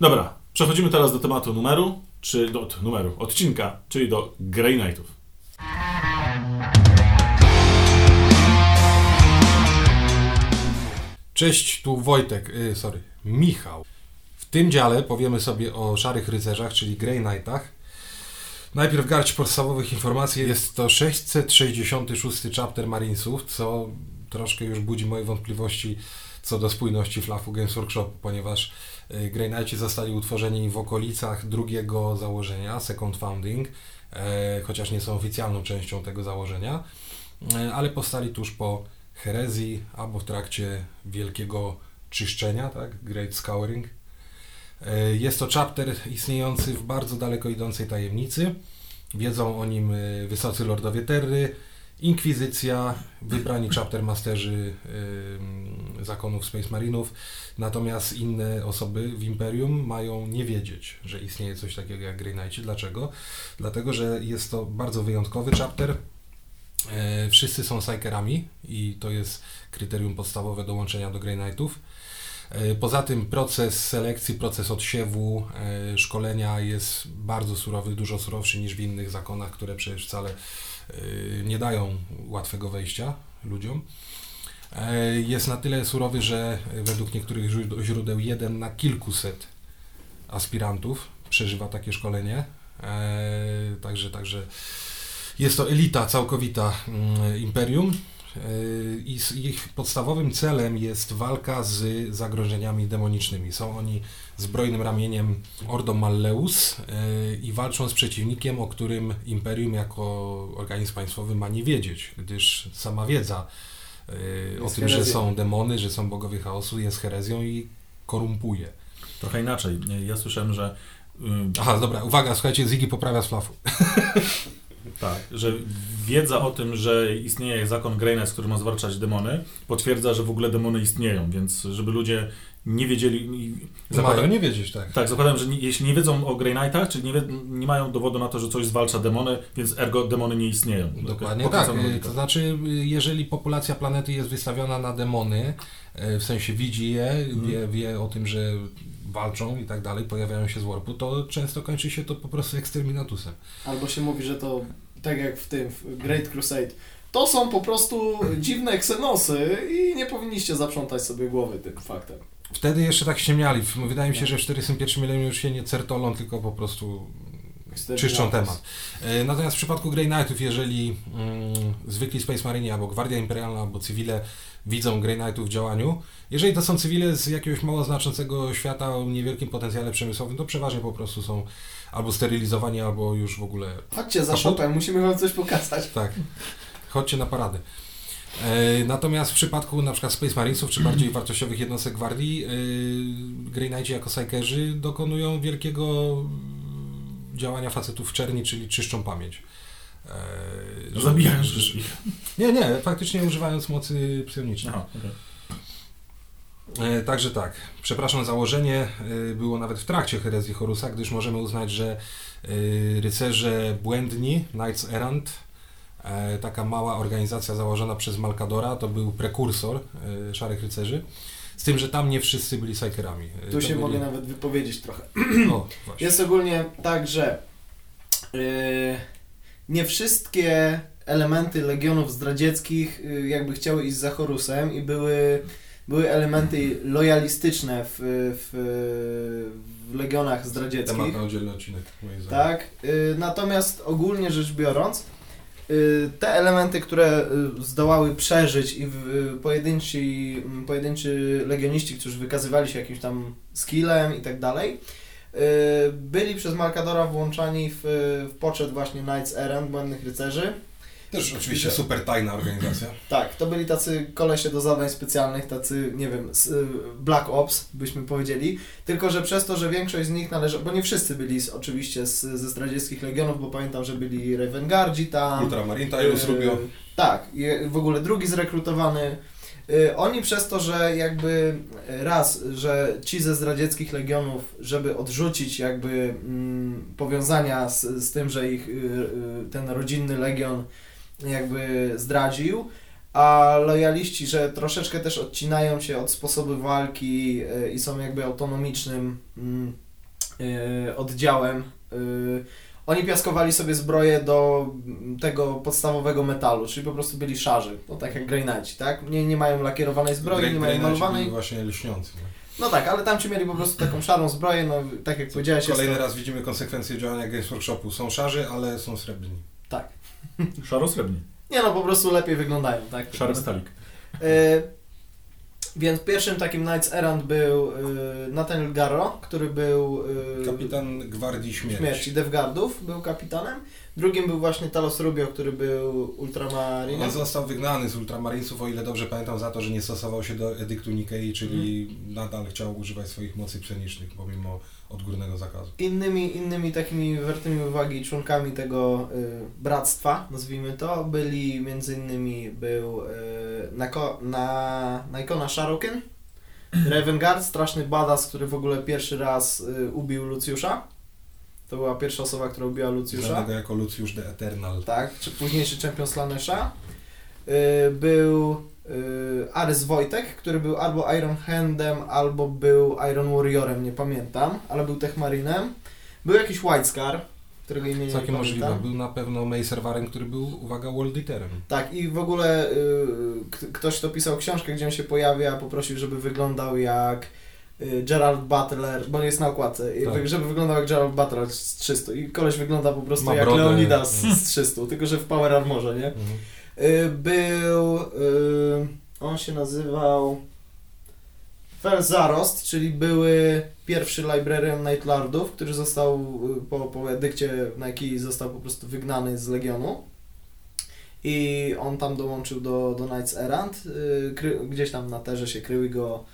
Dobra, przechodzimy teraz do tematu numeru, czy do od numeru, odcinka, czyli do Grey Knightów. Cześć, tu Wojtek, y, sorry, Michał. W tym dziale powiemy sobie o Szarych Rycerzach, czyli Grey Knightach. Najpierw garść podstawowych informacji. Jest to 666 chapter Marinesów, co troszkę już budzi moje wątpliwości co do spójności flafu Games Workshopu, ponieważ y, Grey Knighti zostali utworzeni w okolicach drugiego założenia, Second Founding, e, chociaż nie są oficjalną częścią tego założenia, e, ale powstali tuż po herezji albo w trakcie wielkiego czyszczenia, tak? Great Scouring. E, Jest to chapter istniejący w bardzo daleko idącej tajemnicy. Wiedzą o nim e, wysocy lordowie Terry, Inkwizycja, wybrani chapter masterzy zakonów Space Marinów, natomiast inne osoby w Imperium mają nie wiedzieć, że istnieje coś takiego jak Grey Knighti. Dlaczego? Dlatego, że jest to bardzo wyjątkowy chapter, wszyscy są Psykerami i to jest kryterium podstawowe do łączenia do Grey Knightów. E, Poza tym proces selekcji, proces odsiewu, e, szkolenia jest bardzo surowy, dużo surowszy niż w innych zakonach, które przecież wcale e, nie dają łatwego wejścia ludziom. E, Jest na tyle surowy, że według niektórych źród- źródeł jeden na kilkuset aspirantów przeżywa takie szkolenie. E, Także, także jest to elita całkowita mm, imperium. e, I ich podstawowym celem jest walka z zagrożeniami demonicznymi. Są oni zbrojnym ramieniem Ordo Malleus e, i walczą z przeciwnikiem, o którym imperium jako organizm państwowy ma nie wiedzieć, gdyż sama wiedza e, o tym, że herezją. są demony, że są bogowie chaosu, jest herezją i korumpuje. Trochę inaczej. Ja słyszałem, że y, Aha, dobra, uwaga, słuchajcie, Ziggy poprawia z flafu. Tak, że wiedza o tym, że istnieje zakon Greynet, który ma zwalczać demony, potwierdza, że w ogóle demony istnieją, więc żeby ludzie nie wiedzieli... i- Mają Zakładam, nie wiedzieć, tak. tak, zakładam, że nie, jeśli nie wiedzą o Grey Knightach, czyli nie, wie, nie mają dowodu na to, że coś zwalcza demony, więc ergo demony nie istnieją. Dokładnie tak. To znaczy, jeżeli populacja planety jest wystawiona na demony, y, w sensie widzi je, Mhm. wie, wie o tym, że walczą i tak dalej, pojawiają się z warpu, to często kończy się to po prostu eksterminatusem. Albo się mówi, że to tak jak w tym w Great Crusade. To są po prostu dziwne ksenosy i nie powinniście zaprzątać sobie głowy tym faktem. Wtedy jeszcze tak ściemniali. W- Wydaje mi się, że w 41 milenium już się nie certolą, tylko po prostu czyszczą temat. E, Natomiast w przypadku Grey Knightów, jeżeli mm, zwykli Space Marine albo Gwardia Imperialna albo cywile widzą Grey Knightów w działaniu, jeżeli to są cywile z jakiegoś mało znaczącego świata o niewielkim potencjale przemysłowym, to przeważnie po prostu są albo sterylizowani, albo już w ogóle Chodźcie za szopem, musimy wam coś pokazać. tak. Chodźcie na parady. E, Natomiast w przypadku na przykład Space Marinesów, czy bardziej wartościowych jednostek gwardii, e, Grey Knights jako Psykerzy dokonują wielkiego działania facetów w czerni, czyli czyszczą pamięć. E, Zabijają. Nie, nie, faktycznie używając mocy psionicznej. Aha, okej. E, Także tak, przepraszam, założenie e, było nawet w trakcie herezji Horusa, gdyż możemy uznać, że e, rycerze błędni, Knights Errant, taka mała organizacja założona przez Malkadora, to był prekursor Szarych Rycerzy, z tym, że tam nie wszyscy byli Psykerami. E, Tu to się byli... mogę nawet wypowiedzieć trochę. O, właśnie. Jest ogólnie tak, że yy, nie wszystkie elementy legionów zdradzieckich yy, jakby chciały iść za Horusem i były, były elementy lojalistyczne w, w, w legionach zdradzieckich. Temat na oddzielny odcinek, moim zdaniem. Tak. Y, natomiast ogólnie rzecz biorąc, y, te elementy, które y, zdołały przeżyć i pojedynczy, m, pojedynczy legioniści, którzy wykazywali się jakimś tam skillem i tak dalej, byli przez Markadora włączani w, w poczet właśnie Knights Errant, Błędnych Rycerzy. Też oczywiście super tajna organizacja. Tak, to byli tacy kolesie do zadań specjalnych, tacy, nie wiem, y, Black Ops, byśmy powiedzieli. Tylko, że przez to, że większość z nich należy, bo nie wszyscy byli z, oczywiście z, ze zdradzieckich legionów, bo pamiętam, że byli Ravengardzi tam. Ultramarine, Tyrus y, Rubio. Tak, w ogóle drugi zrekrutowany. Y, Oni przez to, że jakby raz, że ci ze zdradzieckich legionów, żeby odrzucić jakby mm, powiązania z, z tym, że ich y, y, ten rodzinny legion jakby zdradził, a lojaliści, że troszeczkę też odcinają się od sposobu walki y, i są jakby autonomicznym mm, y, oddziałem. y, Oni piaskowali sobie zbroję do tego podstawowego metalu, czyli po prostu byli szarzy, no tak jak Knights, tak? Nie, nie mają lakierowanej zbroi, nie mają malowanej. byli właśnie lśniący. No tak, ale tam ci mieli po prostu taką szarą zbroję, no tak jak powiedziałeś, jest Kolejny to... raz widzimy konsekwencje działania Games Workshopu. Są szarzy, ale są srebrni. Tak. Szaro-srebrni. Nie no, po prostu lepiej wyglądają, tak? Szary metalik. Y, więc pierwszym takim Knights Errant był y, Nathaniel Garro, który był y, Kapitan Gwardii Śmierci. śmierci Devgardów, był kapitanem. Drugim był właśnie Talos Rubio, który był ultramarinem. On został wygnany z Ultramarinesów, o ile dobrze pamiętam, za to, że nie stosował się do edyktu Nikei, czyli nadal chciał używać swoich mocy psionicznych, pomimo odgórnego zakazu. Innymi, innymi takimi wartymi uwagi członkami tego y, bractwa, nazwijmy to, byli między innymi był y, Nako, na, Naikona Sharokin, Ravengard, straszny badass, który w ogóle pierwszy raz y, ubił Lucjusza. To była pierwsza osoba, która ubiła Lucjusza. Znanego jako Lucius the Eternal. Tak, czy późniejszy czempion Slanesha. Yy, był Ares Wojtek, który był albo Iron Handem, albo był Iron Warriorem, nie pamiętam, ale był Techmarinem. Był jakiś White Scar, którego imienia nie Całkiem możliwe. Był na pewno Macer Warren, który był, uwaga, World Eaterem. Tak, i w ogóle y, ktoś, kto pisał książkę, gdzie on się pojawia, poprosił, żeby wyglądał jak y, Gerald Butler, bo jest na okładce, Tak. żeby wyglądał jak Gerald Butler z 300 i koleś wygląda po prostu Ma jak brodę. Leonidas Mm. z 300, tylko że w Power Armorze, nie? Mhm. Y, był, y, on się nazywał Felzarost, czyli były pierwszy librarian Night Lordów, który został y, po, po edykcie Nike został po prostu wygnany z Legionu. I on tam dołączył do, do Knights Errant. Kry, gdzieś tam na terze się krył i go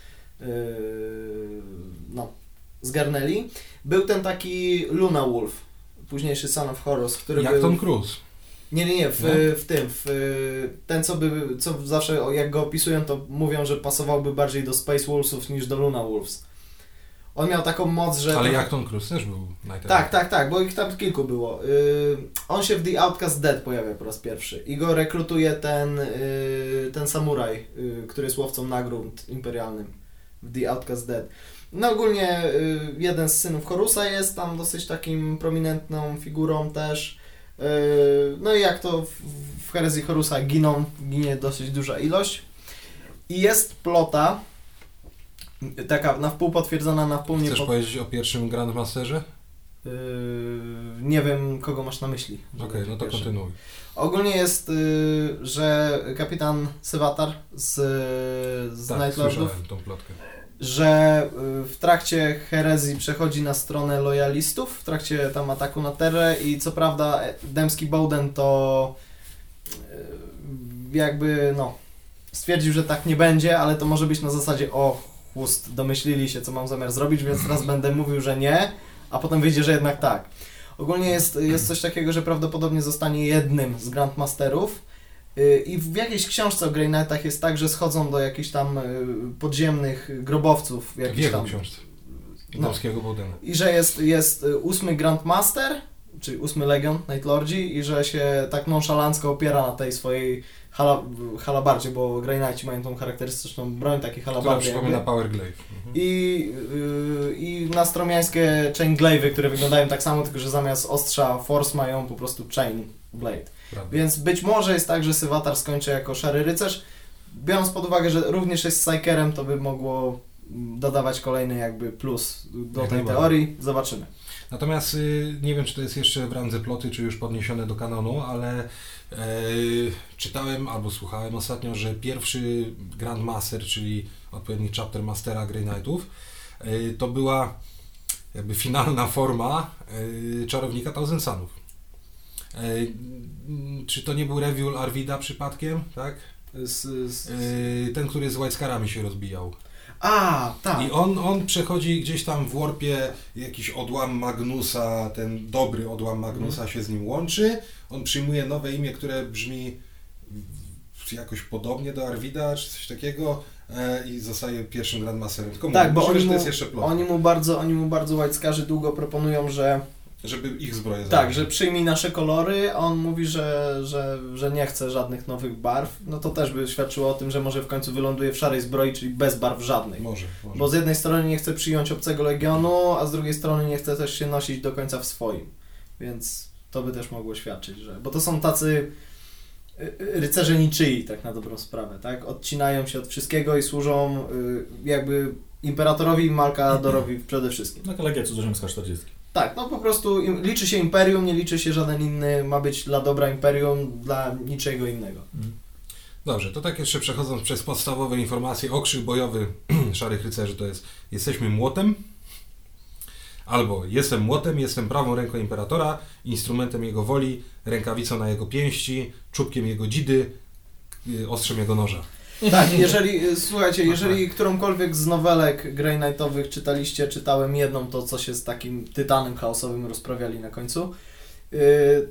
y, no, zgarnęli. Był ten taki Luna Wolf, późniejszy Son of Horus, który Jak był... Tom Cruise. Nie, nie, nie, w, Nie? w tym, w, ten co by, co zawsze jak go opisują, to mówią, że pasowałby bardziej do Space Wolvesów niż do Luna Wolves. On miał taką moc, że... Ale jak Tom Cruise też był Night Tak, tak, tak, bo ich tam kilku było. Yy, on się w The Outcast Dead pojawia po raz pierwszy i go rekrutuje ten, yy, ten samuraj, yy, który jest łowcą nagród imperialnym w The Outcast Dead. No ogólnie yy, jeden z synów Horusa jest tam dosyć takim prominentną figurą też. Yy, no i jak to w, herezji Horusa giną, ginie dosyć duża ilość. I jest plota, taka na wpół potwierdzona, na wpół nie Chcesz po- powiedzieć o pierwszym Grandmasterze? Yy, nie wiem, kogo masz na myśli. Okej, no to Pierwszy. kontynuuj. Ogólnie jest, yy, że kapitan Sywatar z, z Tak, Night Lordów, tą plotkę. Że yy, w trakcie herezji przechodzi na stronę lojalistów, w trakcie tam ataku na Terrę i co prawda e, Demski Bowden to yy, jakby no stwierdził, że tak nie będzie, ale to może być na zasadzie o chłust, domyślili się co mam zamiar zrobić, więc teraz będę mówił, że nie, a potem wyjdzie, że jednak tak. Ogólnie jest, jest coś takiego, że prawdopodobnie zostanie jednym z Grandmasterów i w jakiejś książce o Grey Knightach jest tak, że schodzą do jakichś tam yy, podziemnych grobowców. W jego tam, książce. No. Damskiego Bowdena. I że jest, jest y, ósmy Grandmaster, czyli ósmy Legion Night Lordzi i że się tak nonszalancko opiera na tej swojej hala, halabardzie, bo Grey Knighti mają tą charakterystyczną broń, taki Która halabardzie przypomina jakby. Power Glaive. Mhm. I, yy, I nastromiańskie chain glaive'y, które wyglądają tak samo, tylko że zamiast ostrza force mają po prostu chain blade. Prawda. Więc być może jest tak, że Sywatar skończy jako szary rycerz. Biorąc pod uwagę, że również jest Psykerem, to by mogło mm, dodawać kolejny jakby plus do Jak tej teorii. Zobaczymy. Natomiast y, nie wiem, czy to jest jeszcze w randze ploty, czy już podniesione do kanonu, ale czytałem albo słuchałem ostatnio, że pierwszy Grandmaster, czyli odpowiednik Chapter Mastera Grey Knightów, e, to była jakby finalna forma e, czarownika Thousand Sunów. E, czy to nie był Reviul Arvida przypadkiem, tak? Z, z... E, ten, który z Whitescarami się rozbijał. A, tak. I on, on przechodzi gdzieś tam w warpie, jakiś odłam Magnusa, ten dobry odłam Magnusa Mhm. się z nim łączy. On przyjmuje nowe imię, które brzmi jakoś podobnie do Arvida, czy coś takiego e, i zostaje pierwszym Grandmasterem. Tylko Tak, mówię, bo oni mu, to jest jeszcze plot, oni mu bardzo, oni mu bardzo Whiteskarzy długo proponują, że żeby ich zbroję tak, zabrać. że przyjmij nasze kolory, a on mówi, że, że, że nie chce żadnych nowych barw, no to też by świadczyło o tym, że może w końcu wyląduje w szarej zbroi, czyli bez barw żadnych. Może, może. Bo z jednej strony nie chce przyjąć obcego legionu, a z drugiej strony nie chce też się nosić do końca w swoim. Więc to by też mogło świadczyć, że. Bo to są tacy y, y, rycerze niczyi, tak na dobrą sprawę, tak? Odcinają się od wszystkiego i służą y, jakby imperatorowi i Malkadorowi przede wszystkim. Taka legia cudzoziemska 40. Tak, no po prostu liczy się imperium, nie liczy się żaden inny, ma być dla dobra imperium, dla niczego innego. Dobrze, to tak jeszcze przechodząc przez podstawowe informacje, okrzyk bojowy Szarych Rycerzy to jest jesteśmy młotem, albo jestem młotem, jestem prawą ręką Imperatora, instrumentem jego woli, rękawicą na jego pięści, czubkiem jego dzidy, y, ostrzem jego noża. Tak, jeżeli, y, słuchajcie, jeżeli którąkolwiek z nowelek Grey Knightowych czytaliście, czytałem jedną, to co się z takim tytanem chaosowym rozprawiali na końcu, yy,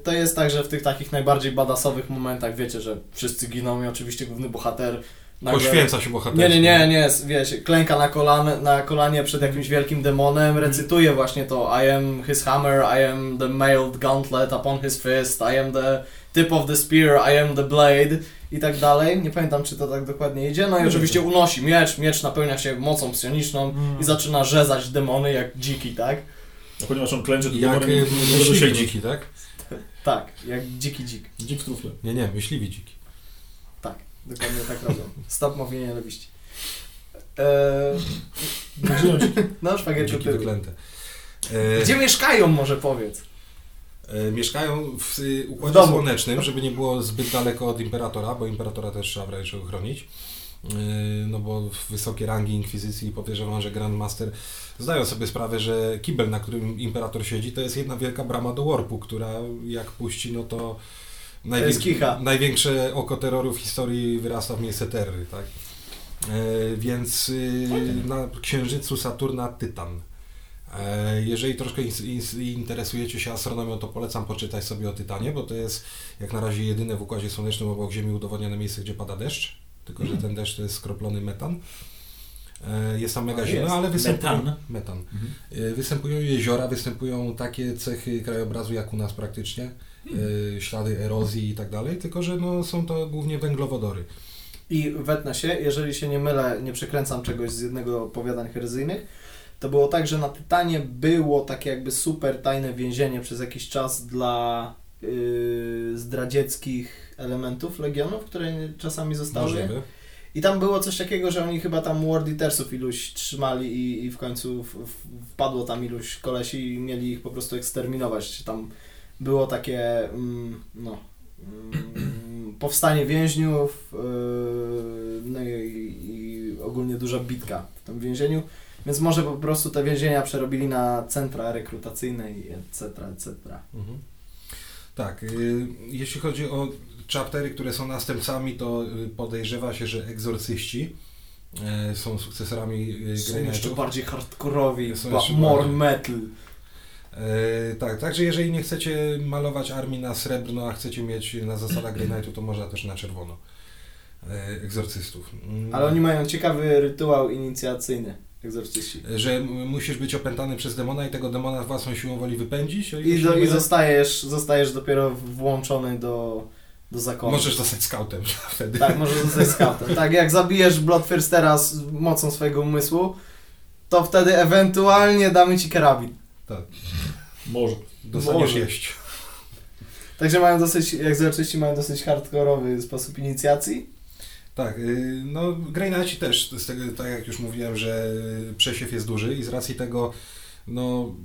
to jest tak, że w tych takich najbardziej badasowych momentach wiecie, że wszyscy giną i oczywiście główny bohater nagle- Poświęca się bohaterstwo. Nie, nie, nie, nie, wiesz, klęka na, kolan, na kolanie przed jakimś wielkim demonem, recytuje właśnie to I am his hammer, I am the mailed gauntlet upon his fist, I am the tip of the spear, I am the blade i tak dalej. Nie pamiętam, czy to tak dokładnie idzie. No i oczywiście unosi miecz, miecz napełnia się mocą psioniczną i zaczyna rzezać demony jak dziki, tak? No, ponieważ on klęczy, to Jak może myśliwi dziki, tak? Tak, jak dziki dzik. Dzik w trufle. Nie, nie, myśliwi dziki. Dokładnie tak robią. Stop mówienie nienawiści. Eee, no, ty. wyklęte. E, Gdzie mieszkają, może powiedz? e, mieszkają w y, W Układzie domu. Słonecznym, żeby nie było zbyt daleko od Imperatora, bo Imperatora też trzeba w razie czego chronić. E, No bo wysokie rangi Inkwizycji podejrzewam, że Grandmaster zdają sobie sprawę, że kibel, na którym Imperator siedzi, to jest jedna wielka brama do Warpu, która jak puści, no to jest kicha. największe oko terroru w historii wyrasta w miejsce terry, tak? E, więc y, na Księżycu Saturna Tytan. E, Jeżeli troszkę interesujecie się astronomią, to polecam poczytać sobie o Tytanie, bo to jest jak na razie jedyne w Układzie Słonecznym obok Ziemi udowodnione miejsce, gdzie pada deszcz. Tylko, że ten deszcz to jest skroplony metan. E, Jest tam mega zimno, ale występują... Metan? Metan. E, Występują jeziora, występują takie cechy krajobrazu jak u nas praktycznie. E, Ślady erozji i tak dalej, tylko że no, są to głównie węglowodory. I wetnę się, jeżeli się nie mylę, nie przekręcam czegoś z jednego opowiadań herezyjnych, to było tak, że na Tytanie było takie jakby super tajne więzienie przez jakiś czas dla yy, zdradzieckich elementów Legionów, które czasami zostały. Możliwe. I tam było coś takiego, że oni chyba tam War Eatersów iluś trzymali i, i w końcu w, w, wpadło tam iluś kolesi i mieli ich po prostu eksterminować. Tam było takie, mm, no, mm, powstanie więźniów, yy, no i, i ogólnie duża bitka w tym więzieniu. Więc może po prostu te więzienia przerobili na centra rekrutacyjne i etc., etc. Mhm. Tak, y, jeśli chodzi o chaptery, które są następcami, to y, podejrzewa się, że egzorcyści y, są sukcesorami y, Są jeszcze bardziej hardkorowi, more metal. E, tak, także jeżeli nie chcecie malować armii na srebrno, a chcecie mieć na zasadach Grey to można też na czerwono e, egzorcystów. Mm, Ale oni mają ciekawy rytuał inicjacyjny, egzorcyści. Że m- musisz być opętany przez demona i tego demona własną siłą woli wypędzić. I, do, i zostajesz, zostajesz dopiero włączony do, do zakonu. Możesz zostać scoutem wtedy. Tak, możesz zostać scoutem. Tak, jak zabijesz Bloodthirstera z mocą swojego umysłu, to wtedy ewentualnie damy ci karabin. Tak. Może. Dostaniesz jeść. Także mają dosyć, egzorcyści mają dosyć hardkorowy sposób inicjacji. Tak, y, no Knighti też, z tego, tak jak już mówiłem, że przesiew jest duży i z racji tego, no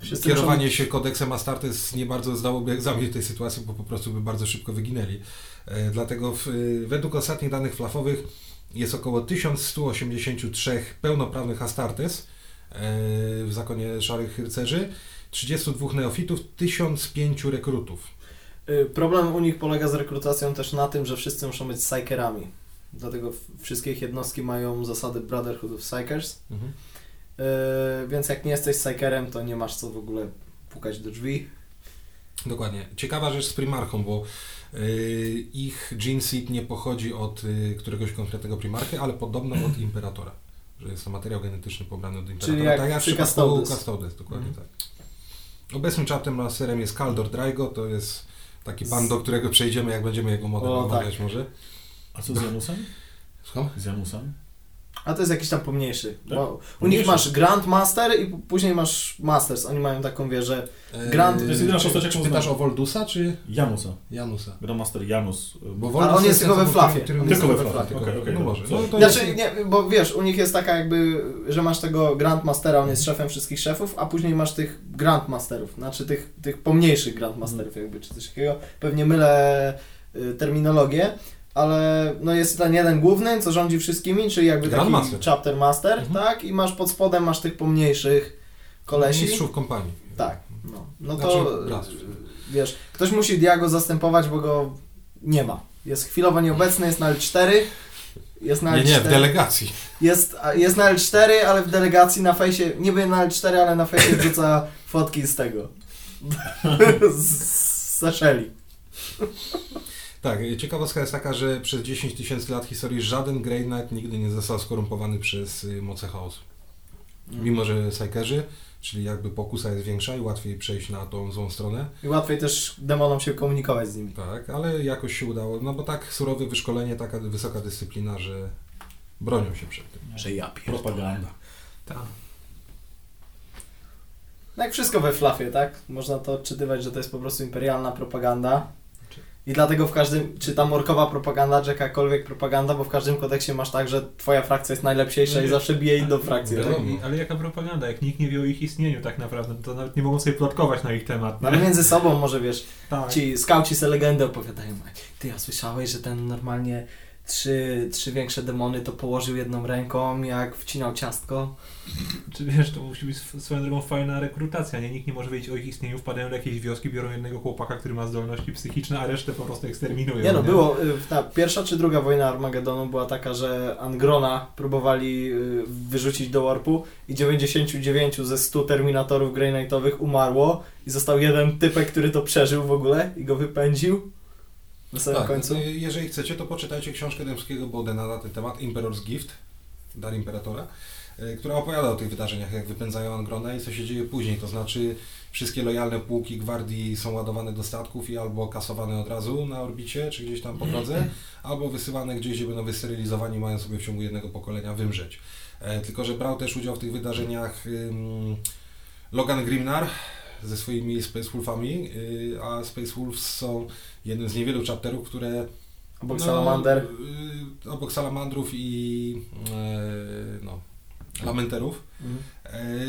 Wszyscy kierowanie się kodeksem Astartes nie bardzo zdałoby egzamin w tej sytuacji, bo po prostu by bardzo szybko wyginęli. E, Dlatego w, y, według ostatnich danych flafowych jest około 1183 pełnoprawnych Astartes e, w zakonie Szarych Rycerzy, 32 neofitów, 1005 rekrutów. Y, Problem u nich polega z rekrutacją też na tym, że wszyscy muszą być psykerami. Dlatego wszystkie jednostki mają zasady Brotherhood of Psychers. Mhm. Yy, więc jak nie jesteś psykerem, to nie masz co w ogóle pukać do drzwi. Dokładnie. Ciekawa rzecz z Primarchą, bo y, ich Gene Seed nie pochodzi od y, któregoś konkretnego Primarchy, ale podobno od Imperatora. Że jest to materiał genetyczny pobrany od Imperatora. jak tak jak w przy przypadku Custodes. Custodes, dokładnie Mhm. tak. Obecnym chaptem masterem jest Kaldor Draigo, to jest taki pan, do którego przejdziemy, jak będziemy jego model O, omawiać może. A co z Janusem? Słucham? Z Janusem? A to jest jakiś tam pomniejszy. Tak? Bo u nich masz Grandmaster i p- później masz Masters. Oni mają taką wieżę. Grand- E, To jest jedyna postać, jaką czy pytasz o Voldusa, czy Janusa. Janusa? Grandmaster Janus. Bo Ale Voldus on jest tylko we flafie. Tylko we flafie. Okej, okej, No. No to Znaczy, jest- nie, bo wiesz, u nich jest taka jakby, że masz tego Grandmastera, on jest szefem wszystkich szefów, a później masz tych Grandmasterów, znaczy tych, tych pomniejszych Grandmasterów jakby, czy coś takiego. Pewnie mylę y, terminologię, ale no jest ten jeden główny, co rządzi wszystkimi, czyli jakby taki Grandmaster. chapter master, Mhm. tak? I masz pod spodem masz tych pomniejszych kolesi. Mistrzów kompanii. Tak, no, no Znaczy, to raz. wiesz, ktoś musi Diago zastępować, bo go nie ma. Jest chwilowo nieobecny, jest na L4. Jest na Nie, L4. nie, w delegacji. Jest, jest na L4, ale w delegacji na fejsie, niby na L4, ale na fejsie wrzuca fotki z tego. z z Seszeli. Tak, ciekawostka jest taka, że przez 10 tysięcy lat historii żaden Grey Knight nigdy nie został skorumpowany przez y, moce chaosu. Mimo, że Psykerzy, czyli jakby pokusa jest większa i łatwiej przejść na tą złą stronę. I łatwiej też demonom się komunikować z nimi. Tak, ale jakoś się udało. No bo tak surowe wyszkolenie, taka wysoka dyscyplina, że bronią się przed tym. Że ja pierdolę. Propaganda. Tak. No jak wszystko we flafie, tak? Można to odczytywać, że to jest po prostu imperialna propaganda. I dlatego w każdym, czy tam orkowa propaganda, czy jakakolwiek propaganda, bo w każdym kodeksie masz tak, że twoja frakcja jest najlepsiejsza i zawsze bije inną frakcję. Wiadomo. Tak? Ale, ale jaka propaganda? Jak nikt nie wie o ich istnieniu tak naprawdę, to nawet nie mogą sobie plotkować na ich temat. No ale między sobą może wiesz, Tak. ci skauci se legendy opowiadają. Ty, a słyszałeś, że ten normalnie trzy, trzy większe demony to położył jedną ręką, jak wcinał ciastko? Czy wiesz, to musi być sw- swoją drogą fajna rekrutacja, nie? Nikt nie może wiedzieć o ich istnieniu, wpadają do jakiejś wioski, biorą jednego chłopaka, który ma zdolności psychiczne, a resztę po prostu eksterminują. Nie no, było, y, ta pierwsza czy druga wojna Armagedonu była taka, że Angrona próbowali y, wyrzucić do warpu i 99 ze 100 Terminatorów Grey Knightowych umarło i został jeden typek, który to przeżył w ogóle i go wypędził na samym Tak, końcu. y, jeżeli chcecie, to poczytajcie książkę Dębskiego Bodena na ten temat, Emperor's Gift, Dar Imperatora, y, która opowiada o tych wydarzeniach, jak wypędzają Angrona i co się dzieje później. To znaczy wszystkie lojalne pułki gwardii są ładowane do statków i albo kasowane od razu na orbicie, czy gdzieś tam po drodze, albo wysyłane gdzieś, gdzie będą wysterylizowani i mają sobie w ciągu jednego pokolenia wymrzeć. E, tylko, że brał też udział w tych wydarzeniach Logan Grimnar ze swoimi Space Wolfami, y, a Space Wolves są jednym z niewielu chapterów, które Obok no, Salamander. y, obok salamandrów i y, no, lamenterów Mhm.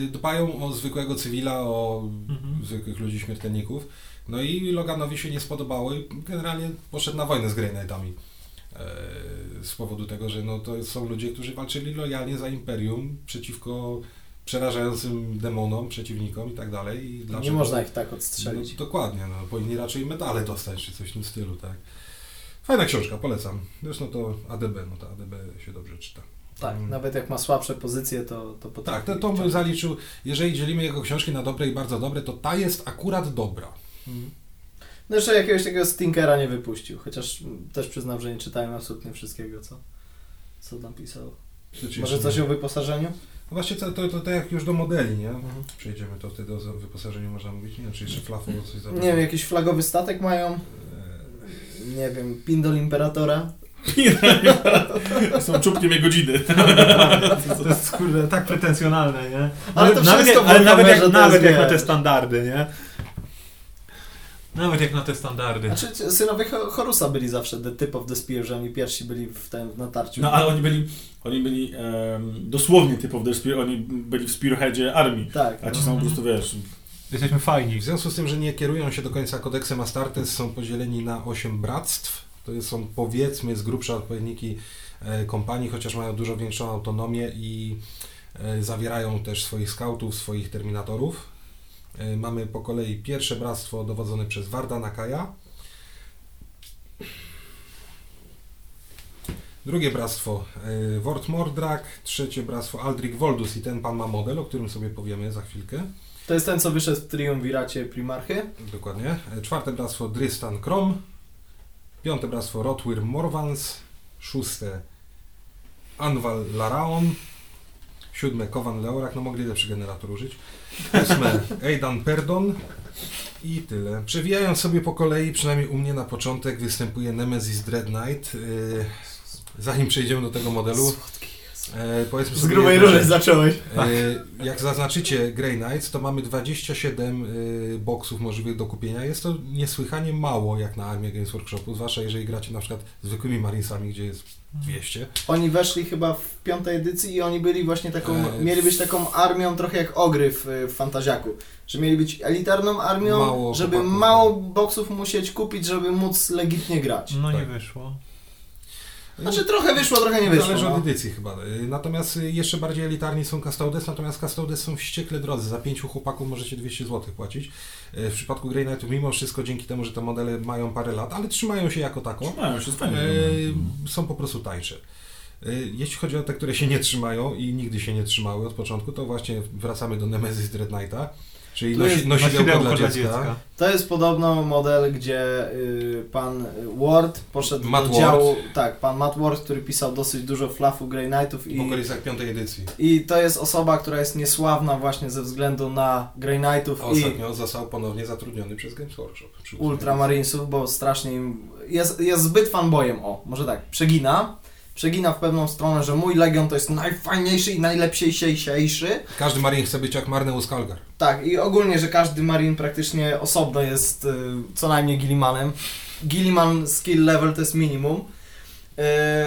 y, dbają o zwykłego cywila, o Mhm. zwykłych ludzi śmiertelników. No i Loganowi się nie spodobało i generalnie poszedł na wojnę z Grey Knightami. Y, z powodu tego, że no, to są ludzie, którzy walczyli lojalnie za Imperium przeciwko przerażającym demonom, przeciwnikom i tak dalej. I Nie dlaczego- można ich tak odstrzelić. no, dokładnie, no, powinni raczej medale dostać, czy coś w tym stylu, tak. Fajna książka, polecam. Zresztą to ADB, no to ADB się dobrze czyta. Tak, Mm. nawet jak ma słabsze pozycje, to, to potrafi. Tak, to, to bym zaliczył, jeżeli dzielimy jego książki na dobre i bardzo dobre, to ta jest akurat dobra. Mhm. No jeszcze jakiegoś takiego stinkera nie wypuścił, chociaż też przyznam, że nie czytałem absolutnie wszystkiego, co, co napisał. Może coś nie. o wyposażeniu? No Właśnie to, to, to tak jak już do modeli, nie? Mhm. Przejdziemy to wtedy o wyposażeniu można mówić, nie wiem, czy jeszcze flafowo coś Nie zabrać. wiem, jakiś flagowy statek mają? Nie wiem, pindol Imperatora? Są czubkiem jego godziny. To jest kurde tak pretensjonalne, nie? Ale to nawet, wszystko jak, ale nawet, jak, to nawet jak na te standardy, nie? Nawet jak na te standardy. Znaczy, synowie Ho- Horusa byli zawsze the tip of the spear, że oni pierwsi byli w tym w natarciu. No ale oni byli, oni byli em, dosłownie typowo w spear, oni byli w spearheadzie armii. Tak. A ci są po prostu, wiesz, Jesteśmy fajni. W związku z tym, że nie kierują się do końca kodeksem Astartes, są podzieleni na 8 bractw. To są powiedzmy z grubsza odpowiedniki e, kompanii, chociaż mają dużo większą autonomię i e, zawierają też swoich skautów, swoich terminatorów. E, mamy po kolei pierwsze bractwo dowodzone przez Warda Nakaja. Drugie bractwo e, Wort Mordrak, trzecie bractwo Aldrich Voldus i ten pan ma model, o którym sobie powiemy za chwilkę. To jest ten, co wyszedł w triumviracie Primarchy. Dokładnie. E, Czwarte bractwo Drystan Krom. Piąte bractwo Rotwir Morvans. Szóste Anwal Laraon. Siódme Kowan Leorak. No mogli lepszy generator użyć. Ósme Aidan Perdon. I tyle. Przewijając sobie po kolei, przynajmniej u mnie na początek występuje Nemesis Dread Knight. Yy, Zanim przejdziemy do tego modelu, e, powiedzmy Z grubej rury zacząłeś. E, Jak zaznaczycie Grey Knights, to mamy 27 e, boksów możliwych do kupienia. Jest to niesłychanie mało jak na armię Games Workshopu, zwłaszcza jeżeli gracie na przykład zwykłymi Marinesami, gdzie jest 200. Oni weszli chyba w piątej edycji i oni byli właśnie taką, E, mieli być taką armią trochę jak ogry w, w Fantaziaku. Że mieli być elitarną armią, Mało żeby chłopaków, mało boksów musieć kupić, żeby móc legitnie grać. No nie Tak. wyszło. Znaczy trochę wyszło, trochę nie wyszło. Zależy No. od edycji chyba. E, Natomiast e, jeszcze bardziej elitarni są Custodes, natomiast Custodes są wściekle drodzy. Za pięciu chłopaków możecie 200 zł płacić. E, W przypadku Grey Knightów mimo wszystko dzięki temu, że te modele mają parę lat, ale trzymają się jako tako. mają się fajnie. Są po prostu tańsze. Jeśli chodzi o te, które się nie trzymają i nigdy się nie trzymały od początku, to właśnie wracamy do Nemesis Dread Knighta. Czyli nosi, nosidełko dla dziecka. To jest podobno model, gdzie y, pan Ward poszedł Matt do działu. Tak, pan Matt Ward, który pisał dosyć dużo fluffu Grey Knightów W i, okolicach piątej edycji. i to jest osoba, która jest niesławna właśnie ze względu na Grey Knightów A i Ostatnio został ponownie zatrudniony przez Games Workshop. Ultramarinesów, bo strasznie im. Jest, jest zbyt fanboyem, o, może tak, przegina. Przegina w pewną stronę, że mój Legion to jest najfajniejszy i najlepsiejszy. Każdy Marine chce być jak Marneus Kalgar. Tak, i ogólnie, że każdy Marine praktycznie osobno jest y, co najmniej Gillimanem. Gilliman skill level to jest minimum.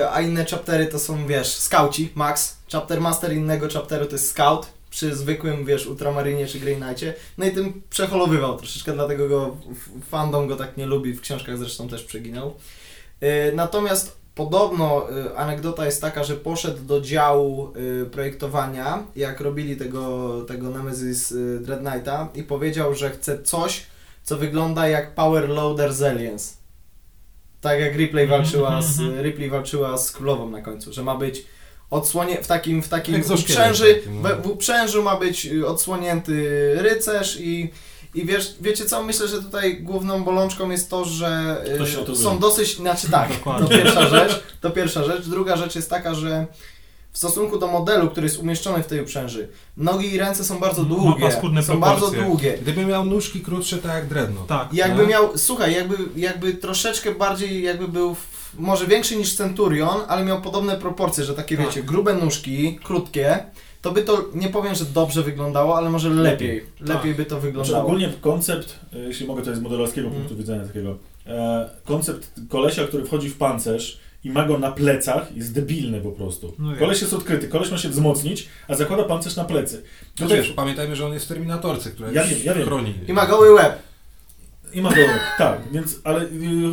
Y, a inne chaptery to są, wiesz, skauci, max. Chapter master innego chapteru to jest scout. Przy zwykłym, wiesz, Ultramarinie czy Grey Knightie. No i tym przeholowywał troszeczkę, dlatego go fandom go tak nie lubi, w książkach zresztą też przeginał. Y, natomiast podobno y, anegdota jest taka, że poszedł do działu y, projektowania, jak robili tego, tego Nemesis y, Dread Knighta i powiedział, że chce coś, co wygląda jak Power Loader z Aliens. Tak jak Ripley walczyła z, Mhm. Ripley walczyła z królową na końcu, że ma być odsłonie w takim, w takim uprzęży, no. we, w uprzężu ma być odsłonięty rycerz i i wiesz, wiecie co, myślę, że tutaj główną bolączką jest to, że y, Ktoś się o to są wie. dosyć, znaczy tak, Dokładnie. to pierwsza rzecz, to pierwsza rzecz. Druga rzecz jest taka, że w stosunku do modelu, który jest umieszczony w tej uprzęży, nogi i ręce są bardzo Ma długie, paskudne są bardzo proporcje. długie. Gdyby miał nóżki krótsze, tak jak Dreadnought. Tak. I Jakby No. miał, słuchaj, jakby, jakby troszeczkę bardziej, jakby był w, może większy niż Centurion, ale miał podobne proporcje, że takie Tak. wiecie, grube nóżki, krótkie, to by to, nie powiem, że dobrze wyglądało, ale może lepiej, lepiej, Tak. by to Znaczy wyglądało. ogólnie koncept, e, jeśli mogę to jest z modelarskiego Mm. punktu widzenia takiego, e, koncept kolesia, który wchodzi w pancerz i ma go na plecach jest debilny po prostu. No jest. koleś jest odkryty, koleś ma się wzmocnić, a zakłada pancerz na plecy. No Tutaj wiesz, pamiętajmy, że on jest w Terminatorce, która Ja wiem, ja wiem. chroni. I ma goły łeb. i ma dołek, tak, więc, ale y,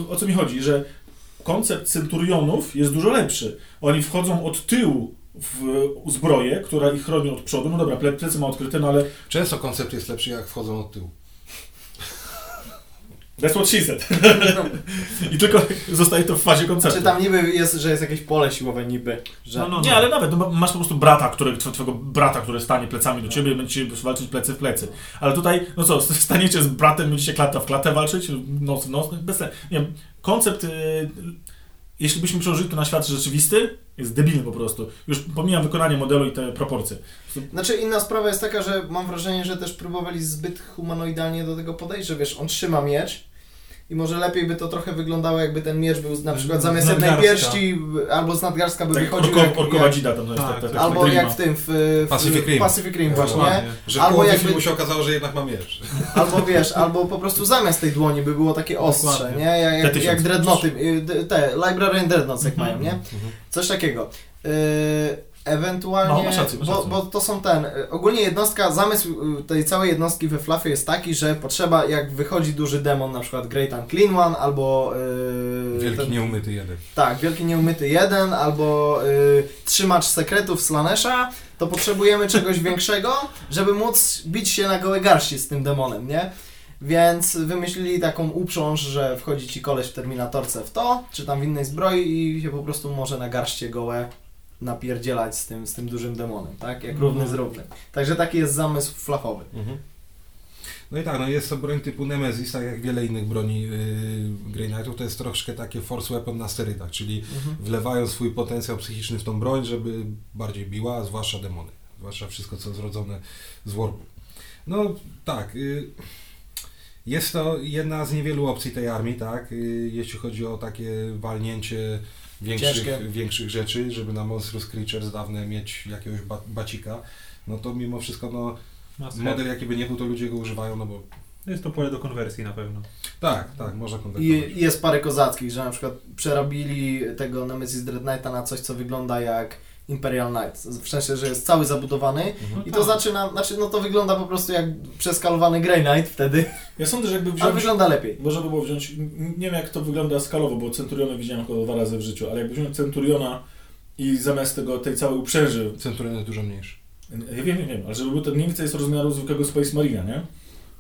o co mi chodzi, że koncept centurionów jest dużo lepszy. Oni wchodzą od tyłu w zbroję, która ich chroni od przodu. No dobra, ple- plecy ma odkryte, no ale Często koncept jest lepszy, jak wchodzą od tyłu. that's what she said. I tylko zostaje to w fazie konceptu. Czy tam niby jest, że jest jakieś pole siłowe niby, że... No, no, Nie, ale nawet, no, masz po prostu brata, który, twojego brata, który stanie plecami do ciebie i będzie walczyć plecy w plecy. Ale tutaj, no co, staniecie z bratem, będziecie klata w klatę walczyć, noc w noc, no bez sensu. Nie wiem, koncept, y, jeśli byśmy przełożyli to na świat rzeczywisty, jest debilny po prostu. Już pomijam wykonanie modelu i te proporcje. Znaczy inna sprawa jest taka, że mam wrażenie, że też próbowali zbyt humanoidalnie do tego podejść, że wiesz, on trzyma miecz i może lepiej by to trochę wyglądało, jakby ten miecz był na przykład zamiast jednej pierści albo z nadgarstka by Tak, wychodził orko, jak, orkowa jak, dzida tam, tak, Tak, tak, tak, tak. albo tak, jak w tym, w, w Pacific Rim. Pacific Rim właśnie, Dokładnie. Że Albo jakby- filmu się okazało, że jednak ma miecz. albo wiesz, albo po prostu zamiast tej dłoni by było takie ostrze, Dokładnie. nie? Jak, jak, T-1000. jak dreadnoty, y, te Library and Dreadnoughts jak Mhm. mają, nie? Coś takiego. Yy, No, ewentualnie, masz rację, masz bo, rację. bo to są ten, y, ogólnie jednostka, zamysł y, tej całej jednostki we Fluffie jest taki, że potrzeba, jak wychodzi duży demon, na przykład Great Unclean One, albo... Yy, Wielki ten- nieumyty jeden. Tak, Wielki Nieumyty jeden, albo y, Trzymacz Sekretów Slanesha, to potrzebujemy czegoś większego, żeby móc bić się na gołe garści z tym demonem, nie? Więc wymyślili taką uprząż, że wchodzi ci koleś w Terminatorce w to, czy tam w innej zbroi i się po prostu może na garście gołe napierdzielać z tym, z tym dużym demonem, tak? Jak równy z równym. Także taki jest zamysł flafowy. No i tak, no jest to broń typu Nemesis, tak jak wiele innych broni yy, Grey Knightów, to jest troszkę takie force weapon na sterydach, czyli wlewają swój potencjał psychiczny w tą broń, żeby bardziej biła, zwłaszcza demony, zwłaszcza wszystko, co zrodzone z warpu. No tak, y, jest to jedna z niewielu opcji tej armii, tak, y, jeśli chodzi o takie walnięcie większych, Ciężkie. większych rzeczy, żeby na Monstrous Creatures dawne mieć jakiegoś ba bacika, no to mimo wszystko, no, model jaki by nie był, to ludzie go używają, no bo Jest to pole do konwersji na pewno. tak, tak, można konwertować. I jest parę kozackich, że na przykład przerobili tego Nemesis Dread Knighta na coś, co wygląda jak Imperial Knight. W sensie, że jest cały zabudowany Mhm. i to zaczyna, znaczy no to wygląda po prostu jak przeskalowany Grey Knight wtedy, Ja sądzę, że jakby ale wziąć... wygląda lepiej. Można by było wziąć, nie wiem jak to wygląda skalowo, bo Centuriona widziałem tylko dwa razy w życiu, ale jakby wziąć Centuriona i zamiast tego, tej całej uprzęży, Centurion jest dużo mniejszy. ja wiem, wiem, wiem, ale żeby był to mniej więcej jest rozmiaru zwykłego Space Marina, nie?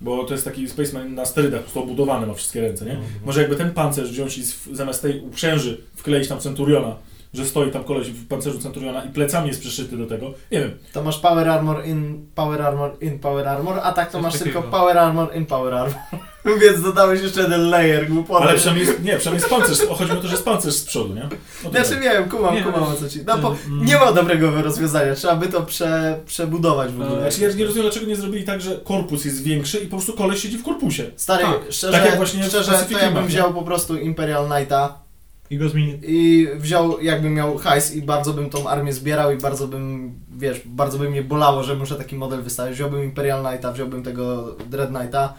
Bo to jest taki Space Marine na sterydach, po prostu obudowany, ma wszystkie ręce, nie? Mhm. Może jakby ten pancerz wziąć i z, zamiast tej uprzęży wkleić tam Centuriona, że stoi tam koleś w pancerzu Centuriona i plecami jest przyszyty do tego. Nie wiem, To masz power armor in power armor in power armor, a tak to Coś masz takiego. tylko power armor in power armor. Więc dodałeś jeszcze jeden layer głupoty. ale przynajmniej jest, nie, przynajmniej jest pancerz, chodzi o to, że jest pancerz z przodu, nie? To Znaczy wiem, kumam, Nie, kumam o co ci. No, bo mm. nie ma dobrego rozwiązania, trzeba by to prze, przebudować w ogóle. Znaczy, ja nie rozumiem, dlaczego nie zrobili tak, że korpus jest większy i po prostu koleś siedzi w korpusie. Stary, Tak, szczerze, tak jak właśnie szczerze to ja bym wziął po prostu Imperial Knighta I go zmieni... i wziął, jakbym miał hajs i bardzo bym tą armię zbierał i bardzo bym, wiesz, bardzo by mnie bolało, że muszę taki model wystawić. Wziąłbym Imperial Knighta, wziąłbym tego Dread Knighta,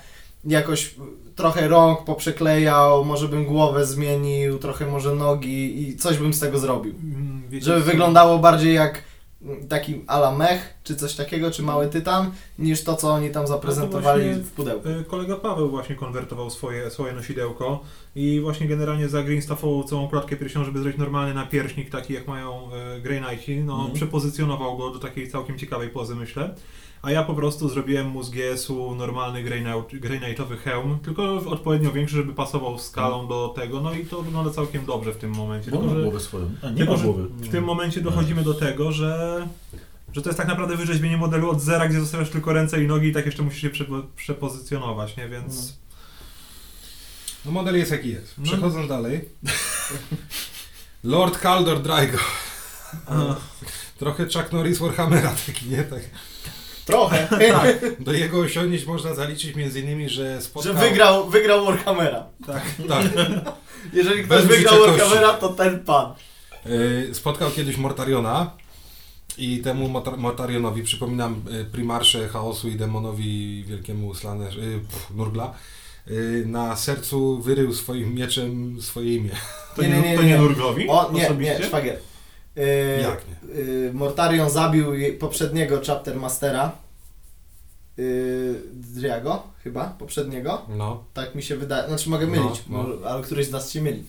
jakoś trochę rąk poprzeklejał, może bym głowę zmienił, trochę może nogi i coś bym z tego zrobił. Mm, wiecie Żeby co? wyglądało bardziej jak taki ala mech, czy coś takiego, czy mały tytan, niż to, co oni tam zaprezentowali właśnie- w pudełku. Y, Kolega Paweł właśnie konwertował swoje, swoje nosidełko i właśnie generalnie za Greenstaffował całą klatkę piersiową, żeby zrobić normalny napierśnik, taki jak mają y, Grey Knighti. No, Mhm. przepozycjonował go do takiej całkiem ciekawej pozy, myślę. A ja po prostu zrobiłem mu z GS-u normalny Grey, Knight, Grey Knightowy hełm, tylko odpowiednio większy, żeby pasował skalą do tego, no i to wygląda całkiem dobrze w tym momencie. Bo Tylko, że głowę swoją. A, nie tylko, głowy. w tym momencie dochodzimy do tego, że, że to jest tak naprawdę wyrzeźbienie modelu od zera, gdzie zostawiasz tylko ręce i nogi i tak jeszcze musisz się przepo, przepozycjonować, nie? Więc... No model jest jaki jest. No. Przechodząc dalej. Lord Kaldor Drago. Trochę Chuck Norris Warhammera taki, nie? Tak. Trochę, Do jego osiągnięć można zaliczyć między innymi, że że spotkał... wygrał, wygrał Warhammera. Tak, tak. Jeżeli ktoś Bez wygrał. Warhammera, to ten pan. Y, Spotkał kiedyś Mortariona i temu Mortar- Mortarionowi, przypominam, y, Primarsze Chaosu i Demonowi Wielkiemu Slaner, y, pff, Nurgla, y, na sercu wyrył swoim mieczem swoje imię. To Nie, nie, nie, nie, to nie. nie Nurglowi? O, nie, osobiście? nie, szwagier. Yy, Jak nie? yy, Mortarion zabił poprzedniego Chapter Mastera. Yy, Driago, chyba, poprzedniego. No. Tak mi się wydaje. Znaczy mogę No, mylić, no. może- ale któryś z nas się myli.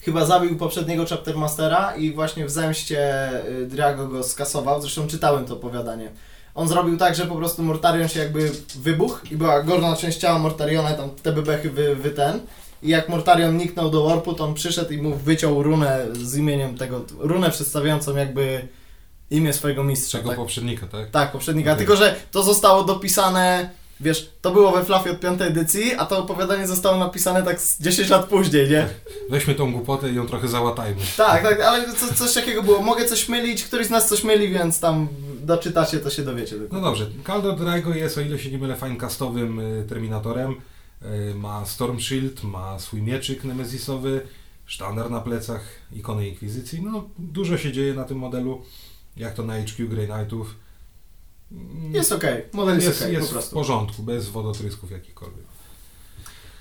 Chyba zabił poprzedniego Chapter Mastera i właśnie w zemście Driago go skasował. Zresztą czytałem to opowiadanie. On zrobił tak, że po prostu Mortarion się jakby wybuchł i była górna część ciała Mortariona, tam te bebechy wy, wy ten. I jak Mortarion niknął do warpu, to on przyszedł i mu wyciął runę z imieniem tego, runę przedstawiającą jakby imię swojego mistrza. Czego tak? poprzednika, tak? Tak, poprzednika. Okej. Tylko, że to zostało dopisane, wiesz, to było we Fluffy od piątej edycji, a to opowiadanie zostało napisane tak z 10 lat później, nie? Weźmy tą głupotę i ją trochę załatajmy. Tak, tak, ale co, coś takiego było. Mogę coś mylić, któryś z nas coś myli, więc tam doczytacie, to się dowiecie. Tylko. No dobrze, Kaldor Drago jest, o ile się nie mylę, finecastowym y, Terminatorem. Y, Ma Storm Shield, ma swój mieczyk nemezisowy, sztandar na plecach, ikony Inkwizycji. No, dużo się dzieje na tym modelu, jak to na HQ Grey Knightów. Mm, Jest okej, model jest, jest, okej, jest po w porządku, bez wodotrysków jakichkolwiek.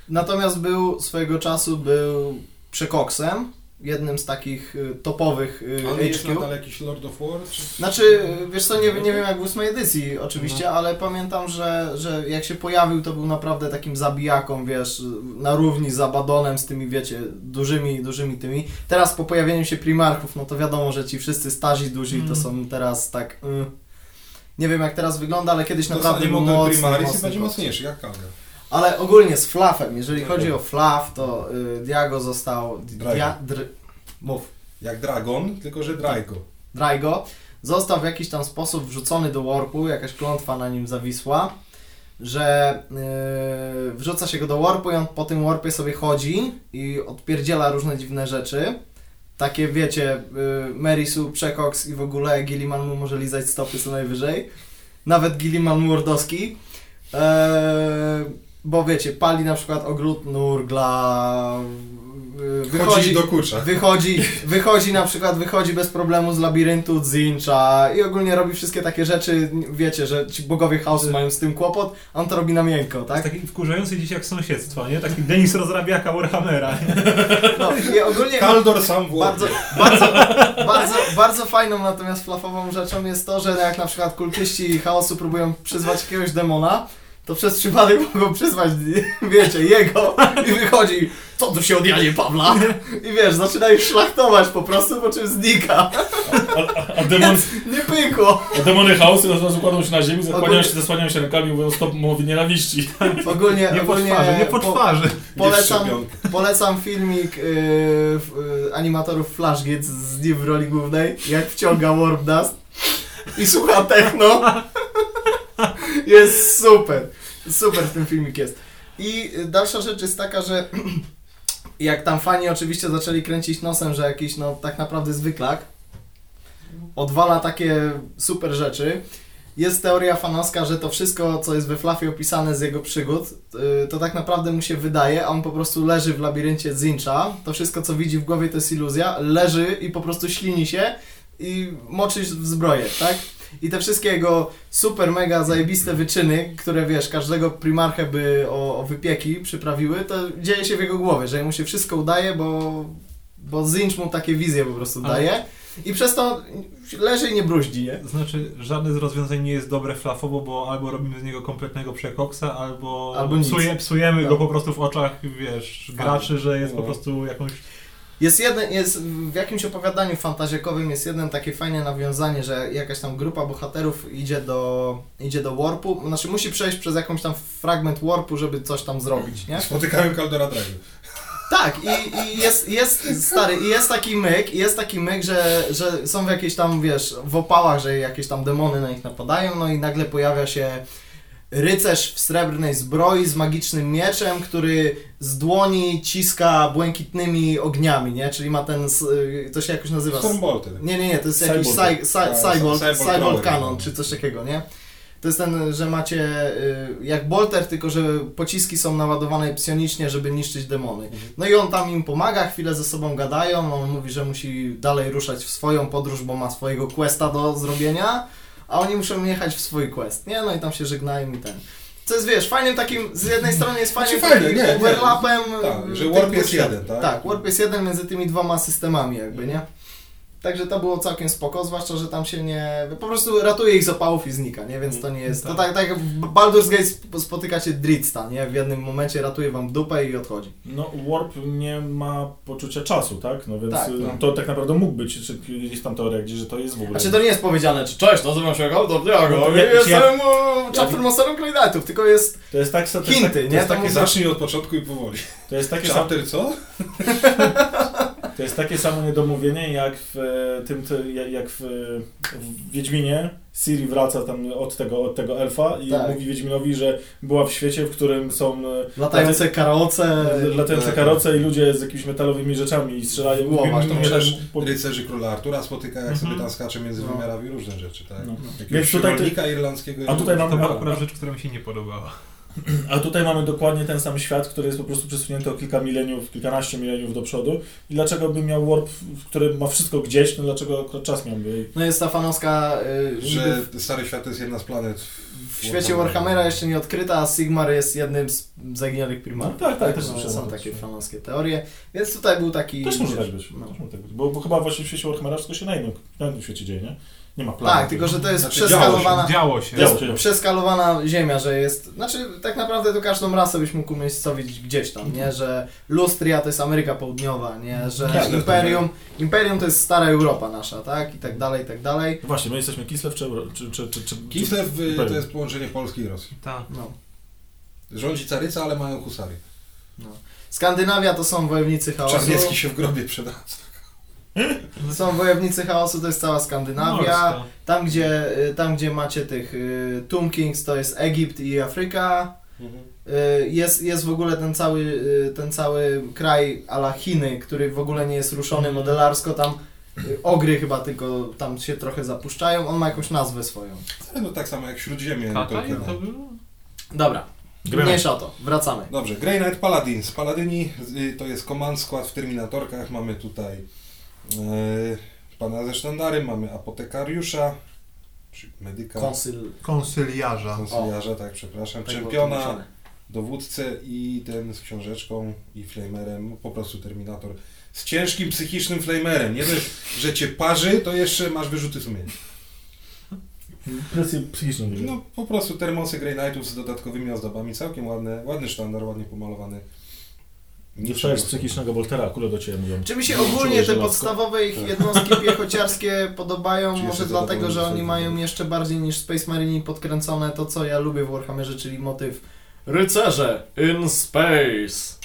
Natomiast był, swojego czasu był przekoksem, jednym z takich y, topowych y, Ale jest HQ. nadal jakiś Lord of War? Czy... Znaczy, wiesz co, nie, nie wiem jak w ósmej edycji oczywiście, ale pamiętam, że, że jak się pojawił, to był naprawdę takim zabijaką, wiesz, na równi z Abadonem, z tymi, wiecie, dużymi, dużymi tymi. Teraz po pojawieniu się Primarchów, no to wiadomo, że ci wszyscy starzy duzi to Mm. są teraz tak... Y, nie wiem jak teraz wygląda, ale kiedyś naprawdę Dostanie był model mocny, Primaris i mocny będzie mocniejszy, jak Kaldor. Ale ogólnie z Fluffem, jeżeli chodzi o Fluff, to y, Diago został... Drago. Dia, dr, mów. Jak Dragon, tylko że Drago. Draigo, został w jakiś tam sposób wrzucony do warpu, jakaś klątwa na nim zawisła, że yy, wrzuca się go do warpu i on po tym warpie sobie chodzi i odpierdziela różne dziwne rzeczy. Takie wiecie, yy, Merisu, Przekoks i w ogóle Gilliman mu może lizać stopy co najwyżej. Nawet Gilliman Mordowski. Eee, bo wiecie, pali na przykład ogród Nurgla, yy, Wychodzi do kurcza. Wychodzi, wychodzi na przykład, wychodzi bez problemu z labiryntu Zincha i ogólnie robi wszystkie takie rzeczy, wiecie, że ci bogowie chaosu mają z tym kłopot, a on to robi na miękko, Tak? tak? Taki wkurzający dziś jak sąsiedztwo, nie? Taki Denis rozrabiaka Warhammera, nie? No i ogólnie Kaldor sam w bardzo, bardzo, bardzo, bardzo fajną natomiast flafową rzeczą jest to, że jak na przykład kultyści chaosu próbują przyzwać jakiegoś demona, to przez przypadek mogą przyzwać, wiecie, jego i wychodzi, co tu się odjanie Pawla? I wiesz, zaczyna ich szlachtować po prostu, po czym znika. A, a, demon, Nie pykło! a demony chaosu od razu kładą się na ziemi, zasłaniają się, zasłaniają się rękami i mówią stop mowy nienawiści. Ogólnie, Nie po ogólnie twarzy, nie po po- twarzy. Polecam, szczepionkę. polecam filmik yy, f- yy, animatorów Flashgate z nim w roli głównej, jak wciąga Warp Dust i słucha techno. Jest super. Super ten filmik jest. I y, dalsza rzecz jest taka, że jak tam fani oczywiście zaczęli kręcić nosem, że jakiś no tak naprawdę zwyklak odwala takie super rzeczy. Jest teoria fanowska, że to wszystko, co jest we Fluffy opisane z jego przygód, yy, to tak naprawdę mu się wydaje, a on po prostu leży w labiryncie Zincha. To wszystko, co widzi w głowie, to jest iluzja. Leży i po prostu ślini się i moczy w zbroję, tak? I te wszystkie jego super, mega zajebiste wyczyny, które wiesz, każdego primarchę by o, o wypieki przyprawiły, to dzieje się w jego głowie, że mu się wszystko udaje, bo, bo Zinch mu takie wizje po prostu Ale- daje. I przez to leży i nie bruździ, nie? Znaczy, żadne z rozwiązań nie jest dobre flafowo, bo albo robimy z niego kompletnego przekoksa, albo, Albo psuje, psujemy No. go po prostu w oczach, wiesz, graczy, że jest po No. prostu jakąś... Jest jeden, jest w jakimś opowiadaniu fantazjakowym jest jeden takie fajne nawiązanie, że jakaś tam grupa bohaterów idzie do, idzie do warpu, znaczy musi przejść przez jakąś tam fragment warpu, żeby coś tam zrobić, nie? Spotykają Caldera Dragon. Tak, i, i jest, jest stary, i jest taki myk, i jest taki myk, że, że są w jakiejś tam, wiesz, w opałach, że jakieś tam demony na nich napadają, no i nagle pojawia się rycerz w srebrnej zbroi z magicznym mieczem, który z dłoni ciska błękitnymi ogniami, nie? Czyli ma ten, y, to się jakoś nazywa... Stormbolter. Nie, nie, nie, to jest jakiś Cyborg. cy- cy- Tak, cyborg, crawler. canon, czy coś takiego, nie? To jest ten, że macie y, jak bolter, tylko że pociski są naładowane psionicznie, żeby niszczyć demony. No i on tam im pomaga, chwilę ze sobą gadają, on mówi, że musi dalej ruszać w swoją podróż, bo ma swojego questa do zrobienia, a oni muszą jechać w swój quest, nie? No i tam się żegnają i ten. Co jest, wiesz, fajnym takim, z jednej strony jest fajnym Znaczy fajne, takim nie, nie. overlapem. Tak, y, że warp jest jeden, tak? Tak, warp jest jeden między tymi dwoma systemami jakby, nie? Także to było całkiem spoko, zwłaszcza, że tam się nie... Po prostu ratuje ich z opałów i znika, nie? Więc to nie jest... To tak, tak jak w Baldur's Gate sp- spotykacie Dritsta, nie? W jednym momencie ratuje wam dupę i odchodzi. No, Warp nie ma poczucia czasu, tak? No więc Tak, y, no. to tak naprawdę mógł być, czy gdzieś tam teoria gdzieś, że to jest w ogóle... Znaczy to nie jest powiedziane, czy cześć, nazywam się Diago No to i ja- jestem ja, chapter masterem Greylightów, tylko jest To jest tak... To jest hinty, tak, to nie? jest To takie, mówię- Zacznij od początku i powoli. to jest takie, Chapter co? to jest takie samo niedomówienie jak w e, tym, jak- w, e, w Wiedźminie Ciri wraca tam od tego, od tego elfa i Tak. mówi Wiedźminowi, że była w świecie, w którym są e, latające karaoce... latające tak. karoce i ludzie z jakimiś metalowymi rzeczami i strzelają. Mówi- To że po- rycerzy króla Artura spotyka, jak sobie Mhm. tam skacze między No. wymiarami różne rzeczy, tak? No. Jakiegoś Więc tutaj to- rolnika irlandzkiego. A tutaj a, akurat rzecz, która mi się nie podobała. A tutaj mamy dokładnie ten sam świat, który jest po prostu przesunięty o kilka mileniów, kilkanaście mileniów do przodu. I dlaczego by miał warp, który ma wszystko gdzieś, no dlaczego akurat czas miałby? No jest ta fanowska... y, Że niby Stary Świat to jest jedna z planet W świecie Warhammera jeszcze nie odkryta, a Sigmar jest jednym z zaginionych primarów. No tak, tak, też no. Są takie fanowskie teorie, więc tutaj był taki... Też może tak być. no. Też może tak być. Bo, bo chyba właśnie w świecie Warhammera wszystko się na innym, na innym świecie dzieje, nie? Nie ma planu. Tak, tylko że to jest Znaczy, przeskalowana... Działo się. To jest Działo się. przeskalowana ziemia, że jest... Znaczy, tak naprawdę to każdą rasę byś mógł umiejscowić gdzieś tam, nie? Że Lustria to jest Ameryka Południowa, nie? Że Tak. Imperium... Imperium to jest stara Europa nasza, tak? I tak dalej, i tak dalej. No Właśnie, my jesteśmy Kislev czy, czy, czy, czy, czy Kislev czy- to jest połączenie Polski i Rosji. Tak. No. Rządzi caryca, ale mają husary. Skandynawia to są wojownicy chaosu. Czarniecki się w grobie przeda. Są wojownicy chaosu, to jest cała Skandynawia. Morska. Tam gdzie, y, tam, gdzie macie tych y, Tomb Kings, to jest Egipt i Afryka. Y, Jest, jest w ogóle ten cały, y, ten cały kraj ala Chiny, który w ogóle nie jest ruszony modelarsko. Tam ogry chyba tylko tam się trochę zapuszczają. On ma jakąś nazwę swoją. No tak samo jak Śródziemie Kataj to było? Dobra, mniejsza o to. Wracamy. Dobrze, Grey Knight Paladins. Paladyni y, to jest command skład w Terminatorkach. Mamy tutaj pana ze sztandarem, mamy apotekariusza, czy medyka, Konsyl. Konsyliarza. konsyliarza, tak, przepraszam, tak czempiona, dowódcę i ten z książeczką i flamerem, po prostu Terminator. Z ciężkim psychicznym flamerem. Nie dość, że cię parzy, to jeszcze masz wyrzuty sumienia. Presję psychiczną. No po prostu termosy Grey Knightów z dodatkowymi ozdobami, całkiem ładne, ładny sztandar, ładnie pomalowany. Nie trzeba. psychicznego boltera, kule do ciebie mówią. Czy mi się ogólnie te podstawowe ich jednostki piechociarskie podobają? Może dlatego, że oni z mają jeszcze bardziej niż Space Marine podkręcone to, co ja lubię w Warhammerze, czyli motyw rycerze in space.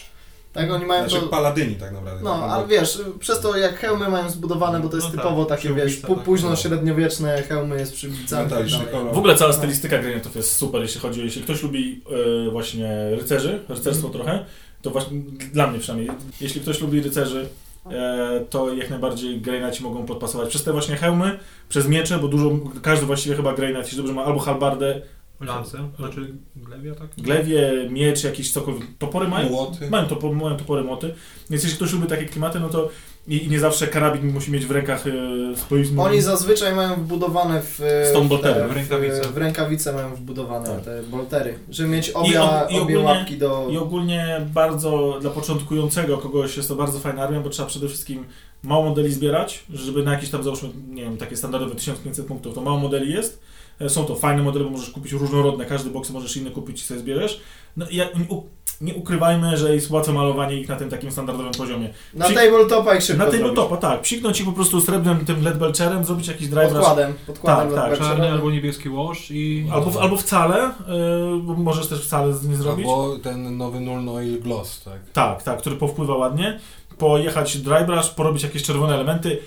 Tak, oni mają Znaczy to... paladyni tak naprawdę. No, tak? ale wiesz, przez to jak hełmy mają zbudowane, bo to jest No tak, typowo takie, wiesz, przyłbica, pu- tak, późno no. średniowieczne hełmy jest przybicami. Tak kolor. W ogóle cała stylistyka Graniatów jest super, jeśli chodzi o, jeśli ktoś lubi e, właśnie rycerzy, rycerstwo trochę, to właśnie dla mnie przynajmniej, jeśli ktoś lubi rycerzy, e, to jak najbardziej Greynighti mogą podpasować przez te właśnie hełmy, przez miecze, bo dużo, każdy właściwie chyba Greynight, jeśli dobrze ma, albo halbardę, Lancem, znaczy glewia, tak? glewie, miecz, jakiś cokolwiek, topory mają? Młoty. Mają, topo, mają topory, moty, więc jeśli ktoś lubi takie klimaty, no to i, i nie zawsze karabin musi mieć w rękach e, swoim... Oni zazwyczaj mają wbudowane w, e, Stone w, boltery, te- w rękawice. w rękawice mają wbudowane Tak. te boltery, żeby mieć obie, I o- i obie ogólnie- łapki do... I ogólnie bardzo dla początkującego kogoś jest to bardzo fajna armia, bo trzeba przede wszystkim mało modeli zbierać, żeby na jakieś tam załóżmy, nie wiem, takie standardowe 1500 punktów, to mało modeli jest. E, Są to fajne modele, bo możesz kupić różnorodne, każdy box możesz inny kupić i sobie zbierzesz. No i u- nie ukrywajmy, że jest łatwe malowanie ich na tym takim standardowym poziomie. Na Przy- tabletopa ich szybko Na tym zrobić. topa, tak. Psiknąć ich po prostu srebrnym tym LED belcherem, zrobić jakiś drive rush. Podkładem, podkładem. Tak, tak. Czarny albo niebieski łoż i... Albo, albo wcale, yy, bo możesz też wcale z- nie zrobić. Albo ten nowy Null Oil Gloss, tak? Tak, tak, który powpływa ładnie. Pojechać dry brush, porobić jakieś czerwone elementy,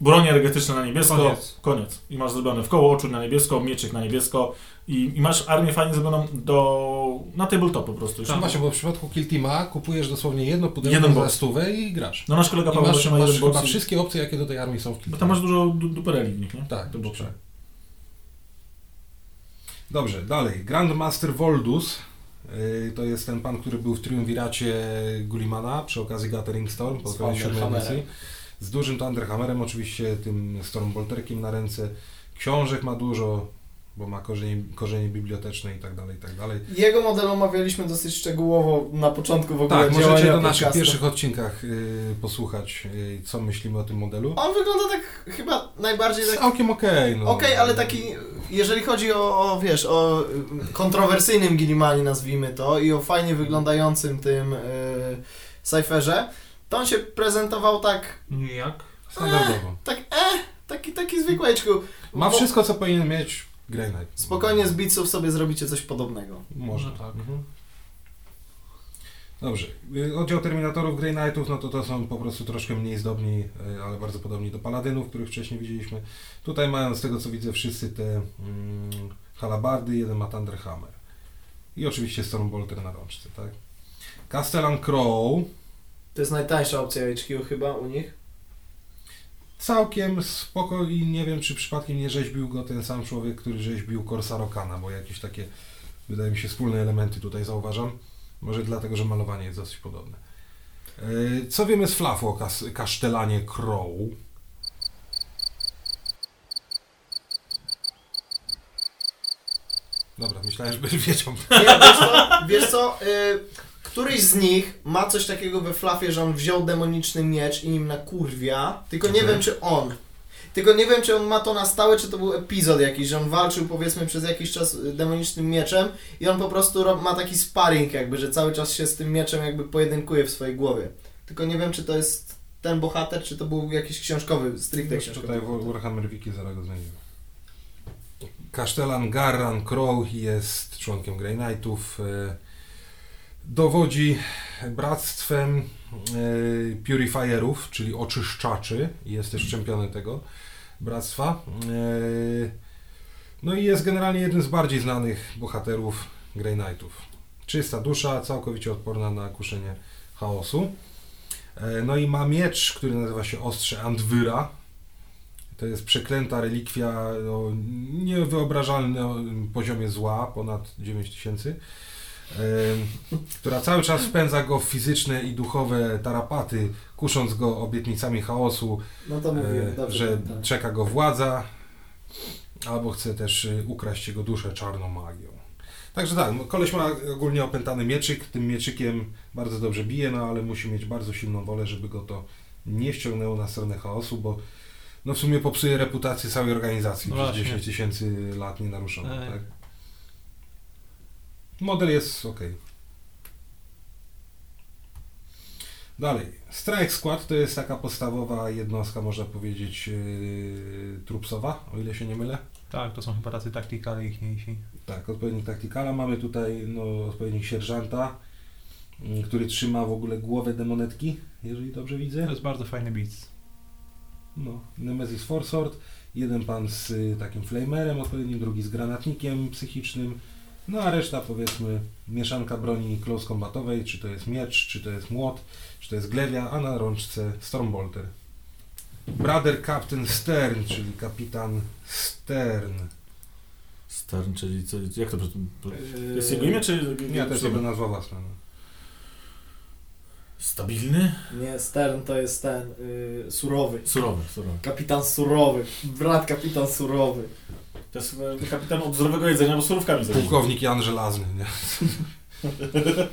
broń energetyczna na niebiesko, Koniec. koniec. I masz zrobione w koło oczu na niebiesko, mieczyk na niebiesko i, i masz armię fajnie zrobioną do, na tabletop po prostu. No właśnie, bo w przypadku Kill Teama kupujesz dosłownie jedno pudełko za stówę i grasz. No nasz kolega Paweł masz, właśnie ma masz jeden box. wszystkie opcje, jakie do tej armii są w Kill Bo tam masz dużo du- dupereli w nich, nie? Tak, boxy. tak. Dobrze, dalej. Grandmaster Voldus. Yy, To jest ten pan, który był w triumviracie Gullimana przy okazji Gathering Storm po kolei siódmej edycji. Z dużym Thunderhammerem, oczywiście tym Stormbolterkiem na ręce. Książek ma dużo, bo ma korzenie, korzenie biblioteczne i tak dalej, i tak dalej. Jego model omawialiśmy dosyć szczegółowo na początku w ogóle Tak, możecie do naszych pierwszych odcinkach yy, posłuchać, yy, co myślimy o tym modelu. On wygląda tak chyba najbardziej tak... Całkiem okej. no. Okej, ale taki, jeżeli chodzi o, o wiesz, o y, kontrowersyjnym Gillimanie nazwijmy to i o fajnie wyglądającym tym y, Cypherze, to on się prezentował tak, Nijak. Standardowo. tak eh, taki, taki zwykłeczku. Ma Bo wszystko, co powinien mieć Grey Knight. Spokojnie z bitsów sobie zrobicie coś podobnego. Może. No tak. Mhm. Dobrze. Oddział Terminatorów Grey Knightów, no to to są po prostu troszkę mniej zdobni, y, ale bardzo podobni do Paladynów, których wcześniej widzieliśmy. Tutaj mają z tego co widzę wszyscy te mm, halabardy, jeden ma Thunderhammer. I oczywiście Stormbolter na rączce, tak? Castellan Crow, To jest najtańsza opcja HQ chyba u nich. całkiem spoko i nie wiem czy przypadkiem nie rzeźbił go ten sam człowiek, który rzeźbił Corsa Rokana, bo jakieś takie, wydaje mi się, wspólne elementy tutaj zauważam. Może dlatego, że malowanie jest dosyć podobne. Yy, Co wiemy z flafu o kas- kasztelanie Crow? Dobra, myślałem, że będziesz wiedział. Nie, wiesz co, wiesz co y, któryś z nich ma coś takiego we flafie, że on wziął demoniczny miecz i nim nakurwia, tylko nie wiem czy on. Tylko nie wiem, czy on ma to na stałe, czy to był epizod jakiś, że on walczył powiedzmy przez jakiś czas y, demonicznym mieczem i on po prostu ro- ma taki sparring jakby, że cały czas się z tym mieczem jakby pojedynkuje w swojej głowie. Tylko nie wiem, czy to jest ten bohater, czy to był jakiś książkowy, stricte książkowy. Tutaj w Warhammer Wiki zaraz go znajdziemy. Kasztelan Garran Crow jest członkiem Grey Knightów. e, Dowodzi bractwem e, Purifierów, czyli oczyszczaczy. Jest też czempionem tego bractwa. E, No i jest generalnie jednym z bardziej znanych bohaterów Grey Knightów. Czysta dusza, całkowicie odporna na kuszenie chaosu. E, No i ma miecz, który nazywa się Ostrze Andwyra. To jest przeklęta relikwia o niewyobrażalnym poziomie zła, ponad 9000, em, która cały czas wpędza go w fizyczne i duchowe tarapaty, kusząc go obietnicami chaosu, No mówiłem, e, dobrze. że pamiętam. czeka go władza, albo chce też e, ukraść jego duszę czarną magią. Także tak, no, koleś ma ogólnie opętany mieczyk, tym mieczykiem bardzo dobrze bije, no ale musi mieć bardzo silną wolę, żeby go to nie ściągnęło na stronę chaosu, bo no w sumie popsuje reputację całej organizacji No przez właśnie. 10 tysięcy lat nienaruszoną, Ej. tak? Model jest ok. Dalej. Strike Squad to jest taka podstawowa jednostka, można powiedzieć, yy, trupsowa, o ile się nie mylę. Tak, to są chyba tacy taktykale ichniejsi. Tak, odpowiednik taktykala. Mamy tutaj no, odpowiednik sierżanta, mm, który trzyma w ogóle głowę demonetki, jeżeli dobrze widzę. To jest bardzo fajny beat. No, Nemesis Forsword, jeden pan z y, takim flamerem odpowiednim, drugi z granatnikiem psychicznym, no a reszta powiedzmy mieszanka broni close combatowej, czy to jest miecz, czy to jest młot, czy to jest glewia, a na rączce Stormbolter. Brother Captain Stern, czyli kapitan Stern. Stern, czyli co, jak to... Yy, Jest jego imię, czy... Nie, to jest jego nazwa własna. No. Stabilny? Nie, Stern to jest ten, yy, surowy. Surowy, surowy. Kapitan surowy. Brat kapitan surowy. To jest e, kapitan od zdrowego jedzenia, bo surówkami zajmuje. Pułkownik Jan Żelazny, nie?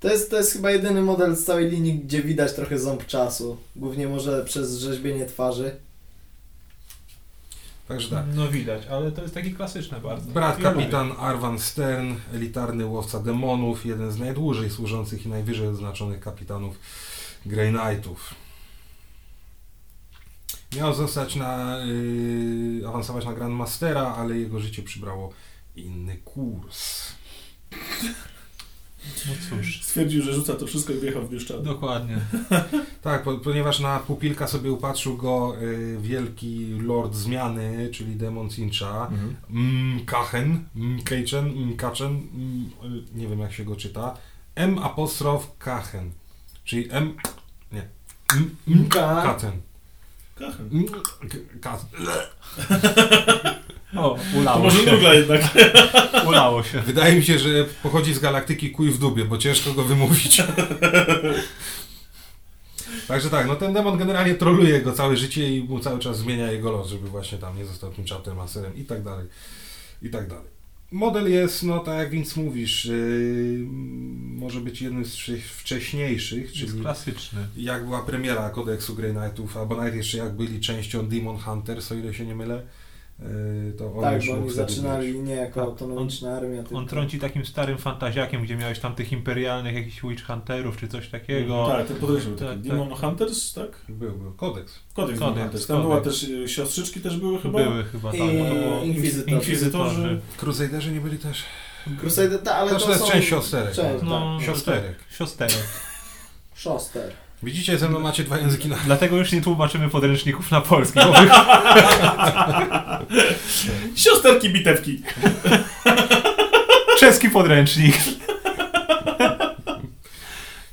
To jest, to jest chyba jedyny model z całej linii, gdzie widać trochę ząb czasu. Głównie może przez rzeźbienie twarzy. Także tak. No widać, ale to jest taki klasyczny bardzo. Brat Ja lubię. kapitan Arvan Stern, elitarny łowca demonów, jeden z najdłużej służących i najwyżej odznaczonych kapitanów Grey Knightów. Miał zostać na, yy, awansować na Grandmastera, ale jego życie przybrało inny kurs. No cóż, Stwierdził, że rzuca to wszystko i wjechał w Bieszczady. dokładnie. Tak, po, ponieważ na pupilka sobie upatrzył go yy, wielki lord zmiany, czyli demon Cincha. Mm, Kachen, mm, Keichen, mm, Kachen, mm, y, nie wiem jak się go czyta. M apostrof Kachen, czyli M, nie, M, M Ka- Kachen. Kachen. Mm, k- Ka- O, To ulało może się. Nurgla jednak. Ulało się. Wydaje mi się, że pochodzi z galaktyki kuj w dubie, bo ciężko go wymówić. Także tak, no ten demon generalnie troluje go całe życie i mu cały czas zmienia jego los, żeby właśnie tam nie został tym chaptermasterem i tak dalej, i tak dalej. Model jest, no tak jak więc mówisz, yy, może być jednym z wcze- wcześniejszych, Jest czyli klasyczny. jak była premiera kodeksu Grey Knightów, albo nawet jeszcze jak byli częścią Demon Hunters, o ile się nie mylę, to on tak, już bo oni zaczynali nie jako Tak, autonomiczna armia, tylko... On trąci takim starym fantaziakiem, gdzie miałeś tam tych imperialnych jakichś witch hunterów czy coś takiego. Tak, ten podejrzewam. Tak, taki tak. Demon Hunters, tak? Był, był kodeks. Kodeks Kodeks, Hunters. Tam była też y, siostrzyczki też były chyba. Były chyba I to było Inkwizytorzy. Inkwizytorzy. Crusaderzy nie byli też? Crusader, ta, ale Znaczy, to to jest są... część siosterek. Część, No, tak. Siosterek. Siosterek. Szoster. Widzicie, ze mną macie dwa języki na... Dlatego już nie tłumaczymy podręczników na polski, bo. Siosterki bitewki. czeski podręcznik.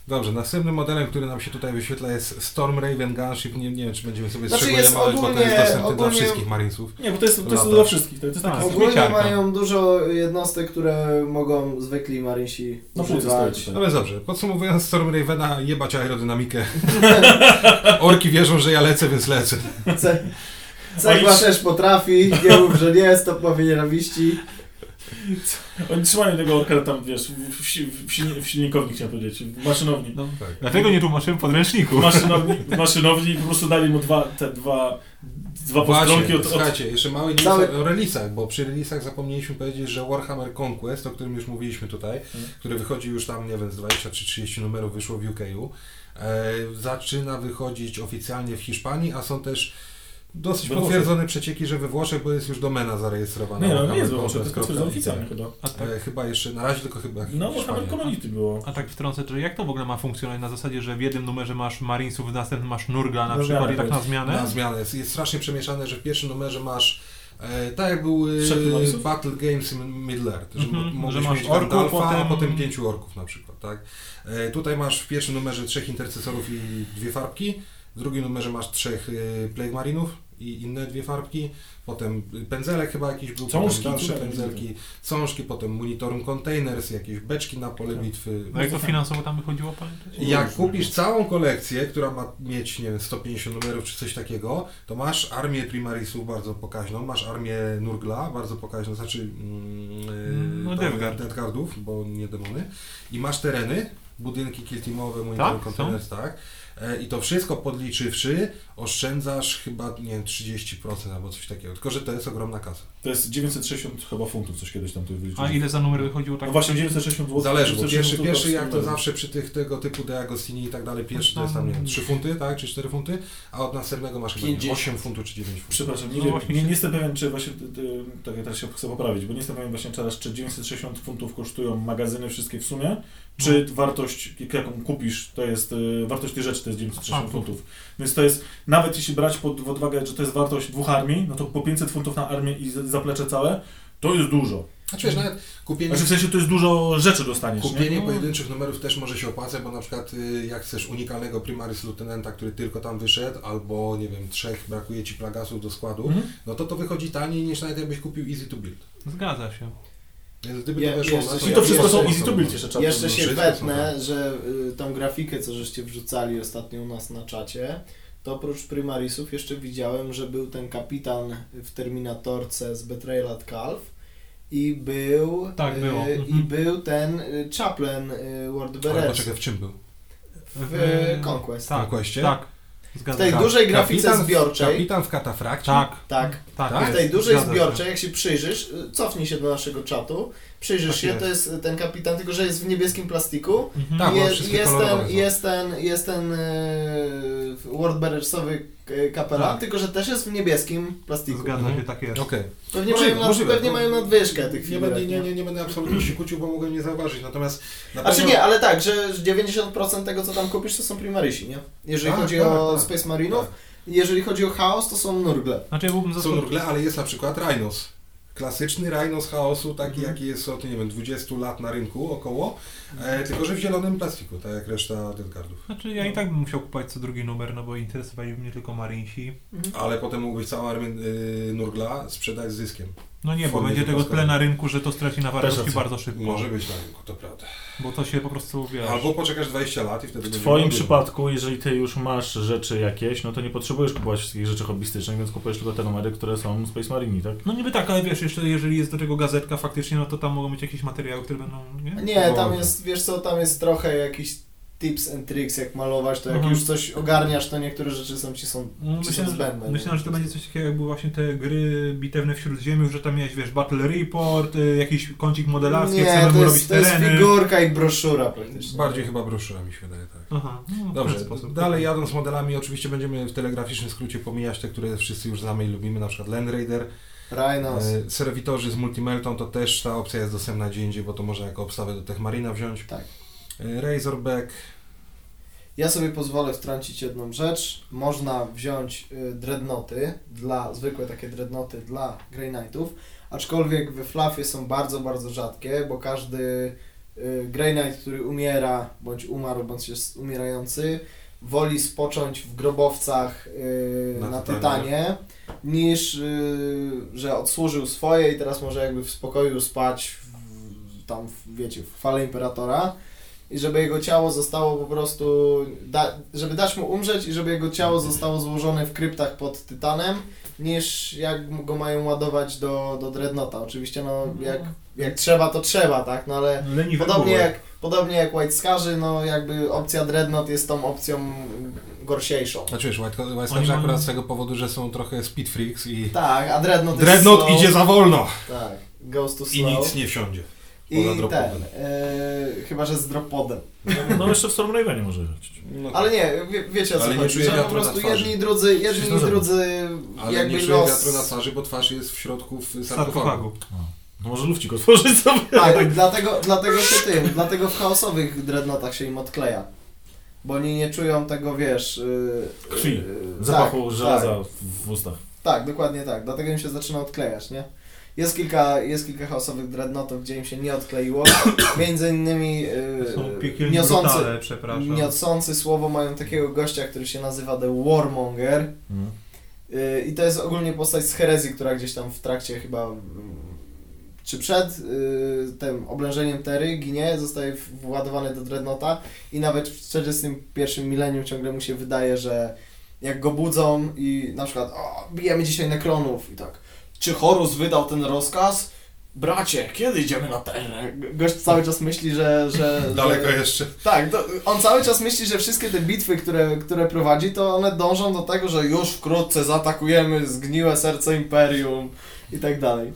Dobrze, następnym modelem, który nam się tutaj wyświetla jest Storm Raven Gunship. Nie, nie wiem, czy będziemy sobie Znaczy szczególnie mały, bo to jest ogólnie- dostępny dla ogólnie- wszystkich Marinesów. Nie, bo to jest, to jest dla wszystkich. To jest Tak. taki... Ogólnie mają dużo jednostek, które mogą zwykli marysi Na półce używać. No więc dobrze, podsumowując Storm Ravena, jebać aerodynamikę. Orki wierzą, że ja lecę, więc lecę. Ce- Cegła też potrafi, nie mów, że nie, stop mowie nienawiści. Oni trzymają tego orka tam, wiesz, w, w, w, silni- w silnikowni, chciałem powiedzieć, w maszynowni. No, Tak. dlatego nie tłumaczymy W podręczników. maszynowni, w maszynowni i po prostu dali mu dwa, te dwa, dwa postronki od, od... słuchajcie, jeszcze mały news Cały- o releasach, bo przy releasach zapomnieliśmy powiedzieć, że Warhammer Conquest, o którym już mówiliśmy tutaj, Mhm. który wychodzi już tam, nie wiem, z 20 czy 30 numerów wyszło w UK-u, e, zaczyna wychodzić oficjalnie w Hiszpanii, a są też dosyć We Włoszech. potwierdzone przecieki, że we Włoszech, bo jest już domena zarejestrowana. Nie, no nie jest we Włoszech, to jest potwierdzone oficjalnie chyba. A tak, E, chyba jeszcze, na razie tylko chyba No. Warhammer Community było. a tak wtrącę, że jak to w ogóle ma funkcjonować na zasadzie, że w jednym numerze masz Marinesów, w następnym masz Nurgla na przykład i tak na zmianę? Na zmianę. Jest, jest strasznie przemieszane, że w pierwszym numerze masz e, tak jak był e? Battle Games Middle-earth, że, Mhm, mo- że masz mieć orków, Gandalfa, a potem- potem pięciu orków na przykład, tak? E, tutaj masz w pierwszym numerze trzech intercesorów i dwie farbki, w drugim numerze masz trzech e, Plague Marinów i inne dwie farbki, potem pędzelek chyba jakiś był, Cążki, potem dalsze pędzelki, cążki, potem monitorum containers, jakieś beczki na pole Tak. bitwy. No jak to finansowo tam wychodziło, pamiętacie? Jak kupisz całą kolekcję, która ma mieć, nie wiem, 150 numerów czy coś takiego, to masz armię Primarisów bardzo pokaźną, masz armię Nurgla bardzo pokaźną, znaczy No, yy, Deathguard. Deathguardów, bo nie demony, i masz tereny, budynki kiltimowe, monitoring Tak? containers, tak. E, I to wszystko podliczywszy, oszczędzasz chyba, nie wiem, 30% albo coś takiego. Tylko, że to jest ogromna kasa. To jest 960 chyba funtów, coś kiedyś tam tu wyliczyłem. A ile za numer wychodziło tak? No właśnie 960 zł. Zależy, bo 960 pierwszy, pierwszy jak to zawsze przy tych tego typu De Agostini i tak dalej, pierwszy to jest tam, nie wiem, 3 funty, tak, czy 4 funty, a od następnego masz chyba nie wiem, 50. 8 funtów czy 9 funtów. Przepraszam, nie, No wiem, nie, nie jestem pewien, czy właśnie, tak ja teraz się chcę poprawić, bo nie jestem pewien właśnie teraz, czy 960 funtów kosztują magazyny wszystkie w sumie, czy wartość, jaką kupisz, to jest, y, wartość tej rzeczy to jest 960 A, funtów. Więc to jest, nawet jeśli brać pod uwagę, że to jest wartość dwóch armii, no to po 500 funtów na armię i zaplecze całe, to jest dużo. Znaczy wiesz, nawet kupienie, Znaczy w sensie to jest dużo rzeczy dostaniesz, kupienie nie? pojedynczych numerów też może się opłacać, bo na przykład y, jak chcesz unikalnego Primaris Lieutenanta, który tylko tam wyszedł, albo nie wiem, trzech brakuje Ci plagasów do składu, Mhm. no to to wychodzi taniej niż nawet jakbyś kupił Easy to Build. Zgadza się. Więc gdyby Je- to weszło jeszcze na się- I to wszystko są easy to build jeszcze trzeba Jeszcze się wetnę, że y, tą grafikę, co żeście wrzucali ostatnio u nas na czacie, to oprócz Primarisów jeszcze widziałem, że był ten kapitan w Terminatorce z Betrayal at Calf i był Tak, y, było. i Mhm. był ten chaplain y, World Ale Beres poczekaj, w czym był? w y, Conquest. Tak, Conquestie? tak. W Zgadza tej się. dużej grafice Kapitan- zbiorczej, Kapitan w katafrakcie? Tak, tak, tak. Tak? w tej dużej Zgadza zbiorczej, jak się przyjrzysz, cofnij się do naszego czatu, przyjrzysz Tak się, jest. to jest ten kapitan, tylko że jest w niebieskim plastiku Mhm. Tak, jest, jest, ten, jest ten, jest ten e, Wordbearersowy kapelan, Tak. tylko że też jest w niebieskim plastiku. Zgadza się, tak jest. Okej. Pewnie, Możliwe, mają, możliwe. pewnie mają nadwyżkę tych Nie będę, nie, nie, nie będę absolutnie się kłócił, bo mogłem nie zauważyć. Natomiast na Znaczy pewno- nie, ale tak, że 90% tego co tam kupisz to są primarysi, nie? Jeżeli Tak, chodzi tak, o tak. Space Marinów, jeżeli chodzi o chaos, to są nurgle. Znaczy ja byłbym za Są nurgle, ale jest na przykład Rhinos. Klasyczny Rhinos chaosu, taki Mhm. jaki jest od, nie wiem, 20 lat na rynku około, e, tylko że w zielonym plastiku, tak jak reszta Deadguardów. Znaczy ja i tak bym musiał kupować co drugi numer, no bo interesowali mnie tylko Marinsi. Ale potem mógłbyś całą armię y, Nurgla sprzedać z zyskiem. No nie, bo Formie będzie tego wypaskowej. tyle na rynku, że to straci na wartości bardzo szybko. Może być na rynku, to prawda. Bo to się po prostu wiesz. Albo poczekasz 20 lat i wtedy W będzie twoim przypadku, jeżeli ty już masz rzeczy jakieś, no to nie potrzebujesz kupować wszystkich rzeczy hobbystycznych, więc kupujesz tylko te numery, które są Space Marini, tak? No niby tak, ale wiesz, jeszcze jeżeli jest do tego gazetka faktycznie, no to tam mogą być jakieś materiały, które będą, nie? Nie, tam jest, wiesz co, tam jest trochę jakiś tips and tricks jak malować, to jak Mhm. już coś ogarniasz, to niektóre rzeczy są ci są, No, ci myślę, są zbędne. myślę, nie? że to będzie coś takiego jak były właśnie te gry bitewne wśród ziemi, że tam miałeś, wiesz, Battle Report, y, jakiś kącik modelarski, jak samemu to robić jest, to jest tereny. figurka i broszura praktycznie. Bardziej chyba broszura mi się wydaje, tak. Aha, no, w Dobrze, ten sposób. dalej jadąc modelami, oczywiście będziemy w telegraficznym skrócie pomijać te, które wszyscy już znamy i lubimy, na przykład Land Raider. Rhinos. E, Serwitorzy z Multimeltą to też ta opcja jest dostępna gdzie indziej, bo to można jako obstawę do Techmarina wziąć. Tak. E, Razorback, Ja sobie pozwolę wtrącić jedną rzecz. Można wziąć y, dreadnoty, dla, zwykłe takie dreadnoty dla Grey Knightów, aczkolwiek we Fluffie są bardzo, bardzo rzadkie, bo każdy Grey Knight, który umiera, bądź umarł, bądź jest umierający, woli spocząć w grobowcach y, Na na, Tytanie. Niż y, że odsłużył swoje i teraz może jakby w spokoju spać w, tam, w, wiecie, w chwale Imperatora i żeby jego ciało zostało po prostu, da, żeby dać mu umrzeć i żeby jego ciało zostało złożone w kryptach pod Tytanem, niż jak go mają ładować do, do Dreadnoughta. Oczywiście no, jak, jak trzeba, to trzeba, tak, no ale Leniwe podobnie jak, podobnie jak White Scarzy, no jakby opcja Dreadnought jest tą opcją gorsiejszą. znaczy wiesz, White, White Star mają- akurat z tego powodu, że są trochę speed freaks i Tak, a Dreadnought, Dreadnought slow. idzie za wolno Tak, goes to i slow. nic nie wsiądzie. I ten, e, chyba że z dropodem. No jeszcze w Stormravenie może lecieć. No, Ale nie, wie, wiecie o co Ale chodzi, że po prostu jedni i drudzy, jedni i drudzy ale jakby nie czuję los... wiatru na twarzy, bo twarz jest w środku w sarkofagu. sarkofagu. No może lufcik otworzyć sobie. Tak, dlatego, dlatego się tym, dlatego w chaosowych dreadnotach się im odkleja. Bo oni nie czują tego, wiesz... Yy, Krwi. yy, Zapachu tak, żelaza Tak, w- ustach. tak, dokładnie tak. Dlatego im się zaczyna odklejać, nie? Jest kilka, jest kilka chaosowych dreadnotów, gdzie im się nie odkleiło. Między innymi yy, niosący, brutale, przepraszam. niosący słowo mają takiego gościa, który się nazywa The Warmonger. Mhm. Yy, I to jest ogólnie postać z herezji, która gdzieś tam w trakcie chyba czy przed yy, tym oblężeniem Tery ginie, zostaje władowany do Dreadnoughta i nawet w 41 milenium ciągle mu się wydaje, że jak go budzą i na przykład o, bijemy dzisiaj Nekronów i tak czy Horus wydał ten rozkaz? bracie, kiedy idziemy na terę? Gość cały czas myśli, że... że Daleko że, jeszcze. Tak, to, on cały czas myśli, że wszystkie te bitwy, które, które prowadzi, to one dążą do tego, że już wkrótce zaatakujemy zgniłe serce Imperium i tak dalej.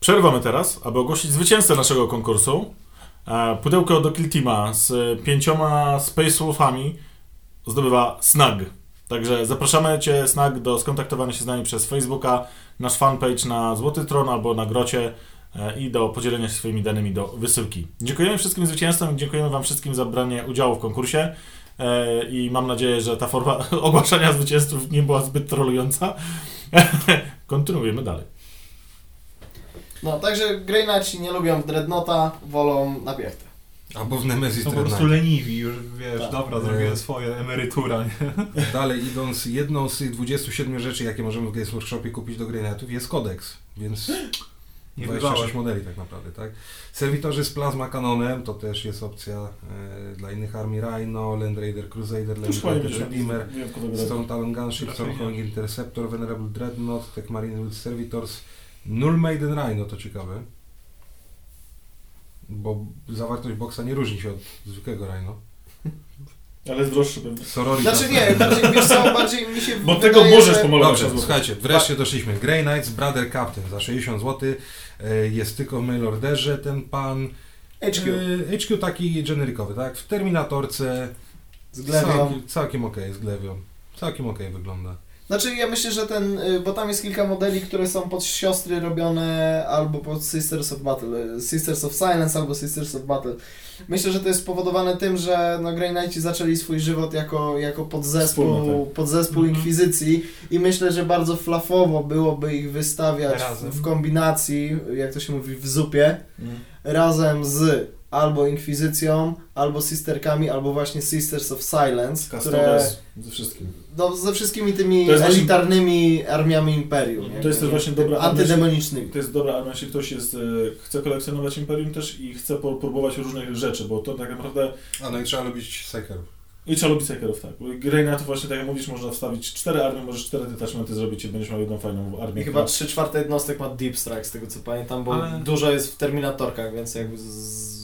Przerwamy teraz, aby ogłosić zwycięzcę naszego konkursu. E, Pudełko do Kill Teama z pięcioma Space Wolfami zdobywa Snag. Także zapraszamy Cię, Snag, do skontaktowania się z nami przez Facebooka, nasz fanpage na Złoty Tron albo na Grocie e, i do podzielenia się swoimi danymi do wysyłki. Dziękujemy wszystkim zwycięzcom i dziękujemy Wam wszystkim za branie udziału w konkursie. E, I mam nadzieję, że ta forma ogłaszania zwycięzców nie była zbyt trolująca. Kontynuujemy dalej. No, także Grey Knights nie lubią Dreadnoughta, wolą napiechtę. Albo w Nemesis Są po prostu leniwi, już wiesz, Tak. dobra, zrobiłem swoje, emerytura, nie? Dalej idąc, jedną z tych 27 rzeczy, jakie możemy w Games Workshopie kupić do gry netów jest kodeks, więc Nie 26 wybałem. modeli tak naprawdę, tak? Serwitorzy z Plasma Kanonem, to też jest opcja e, dla innych armii Rhino, Land Raider Crusader, Land Raider Redeemer, Storm Talon Gunship. Stormhawk Interceptor, Venerable Dreadnought, Tech Marine with Servitors, Null Maiden Rhino, to ciekawe. Bo zawartość boksa nie różni się od zwykłego Rhino. Ale jest droższy pewnie. Sorority. Znaczy nie, bardziej, wiesz co, bardziej mi się Bo tego wydaje, możesz że- pomalować. Dobrze, słuchajcie, wreszcie doszliśmy. Grey Knights, Brother Captain za 60 zł. E, Jest tylko w mailorderze ten pan. HQ. E, HQ taki generikowy, tak? W Terminatorce. Z Glewią. Całkiem, całkiem okej, z Glewią. Całkiem okej wygląda. Znaczy ja myślę, że ten, y, bo tam jest kilka modeli, które są pod siostry robione albo pod Sisters of Battle, y, Sisters of Silence albo Sisters of Battle. Myślę, że to jest spowodowane tym, że no Grey Knights zaczęli swój żywot jako, jako podzespół, Wspólnoty. podzespół Mhm. Inkwizycji i myślę, że bardzo flafowo byłoby ich wystawiać Razem. w kombinacji, jak to się mówi, w zupie, Mm. razem z albo Inkwizycją, albo Sisterkami, albo właśnie Sisters of Silence, które ze wszystkim. no, ze wszystkimi tymi jest właśnie- elitarnymi armiami Imperium. To jest też właśnie dobra Antydemonicznymi. To jest dobra armia, jeśli ktoś jest, e, chce kolekcjonować Imperium też i chce próbować różnych rzeczy, bo to tak naprawdę... A no i trzeba lubić Sekerów. I trzeba lubić Sekerów, tak. Knight to właśnie, tak jak mówisz, można wstawić cztery armie, możesz cztery detachmenty zrobić i będziesz miał jedną fajną armię. I chyba 3 czwarte jednostek ma Deep Strike, z tego co pamiętam, bo Ale- dużo jest w Terminatorkach, więc jakby z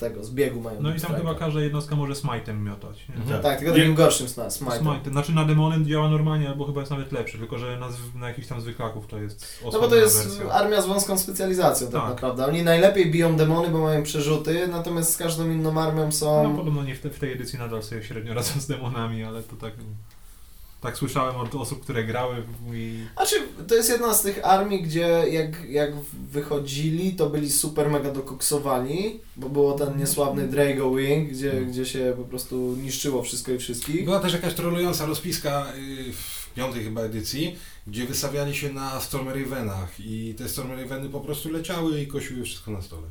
tego, z biegu mają No i tam chyba każda jednostka może smite'em miotać. Nie? Mhm. Tak, tylko takim gorszym smite'em. Smite. Znaczy na demony działa normalnie, albo chyba jest nawet lepszy, tylko że na, na jakichś tam zwyklaków to jest No bo to jest wersja. armia z wąską specjalizacją tak, Tak. naprawdę. Oni najlepiej biją demony, bo mają przerzuty, natomiast z każdą inną armią są... No podobno nie w, te, w tej edycji nadal sobie średnio radzą z demonami, ale to tak... Tak słyszałem od osób, które grały i... Znaczy, to jest jedna z tych armii, gdzie jak, jak wychodzili, to byli super mega dokoksowani, bo było ten niesławny Drago Wing, gdzie, gdzie się po prostu niszczyło wszystko i wszystkich. Była też jakaś trolująca rozpiska y, w piątej chyba edycji, gdzie wystawiali się na Stormravenach i te Stormraveny po prostu leciały i kosiły wszystko na stole.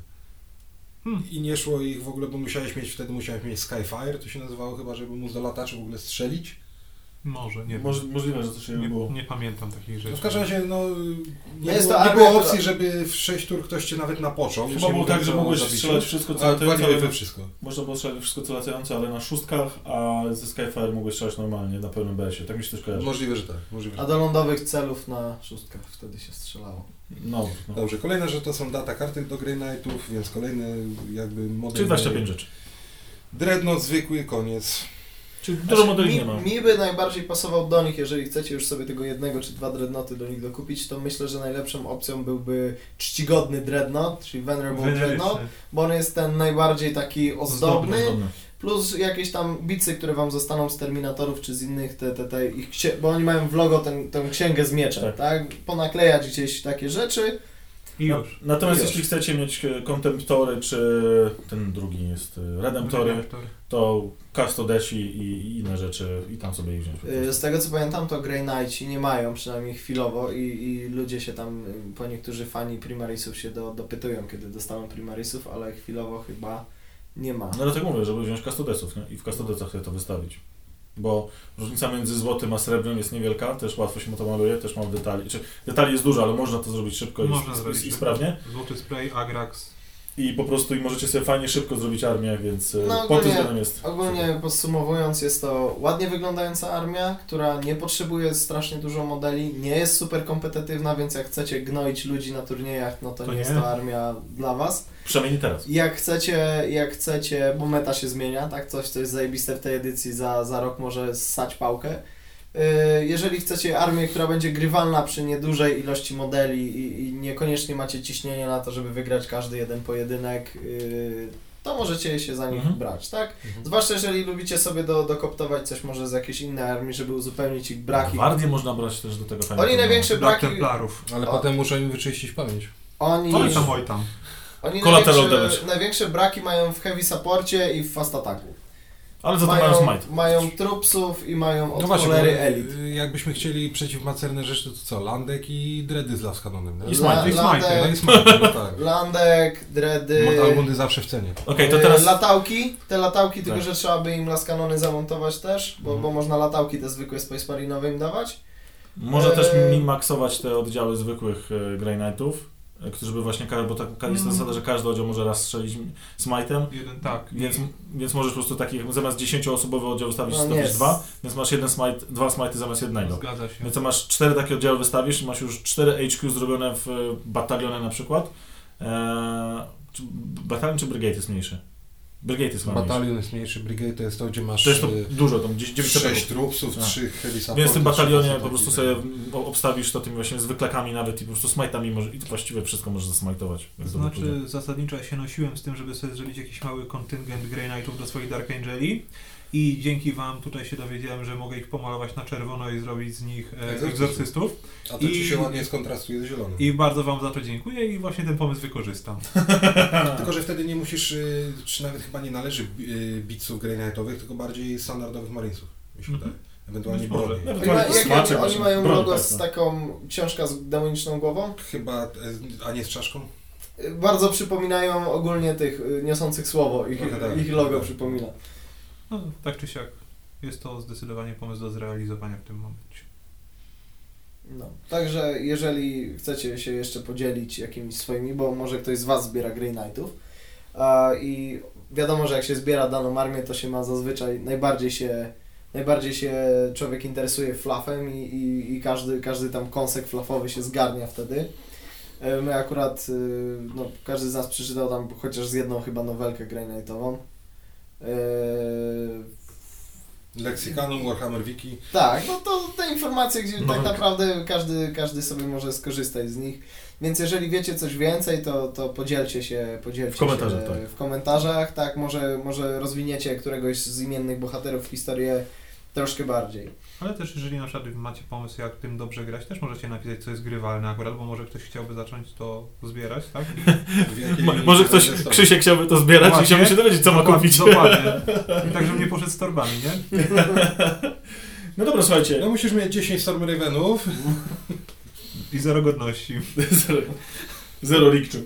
Hmm. I nie szło ich w ogóle, bo musiałeś mieć, wtedy musiałeś mieć Skyfire, to się nazywało chyba, żeby móc do lataczy w ogóle strzelić. Może, nie Może, wiem. możliwe, że coś się Nie, było. nie pamiętam takich rzeczy. No w każdym razie, no, nie, jest było, to nie było która- opcji, żeby w 6 tur ktoś cię nawet napoczął. Chyba było tak, że mogłeś strzelać wszystko, co latające, we wszystko. można było strzelać wszystko co latające, ale na szóstkach, a ze Skyfire mogłeś strzelać normalnie, na pełnym BS-ie. Tak mi się też kojarzy. Możliwe, że tak. Możliwe, że A do lądowych celów na szóstkach wtedy się strzelało. No, no. Dobrze, kolejna rzecz to są data karty do Grey Knightów, więc kolejny jakby model. Czyli 25 rzeczy. Dreadnought zwykły, koniec. Czyli dużo modeli mi, nie ma. mi by najbardziej pasował do nich, jeżeli chcecie już sobie tego jednego czy dwa dreadnoty do nich dokupić, to myślę, że najlepszą opcją byłby czcigodny dreadnought, czyli Venerable Dreadnought, bo on jest ten najbardziej taki ozdobny, Zdobny. plus jakieś tam bicy, które wam zostaną z Terminatorów czy z innych, te, te, te ich księ- bo oni mają w logo ten, tę księgę z mieczem, Tak. tak. Ponaklejać gdzieś takie rzeczy. I już. Natomiast Już. jeśli chcecie mieć e, Contemptory, czy ten drugi jest e, Redemptory, Redemptor. to Custodesi i, i inne rzeczy i tam sobie ich wziąć. prostu. Z tego co pamiętam, to Grey Knights nie mają, przynajmniej chwilowo, i, i ludzie się tam, po niektórzy fani Primarisów się do, dopytują, kiedy dostaną Primarisów, ale chwilowo chyba nie ma. No dlatego mówię, żeby wziąć Custodesów nie? i w Custodesach sobie to wystawić. Bo różnica między złotym a srebrnym jest niewielka, też łatwo się to maluje, też mam detali. Czy detali jest dużo, ale można to zrobić szybko i, Można i, zrobić i, sprawnie. Złoty spray, Agrax. I po prostu i możecie sobie fajnie szybko zrobić armię, więc e, No, pod tym względem jest. Ogólnie podsumowując, jest to ładnie wyglądająca armia, która nie potrzebuje strasznie dużo modeli, nie jest super kompetytywna, więc jak chcecie gnoić ludzi na turniejach, no to, To nie, nie. jest to armia dla was. Przynajmniej nie teraz. Jak chcecie, jak chcecie, bo meta się zmienia, tak? Coś, co jest zajebiste w tej edycji, za, za rok może ssać pałkę. Yy, Jeżeli chcecie armię, która będzie grywalna przy niedużej ilości modeli i, i niekoniecznie macie ciśnienie na to, żeby wygrać każdy jeden pojedynek, yy, to możecie się za nich Mhm. brać, tak? Zwłaszcza jeżeli lubicie sobie do, dokoptować coś może z jakiejś innej armii, żeby uzupełnić ich braki. Gwardię można brać też do tego fajnego. Oni największe braki... Templarów. Ale O. potem muszę im wyczyścić pamięć. Oni, Oj tam, oj tam. oni największe, największe braki mają w heavy supporcie i w fast attacku. Ale za to mają smite. mają trupsów i mają od No właśnie, cholery bo, elit. y, jakbyśmy chcieli przeciwmacerne rzeczy, to co? Landek i Dready z Laskanonem? I smite. I smite. No Landek, i smite, no tak. Landek, dready, Mortal Woundy zawsze w cenie. Okej, to e, teraz... latałki, te latałki, tylko Tak. że trzeba by im laskanony zamontować też, bo, Mhm. bo można latałki te zwykłe Space Marinowe im dawać. Można też Eee. min-maxować te oddziały zwykłych e, Grey Knightów, e, którzy by właśnie, bo tak jest Mm. zasada, że każdy oddział może raz strzelić smite'em, Jeden tak. więc, więc możesz po prostu takich, zamiast 10-osobowy oddział wystawić, No nie, wystawić z- dwa, więc masz jeden smite, dwa smite'y zamiast jednego. Zgadza się. Więc masz cztery takie oddziały wystawisz i masz już cztery HQ zrobione w bataliony na przykład. Eee, czy batalion czy brigade jest mniejszy? Brigade jest mniejszy. Batalion jest mniejszy, Brigade to jest to, gdzie masz To jest to y, dużo, tam gdzieś 9 sześć trupsów, A. trzy heavy supporty, Więc w tym batalionie po prostu sobie tak. obstawisz to tymi właśnie zwyklakami nawet i po prostu smajtami może, i to właściwie wszystko możesz zasmajtować. To znaczy, zasadniczo ja się nosiłem z tym, żeby sobie zrobić jakiś mały kontyngent Grey Knightów do swoich Dark Angeli i dzięki wam tutaj się dowiedziałem, że mogę ich pomalować na czerwono i zrobić z nich e, Egzorcystów. A to ci I- się ładnie skontrastuje z zielonym. i bardzo wam za to dziękuję i właśnie ten pomysł wykorzystam. Tylko, że wtedy nie musisz, y, czy nawet chyba nie należy y, Knightowych, tylko bardziej standardowych Marinesów, mi się Mhm. wydaje. Ewentualnie broni. Oni, ma, jak, smaczek oni, właśnie. mają Broń, logo tak, z no. taką książka z demoniczną głową. Chyba, y, a nie z czaszką? Bardzo przypominają ogólnie tych y, niosących słowo, ich, Trochę tak. ich logo przypomina. No, tak czy siak, jest to zdecydowanie pomysł do zrealizowania w tym momencie. No. Także jeżeli chcecie się jeszcze podzielić jakimiś swoimi, bo może ktoś z Was zbiera Grey Knightów a, i wiadomo, że jak się zbiera daną armię, to się ma zazwyczaj najbardziej się najbardziej się człowiek interesuje fluffem i, i, i każdy, każdy tam kąsek fluffowy się zgarnia wtedy. E, My akurat, y, no, każdy z nas przeczytał tam chociaż z jedną chyba nowelkę Grey Knightową. E, Lexicanum, Warhammer Wiki. tak, no to te informacje, gdzie No. tak naprawdę każdy, każdy sobie może skorzystać z nich. Więc jeżeli wiecie coś więcej, to, to podzielcie się, podzielcie W komentarzach, się tak. w komentarzach, tak, może, może rozwiniecie któregoś z imiennych bohaterów w historię troszkę bardziej. Ale też jeżeli na przykład macie pomysł, jak tym dobrze grać, też możecie napisać, co jest grywalne akurat, bo może ktoś chciałby zacząć to zbierać, tak? Mo- Może ktoś. Krzysiek chciałby to zbierać Właśnie. i chciałby się dowiedzieć, co ma kupić. Dokładnie. I tak, żeby nie poszedł z torbami, nie? No dobra, słuchajcie. No musisz mieć 10 Storm Ravenów. I zero godności. Zero, zero rikczu.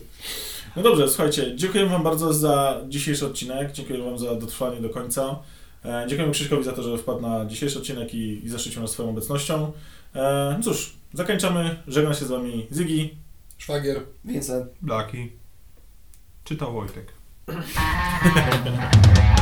No dobrze, słuchajcie, dziękuję Wam bardzo za dzisiejszy odcinek, dziękuję Wam za dotrwanie do końca. E, dziękujemy Krzyśkowi za to, że wpadł na dzisiejszy odcinek i, i zaszczycił nas swoją obecnością. E, no cóż, zakończamy. Żegna się z Wami Zygi. Szwagier. Vincent. Blaki. Czytał Wojtek.